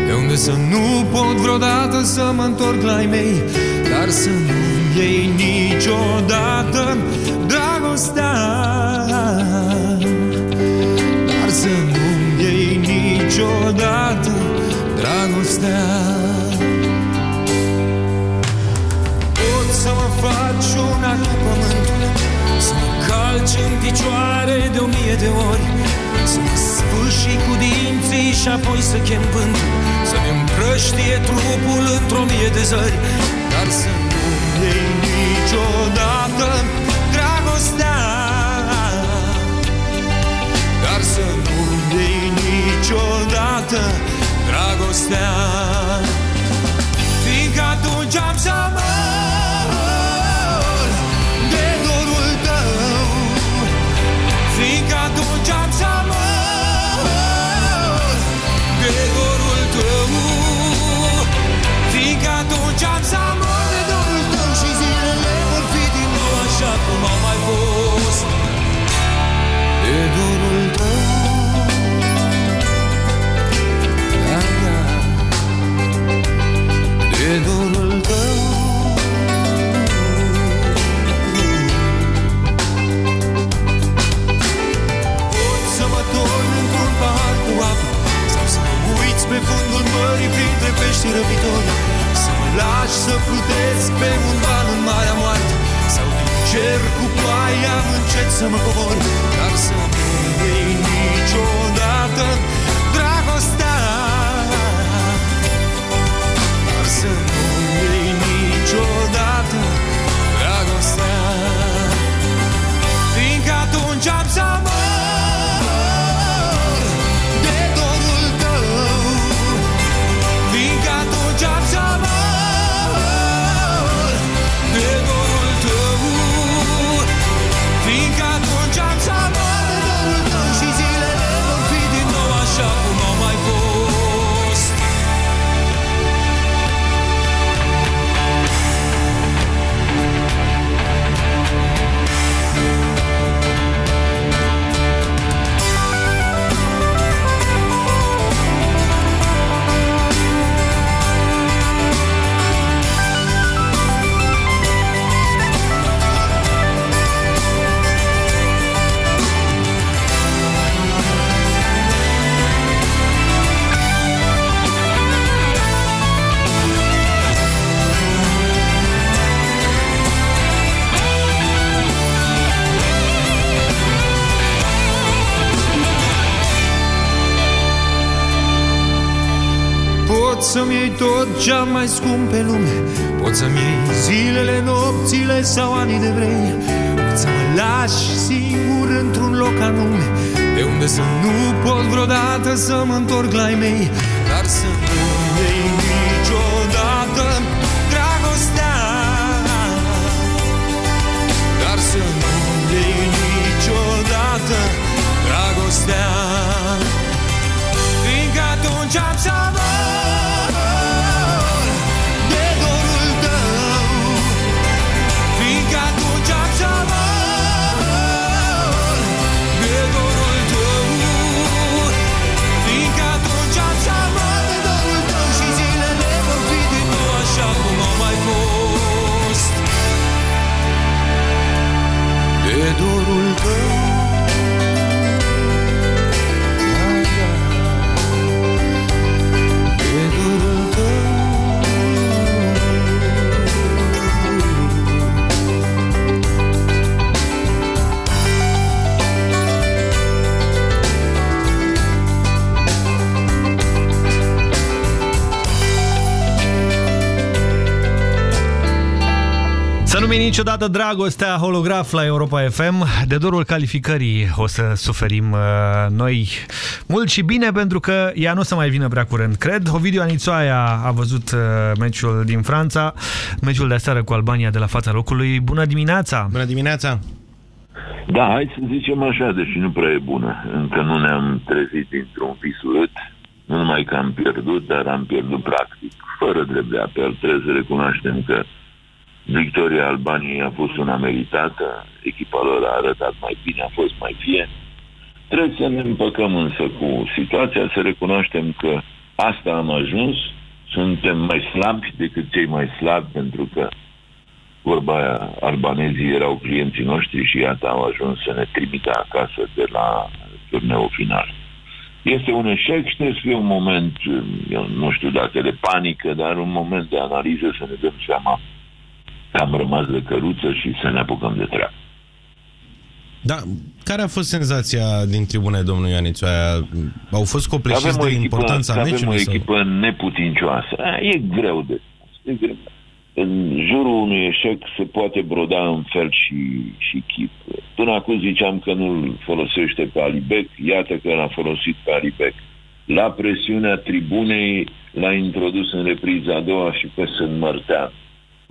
De unde să nu pot vreodată să mă întorc la ei mei. Dar să nu iei niciodată dragostea. Dar să nu iei niciodată dragostea. Pot să mă faci una cu pământul Să mă calci în picioare de o mie de ori Să mă spâși cu dinții și apoi să chem vântul Să-mi împrăștie trupul într-o mie de zări. Dar să nu iei niciodată dragostea. Dar să nu iei niciodată dragostea. Fiindcă atunci am să mor mării printre pești răpitori. Să mă lași să plutesc pe un val în marea moarte. Sau din cer cu ploaia încet să mă cobor. Dar să nu iei niciodată Pot să-mi iei tot ce am mai scump pe lume. Pot să-mi iei zilele, nopțile sau anii de vrei. Pot să mă lași singur într-un loc anume. De unde să nu pot vreodată să mă întorc la ei mei. Dar să Să nu niciodată dragostea holograf la Europa FM. De dorul calificării o să suferim uh, noi mult și bine pentru că ea nu o să mai vină prea curând, cred. Ovidiu Anițoaia a văzut uh, meciul din Franța, meciul de aseară cu Albania de la fața locului. Bună dimineața! Bună dimineața! Da, hai să zicem așa, deși nu prea e bună. Încă nu ne-am trezit dintr-un vis urât, nu numai că am pierdut, dar am pierdut practic, fără drept de apel. Trebuie să recunoaștem că victoria Albaniei a fost una meritată, echipa lor a arătat mai bine, a fost mai fie. Trebuie să ne împăcăm însă cu situația, să recunoaștem că asta am ajuns, suntem mai slabi decât cei mai slabi, pentru că vorba aia, albanezii erau clienții noștri și iată au ajuns să ne trimită acasă de la turneul final. Este un eșec și trebuie să fie un moment, eu nu știu dacă de panică, dar un moment de analiză să ne dăm seama că am rămas de căruță și să ne apucăm de treabă. Da, care a fost senzația din tribune, domnul Ioanițoaia? Au fost copleșiți de importanța avem meciului? o echipă sau? neputincioasă. A, e greu de e greu. În jurul unui eșec se poate broda în fel și, și chip. Până acum ziceam că nu-l folosește pe Alibec, iată că l-a folosit pe Alibec. La presiunea tribunei l-a introdus în repriza a doua și pe Sunt Mărtean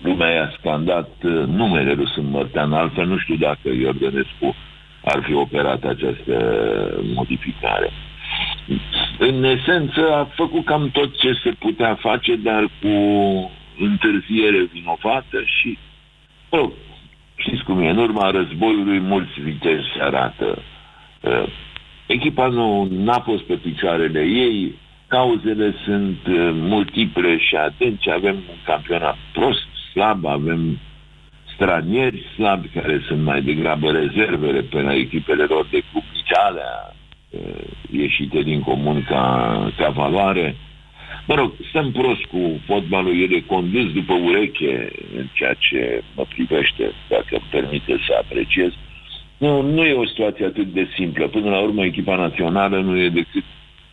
lumea i-a scandat uh, numele lui Sunt Mărtean, altfel nu știu dacă Iordănescu ar fi operat această modificare. În esență a făcut cam tot ce se putea face, dar cu întârziere vinovată și, oh, știți cum e, în urma războiului mulți viteji se arată. Uh, echipa nu n-a fost pe picioarele ei, cauzele sunt uh, multiple și atenți, avem un campionat prost, slab, avem stranieri slabi care sunt mai degrabă rezervele pe la echipele lor de club, nici alea ieșite din comun ca, ca valoare. Mă rog, stăm prost cu fotbalul, el e condus după ureche în ceea ce mă privește, dacă îmi permite să apreciez. Nu, nu e o situație atât de simplă. Până la urmă, echipa națională nu e decât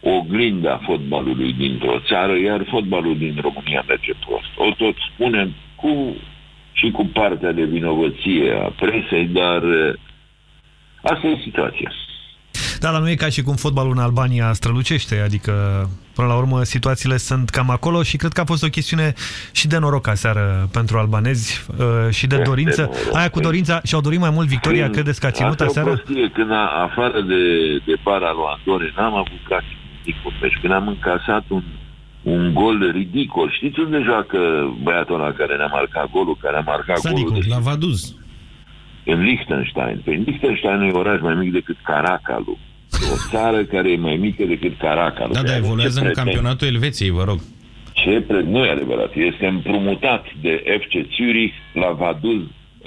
o oglindă a fotbalului dintr-o țară, iar fotbalul din România merge prost. O tot spunem, cu, și cu partea de vinovăție a presei, dar eh, asta e situația. Da, dar nu e ca și cum fotbalul în Albania strălucește, adică până la urmă situațiile sunt cam acolo și cred că a fost o chestiune și de noroc aseară pentru albanezi uh, și de dorință. De noroc, Aia cu dorința și-au dorit mai mult victoria, când, credeți că a ținut aseară? Asta când a, afară de, de bara lui Andore n-am avut practic nimic când am încasat un un gol ridicol. Știți unde joacă băiatul ăla care ne-a marcat golul, care a marcat Sadicu, golul? la Vaduz. În Liechtenstein. Păi Liechtenstein e oraș mai mic decât Caracalu. O țară care e mai mică decât Caracalu. Da, da, evoluează în campionatul Elveției, vă rog. Ce pre... Nu e adevărat. Este împrumutat de FC Zurich la Vaduz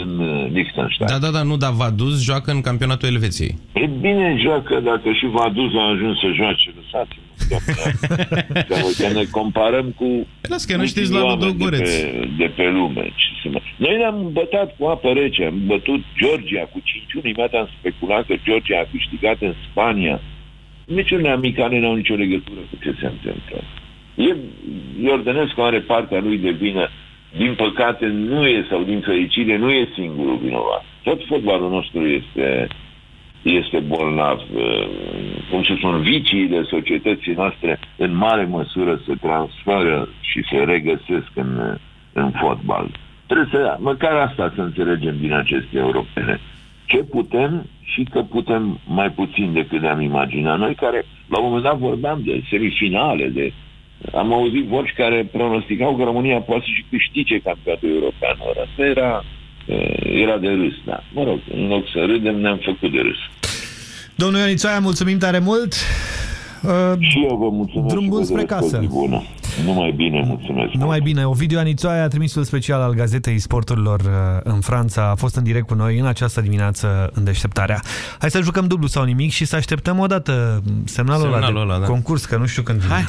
în uh, Liechtenstein. Da, da, da, nu, dar Vaduz joacă în campionatul Elveției. E bine joacă dacă și Vaduz a ajuns să joace, lăsați Că (laughs) ne comparăm cu Las că nu știți la de pe, de pe lume. Noi ne-am bătat cu apă rece, am bătut Georgia cu 5 Imediat am speculat că Georgia a câștigat în Spania. Niciunele amicale n-au nicio legătură cu ce se întâmplă. E, Iordănescu are partea lui de vină din păcate nu e, sau din fericire, nu e singurul vinovat. Tot fotbalul nostru este, este bolnav. Uh, cum să spun, viciile societății noastre în mare măsură se transferă și se regăsesc în, în fotbal. Trebuie să, măcar asta să înțelegem din aceste europene. Ce putem și că putem mai puțin decât ne-am imaginat. Noi care, la un moment dat, vorbeam de semifinale, de am auzit voci care pronosticau că România poate să și câștige campionatul european. Ora asta era, era de râs, da. Mă rog, în loc să râdem, ne-am făcut de râs. Domnul Ionițoaia, mulțumim tare mult! Uh, și eu vă mulțumesc. Drum bun spre casă. Bună. Numai bine, mulțumesc. Numai bine. Ovidiu Anițoaia, trimisul special al Gazetei Sporturilor în Franța, a fost în direct cu noi în această dimineață în deșteptarea. Hai să jucăm dublu sau nimic și să așteptăm o dată semnalul, semnalul ăla de ăla, da. concurs, că nu știu când vine. Hai!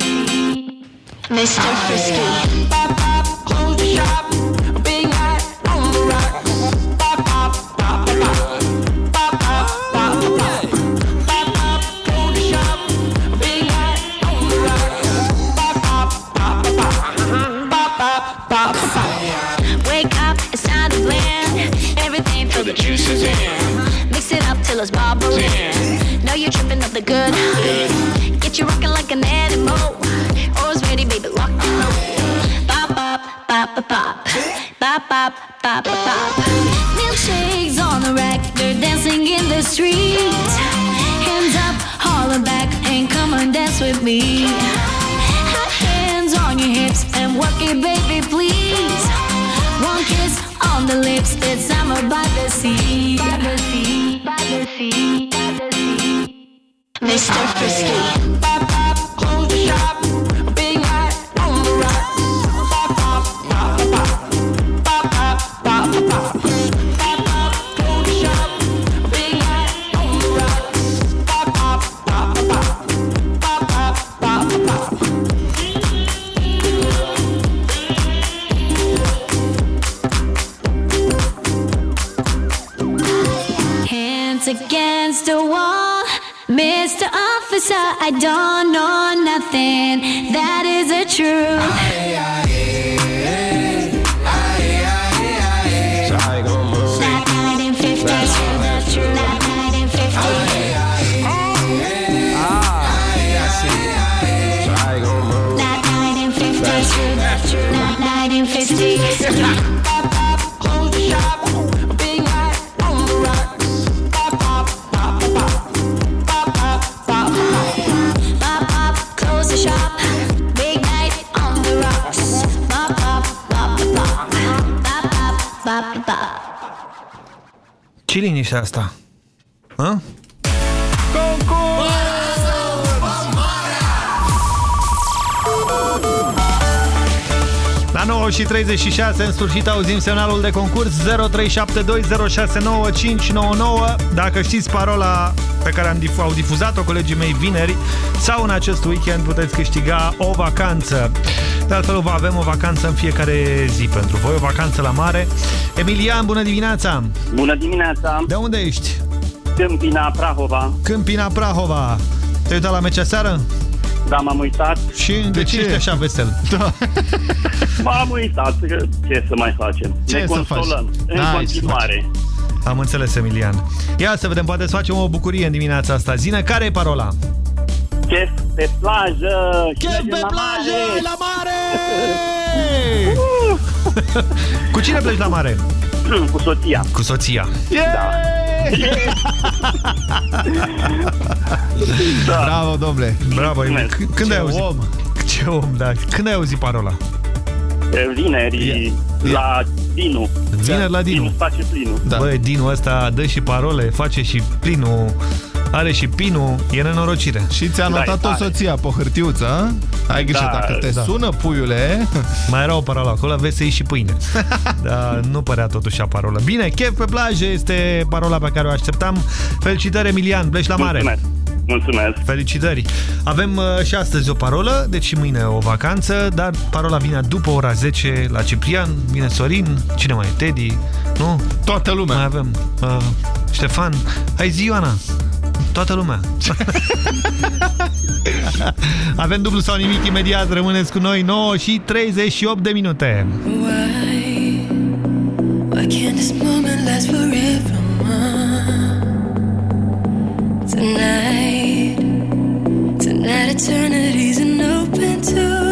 Mr. Frisky. I don't Ce liniște asta? Hă? La 9 și 36, în sfârșit auzim semnalul de concurs 0372069599. Dacă știți parola pe care am dif au difuzat-o colegii mei vineri sau în acest weekend puteți câștiga o vacanță. De altfel avem o vacanță în fiecare zi pentru voi, o vacanță la mare. Emilian, bună dimineața! Bună dimineața! De unde ești? Câmpina, Prahova. Câmpina Prahova. Te-ai uitat la mecea seară? Da, m-am uitat. Și de, de ce ești așa vesel? Da. (laughs) M-am uitat. că Ce să mai facem? Ce ne să consolăm. faci? În Hai, continuare. Am înțeles, Emilian. Ia să vedem, poate să facem o bucurie în dimineața asta. Zine, care e parola? Chef pe plajă. Chef pe plajă, la mare! (laughs) Cu cine pleci la mare? Cu soția. Cu soția. Da. (laughs) da. Bravo, domnule. Bravo. Mulțumesc. C- Când Ce ai auzit? om. Ce om, da. Când ai auzit parola? Vineri la Dinu. Vineri la Dinu. Dinu face plinul. Da. Băi, Dinu ăsta dă și parole, face și plinul, are și pinul, e nenorocire. Și ți-a Da, notat-o e tare. soția pe hârtiuță, a? Ai grijă, Da, dacă te da. sună puiule... Mai era o parolă acolo, aveți să iei și pâine. (laughs) Dar nu părea totuși a parolă. Bine, chef pe plajă este parola pe care o așteptam. Felicitări, Emilian, pleci la mare. Mulțumesc. Mulțumesc. Felicitări. Avem uh, și astăzi o parolă, deci și mâine o vacanță, dar parola vine după ora 10 la Ciprian, vine Sorin, cine mai e? Teddy, nu? Toată lumea. Mai avem uh, Ștefan. Hai zi, Ioana. Toată lumea. (laughs) Avem dublu sau nimic imediat, rămâneți cu noi 9 și 38 de minute. Why? Why can't this moment last forever? Tonight, tonight eternity's an open door.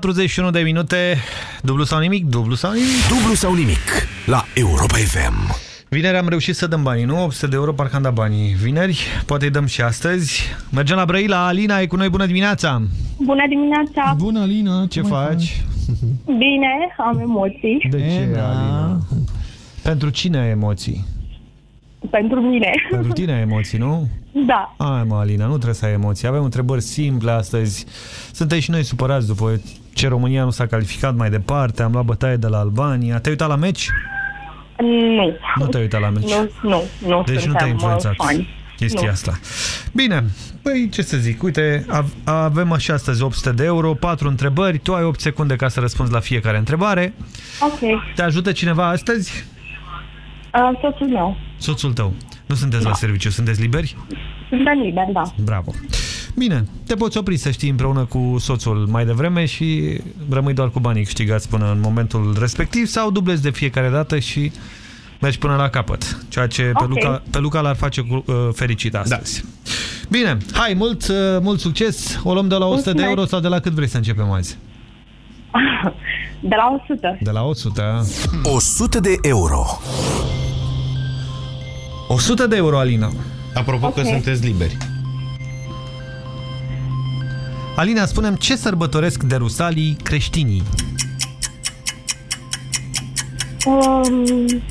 41 de minute. Dublu sau nimic? Dublu sau nimic? Dublu sau nimic la Europa FM. Vineri am reușit să dăm banii, nu? 800 de euro parcă am dat banii vineri. Poate îi dăm și astăzi. Mergem la Brăila. Alina e cu noi. Bună dimineața! Bună dimineața! Bună, Alina! Ce faci? Bine, am emoții. De ce, da. Alina? Pentru cine ai emoții? Pentru mine. Pentru tine ai emoții, nu? Da. Ai, mă, Alina, nu trebuie să ai emoții. Avem întrebări simple astăzi. Suntem și noi supărați după ce România nu s-a calificat mai departe. Am luat bătaie de la Albania. Te-ai uitat la meci? Nu. Nu te-ai uitat la meci. Nu, nu, nu Deci nu suntem te-a influențat fani. chestia Nu. asta. Bine, păi ce să zic, uite, av- avem așa astăzi 800 de euro, 4 întrebări, tu ai 8 secunde ca să răspunzi la fiecare întrebare. Ok. Te ajută cineva astăzi? Uh, soțul meu. Soțul tău. Nu sunteți la serviciu, sunteți liberi? Suntem liberi, da. Bravo. Bine, te poți opri să știi împreună cu soțul mai devreme și rămâi doar cu banii câștigați până în momentul respectiv sau dublezi de fiecare dată și mergi până la capăt. Ceea ce pe Ok. Luca, pe Luca l-ar face cu, uh, fericit astăzi. Da. Bine, hai, mult, uh, mult succes. O luăm de la 100 de Mulțumesc. euro sau de la cât vrei să începem azi? De la 100. De la 100. 100 de euro. 100 de euro, Alina. Apropo Ok. că sunteți liberi. Alina, spunem ce sărbătoresc de Rusalii creștinii? Um,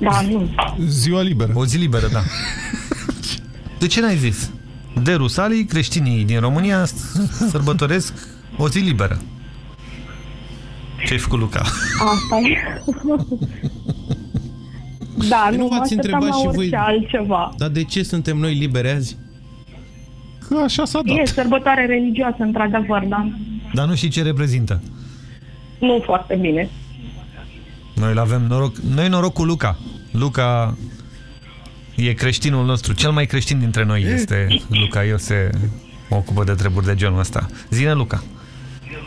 da, nu. Ziua liberă. O zi liberă, da. De ce n-ai zis? De Rusalii, creștinii din România sărbătoresc o zi liberă. Ce-ai făcut, Luca? Asta e. (laughs) da, Păi nu, nu mă v-ați așteptam întrebat la și orice voi? altceva. Dar de ce suntem noi liberi azi? Că așa s-a dat. E sărbătoare religioasă, într-adevăr, da. Dar nu știi ce reprezintă. Nu foarte bine. Noi avem noroc, noi noroc cu Luca. Luca e creștinul nostru, cel mai creștin dintre noi este Luca. El se ocupă de treburi de genul ăsta. Zine, Luca.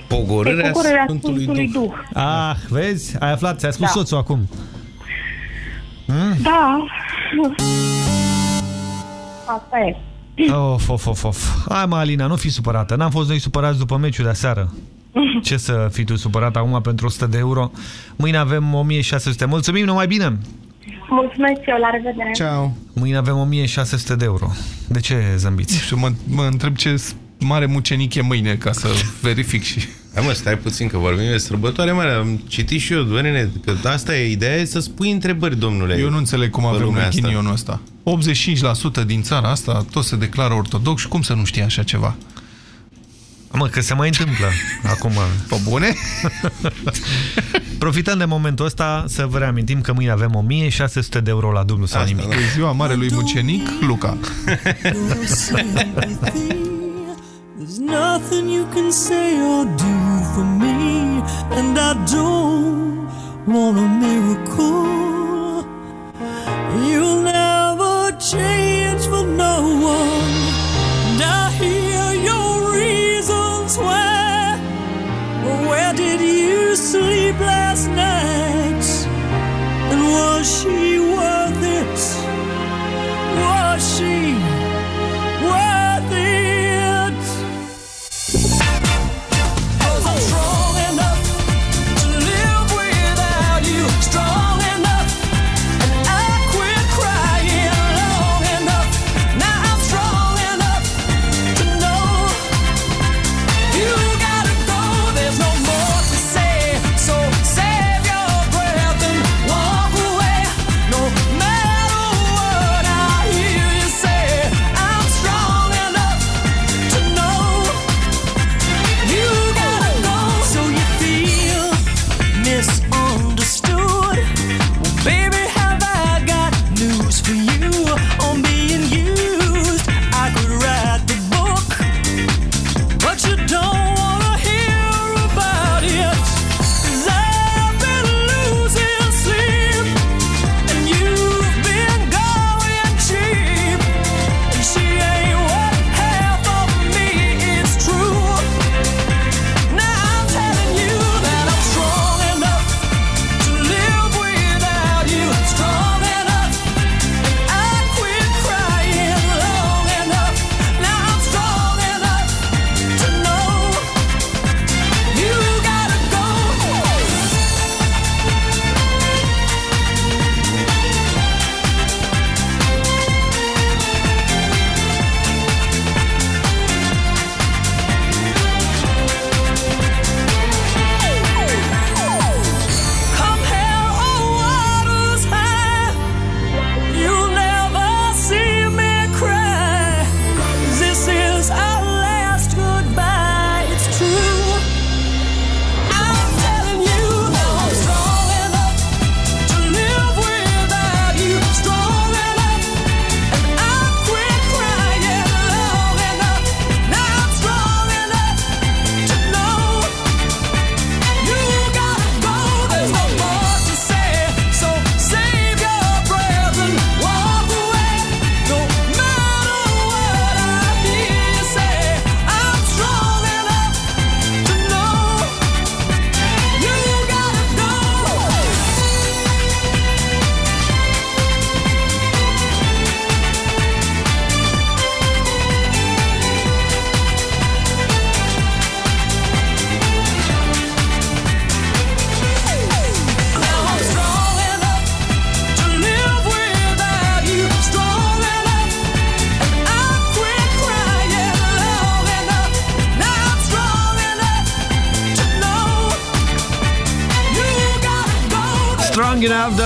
Pogorârea, Pogorârea Sfântului, Sfântului Duh. Duh. Ah, vezi? Ai aflat, ți-a spus Da. soțul acum. Hmm? Da. Asta e. Of, of, of, of. Hai mă, Alina, nu fi supărată. N-am fost noi supărați după meciul de aseară. (laughs) Ce să fii tu supărat acum pentru 100 de euro? Mâine avem 1600. Mulțumim, numai bine! Mulțumesc eu, la revedere. Ceau. Mâine avem 1600 de euro. De ce zâmbiți? Și mă, mă întreb ce mare mucenic e mâine ca să (laughs) verific și... Hai mă, stai puțin că vorbim de sărbătoare mare. Am citit și eu, Dorine, că asta e ideea, e să spui întrebări, domnule. Eu nu înțeleg cum pe avem lumea noi asta. ghinionul ăsta. 85% din țara asta tot se declară ortodox și cum să nu știe așa ceva? Mă, că se mai întâmplă (laughs) acum. Pe bune? (laughs) Profităm de momentul ăsta să vă reamintim că mâine avem 1600 de euro la dublu sau nimic. E ziua marelui mucenic Luca. (laughs) There's nothing you can say or do for me, and I don't want a miracle.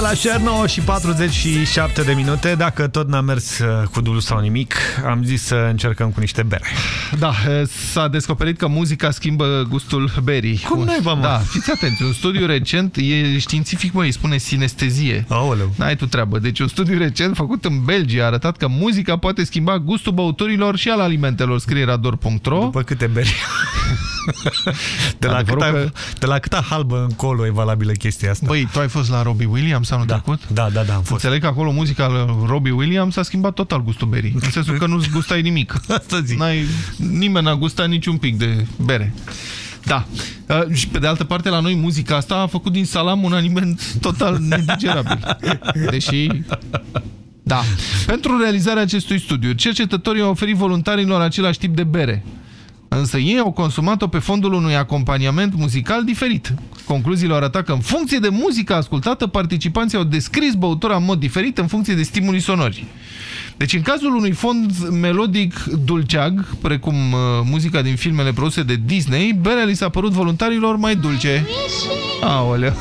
La Cher 9 și 47 de minute. Dacă tot n-a mers uh, cu dul sau nimic, am zis să încercăm cu niște bere. Da, s-a descoperit că muzica schimbă gustul berii. Cum n-ai, mă? Da, fiți atenți, un studiu recent, e științific, mă, îi spune sinestezie. Aoleu. N-ai tu treabă. Deci un studiu recent făcut în Belgia a arătat că muzica poate schimba gustul băuturilor și al alimentelor, scrie rador.ro. După câte beri? (laughs) de, la câta, că... de la câta halbă încolo e valabilă chestia asta? Băi, tu ai fost la Robbie Williams anul da. trecut? Da, da, da, am fost. Înțeleg că acolo muzica lui Robbie Williams a schimbat total gustul berii. (laughs) În sensul că nu-ți gustai nimic. (laughs) Asta zic. N-ai, nimeni n-a gustat niciun pic de bere. Da. Uh, și pe de altă parte, la noi muzica asta a făcut din salam un aliment total nedigerabil. Deși... Da. Pentru realizarea acestui studiu, cercetătorii au oferit voluntarilor același tip de bere. Însă ei au consumat-o pe fondul unui acompaniament muzical diferit. Concluziile au arătat că în funcție de muzica ascultată, participanții au descris băutura în mod diferit în funcție de stimuli sonori. Deci în cazul unui fond melodic dulceag, precum uh, muzica din filmele produse de Disney, berea li s-a părut voluntarilor mai dulce. Aoleu!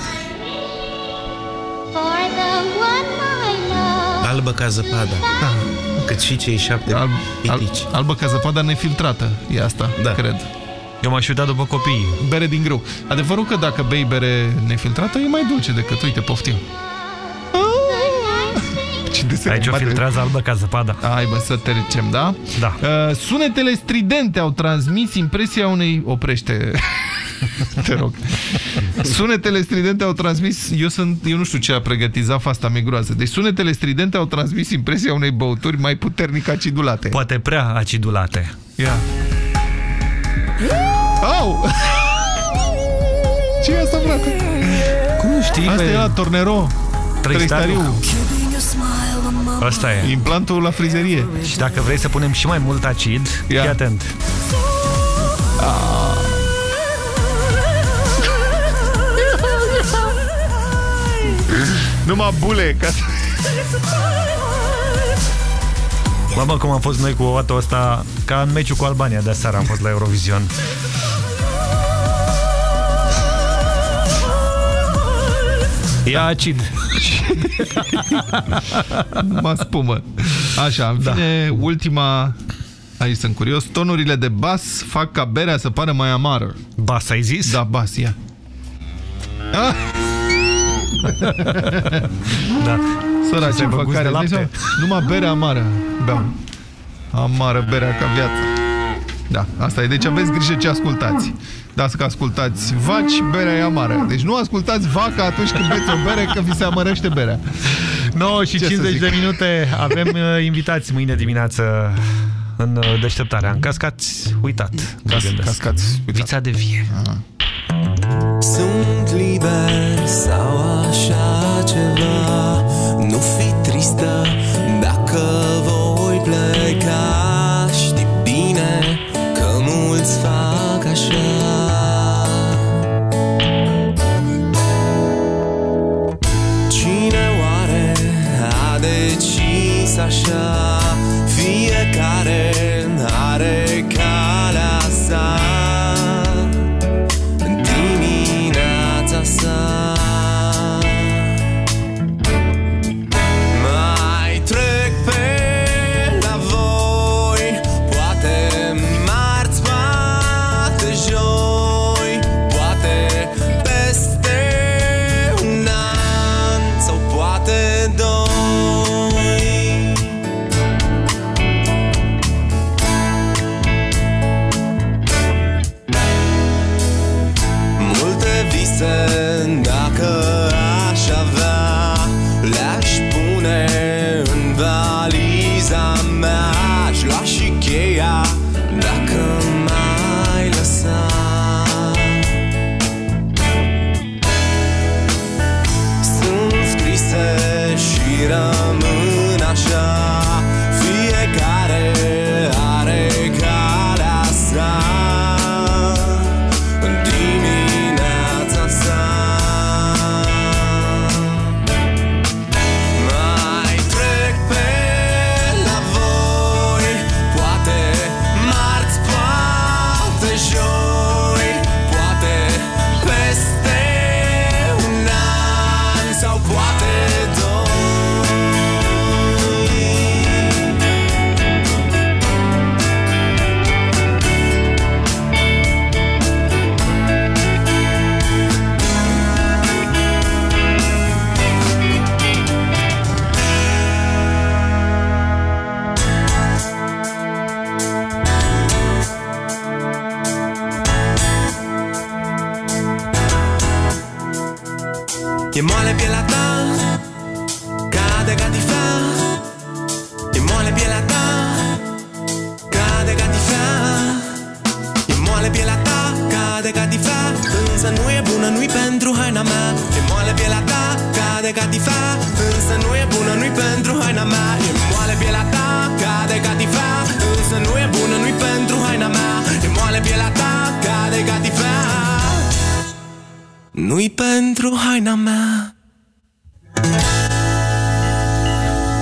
Albă ca zăpada. Da. Cât și cei șapte Al, pitici. Al, albă ca zăpada nefiltrată, e asta, Da. cred. Eu m-aș uita după copii. Bere din grâu. Adevărul că dacă bei bere nefiltrată e mai dulce decât, uite, poftim. Ce desen Aici o animat de- filtrează albă ca zăpada. Hai bă, să trecem, da? Da. Uh, sunetele stridente au transmis impresia unei... Oprește, te rog. Sunetele stridente au transmis... Eu, sunt, eu nu știu ce a pregătit zafa asta migroasă. Deci sunetele stridente au transmis impresia unei băuturi mai puternic acidulate. Poate prea acidulate. Ia. Au! ce e asta, frate? Cum nu știi? Asta bă? e la Tornero. Trăistariu. Trăistariu. Asta e. Implantul la frizerie. Și dacă vrei să punem și mai mult acid, Ia. fii atent. Numai bule, ca să... Mamă, cum am fost noi cu oatul ăsta, ca în meciul cu Albania de seara am fost la Eurovision. Ia acid. (laughs) Mă spumă. Așa, în fine, da. ultima... Aici sunt curios. Tonurile de bas fac ca berea să pară mai amară. Bas, ai zis? Da, bas, ia. Ah! Da. Săraci, ți-ai făcut făcare. de lapte? Deci, numai berea amară. Beau. Amară berea ca viața. Da, asta e. Deci aveți grijă ce ascultați. Dați că ascultați vaci, berea e amară. Deci nu ascultați vaca atunci când beți o bere, că vi se amărăște berea. 9 și Ce să 50 zic? de minute. Avem uh, invitați mâine dimineață în uh, deșteptarea. În cascați, uitat. mă Cas, gândesc. cascați. Uitați. Vița de vie. Sunt liber sau așa ceva. Nu fi tristă pentru haina mea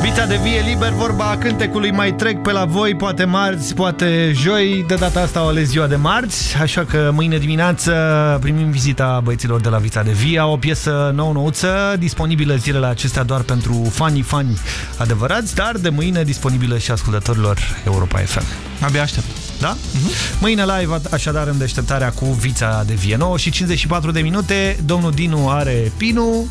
Vita de vie liber, vorba a cântecului mai trec pe la voi, poate marți, poate joi, de data asta o ales ziua de marți, așa că mâine dimineață primim vizita băieților de la Vita de Via, o piesă nou-nouță, disponibilă zilele acestea doar pentru fanii fani adevărați, dar de mâine disponibilă și ascultătorilor Europa FM. Abia aștept. Da? Mâine live, așadar, în deșteptarea cu Vița de Vie 9 și 54 de minute. Domnul Dinu are Pinu,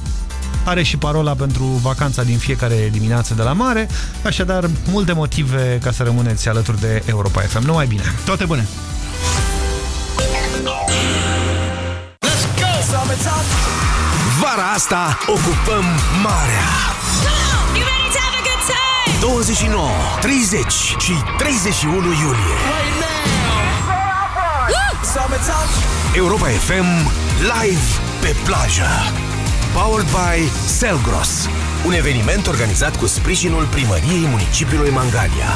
are și parola pentru vacanța din fiecare dimineață de la mare, așadar multe motive ca să rămâneți alături de Europa FM. Numai bine! Toate bune! Vara asta ocupăm marea. 29, 30 și 31 iulie. Europa FM live pe plajă. Powered by Selgros. Un eveniment organizat cu sprijinul primăriei municipiului Mangalia.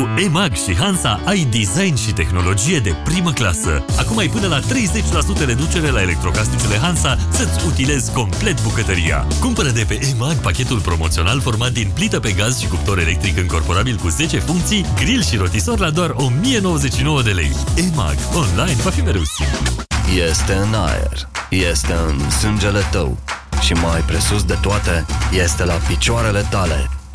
Cu EMAG și Hansa ai design și tehnologie de primă clasă. Acum ai până la 30% reducere la electrocasnicele Hansa să-ți utilezi complet bucătăria. Cumpără de pe EMAG pachetul promoțional format din plită pe gaz și cuptor electric încorporabil cu 10 funcții, grill și rotisor la doar 1099 de lei. EMAG. Online va fi mereu simplu. Este în aer, este în sângele tău și mai presus de toate, este la picioarele tale.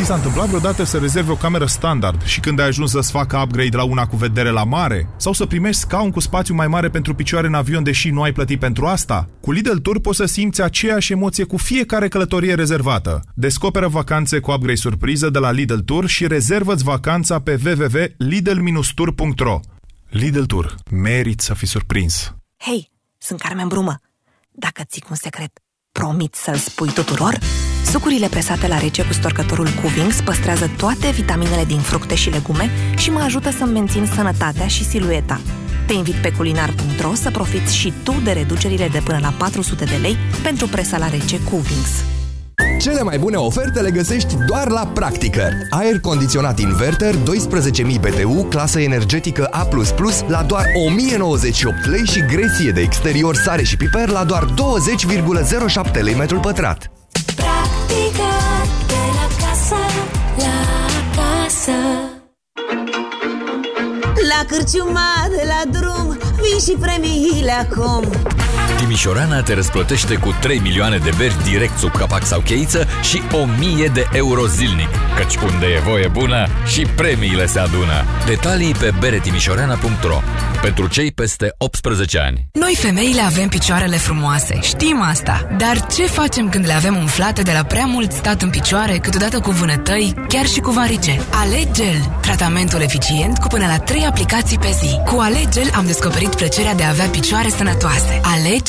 Ți s-a întâmplat vreodată să rezervi o cameră standard și când ai ajuns să-ți facă upgrade la una cu vedere la mare? Sau să primești scaun cu spațiu mai mare pentru picioare în avion deși nu ai plătit pentru asta? Cu Lidl Tour poți să simți aceeași emoție cu fiecare călătorie rezervată. Descoperă vacanțe cu upgrade surpriză de la Lidl Tour și rezervă-ți vacanța pe www.lidl-tour.ro Lidl Tour. Merit să fii surprins. Hei, sunt Carmen Brumă. Dacă ții un secret, promit să-l spui tuturor? Sucurile presate la rece cu storcătorul Cuvings păstrează toate vitaminele din fructe și legume și mă ajută să-mi mențin sănătatea și silueta. Te invit pe culinar.ro să profiți și tu de reducerile de până la 400 de lei pentru presa la rece Cuvings. Cele mai bune oferte le găsești doar la Practicăr. Aer condiționat inverter 12.000 BTU, clasă energetică A++ la doar 1098 lei și gresie de exterior sare și piper la doar 20,07 lei metrul pătrat. Casă La cârciuma de la drum Vin și premiile acum Timișorana te răsplătește cu 3 milioane de beri direct sub capac sau cheiță și 1000 de euro zilnic. Căci unde e voie bună și premiile se adună. Detalii pe beretimișorana.ro Pentru cei peste 18 ani. Noi femeile avem picioarele frumoase, știm asta. Dar ce facem când le avem umflate de la prea mult stat în picioare, câteodată cu vânătăi, chiar și cu varice? Alegel, tratamentul eficient cu până la 3 aplicații pe zi. Cu Alegel am descoperit plăcerea de a avea picioare sănătoase. Alegel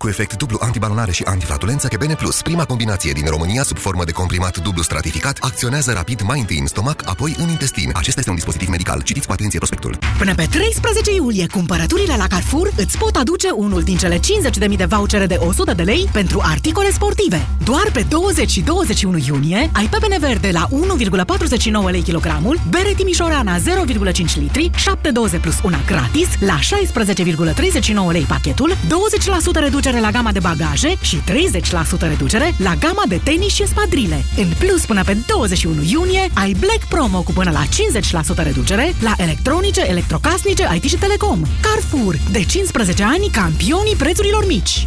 Cu efect dublu antibalonare și antiflatulență Kebene Plus, prima combinație din România sub formă de comprimat dublu stratificat, acționează rapid mai întâi în stomac, apoi în intestin. Acesta este un dispozitiv medical. Citiți cu atenție prospectul. Până pe 13 iulie, cumpărăturile la Carrefour îți pot aduce unul din cele 50.000 de vouchere de 100 de lei pentru articole sportive. Doar pe 20 și 21 iunie ai pepene verde la 1,49 lei kilogramul, bere timișorana 0,5 litri, 7 doze plus una gratis la 16,39 lei pachetul, 20% reducere la gama de bagaje și 30% reducere la gama de tenis și espadrile. În plus, până pe 21 iunie, ai Black Promo cu până la 50% reducere la electronice, electrocasnice, IT și telecom. Carrefour, de 15 ani, campionii prețurilor mici.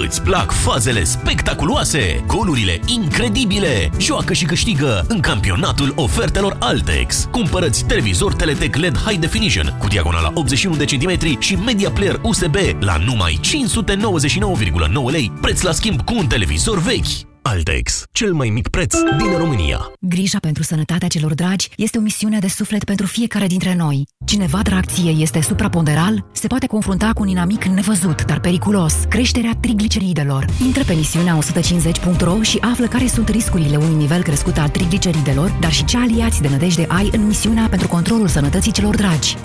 Îți plac fazele spectaculoase, golurile incredibile? Joacă și câștigă în campionatul ofertelor Altex. Cumpărăți televizor Teletec LED High Definition cu diagonala 81 de centimetri și media player USB la numai 599,9 lei, preț la schimb cu un televizor vechi. Altex, cel mai mic preț din România. Grija pentru sănătatea celor dragi este o misiune de suflet pentru fiecare dintre noi. Cineva tracție este supraponderal, se poate confrunta cu un inamic nevăzut, dar periculos, creșterea trigliceridelor. Intră pe misiunea 150.ro și află care sunt riscurile unui nivel crescut al trigliceridelor, dar și ce aliați de nădejde ai în misiunea pentru controlul sănătății celor dragi.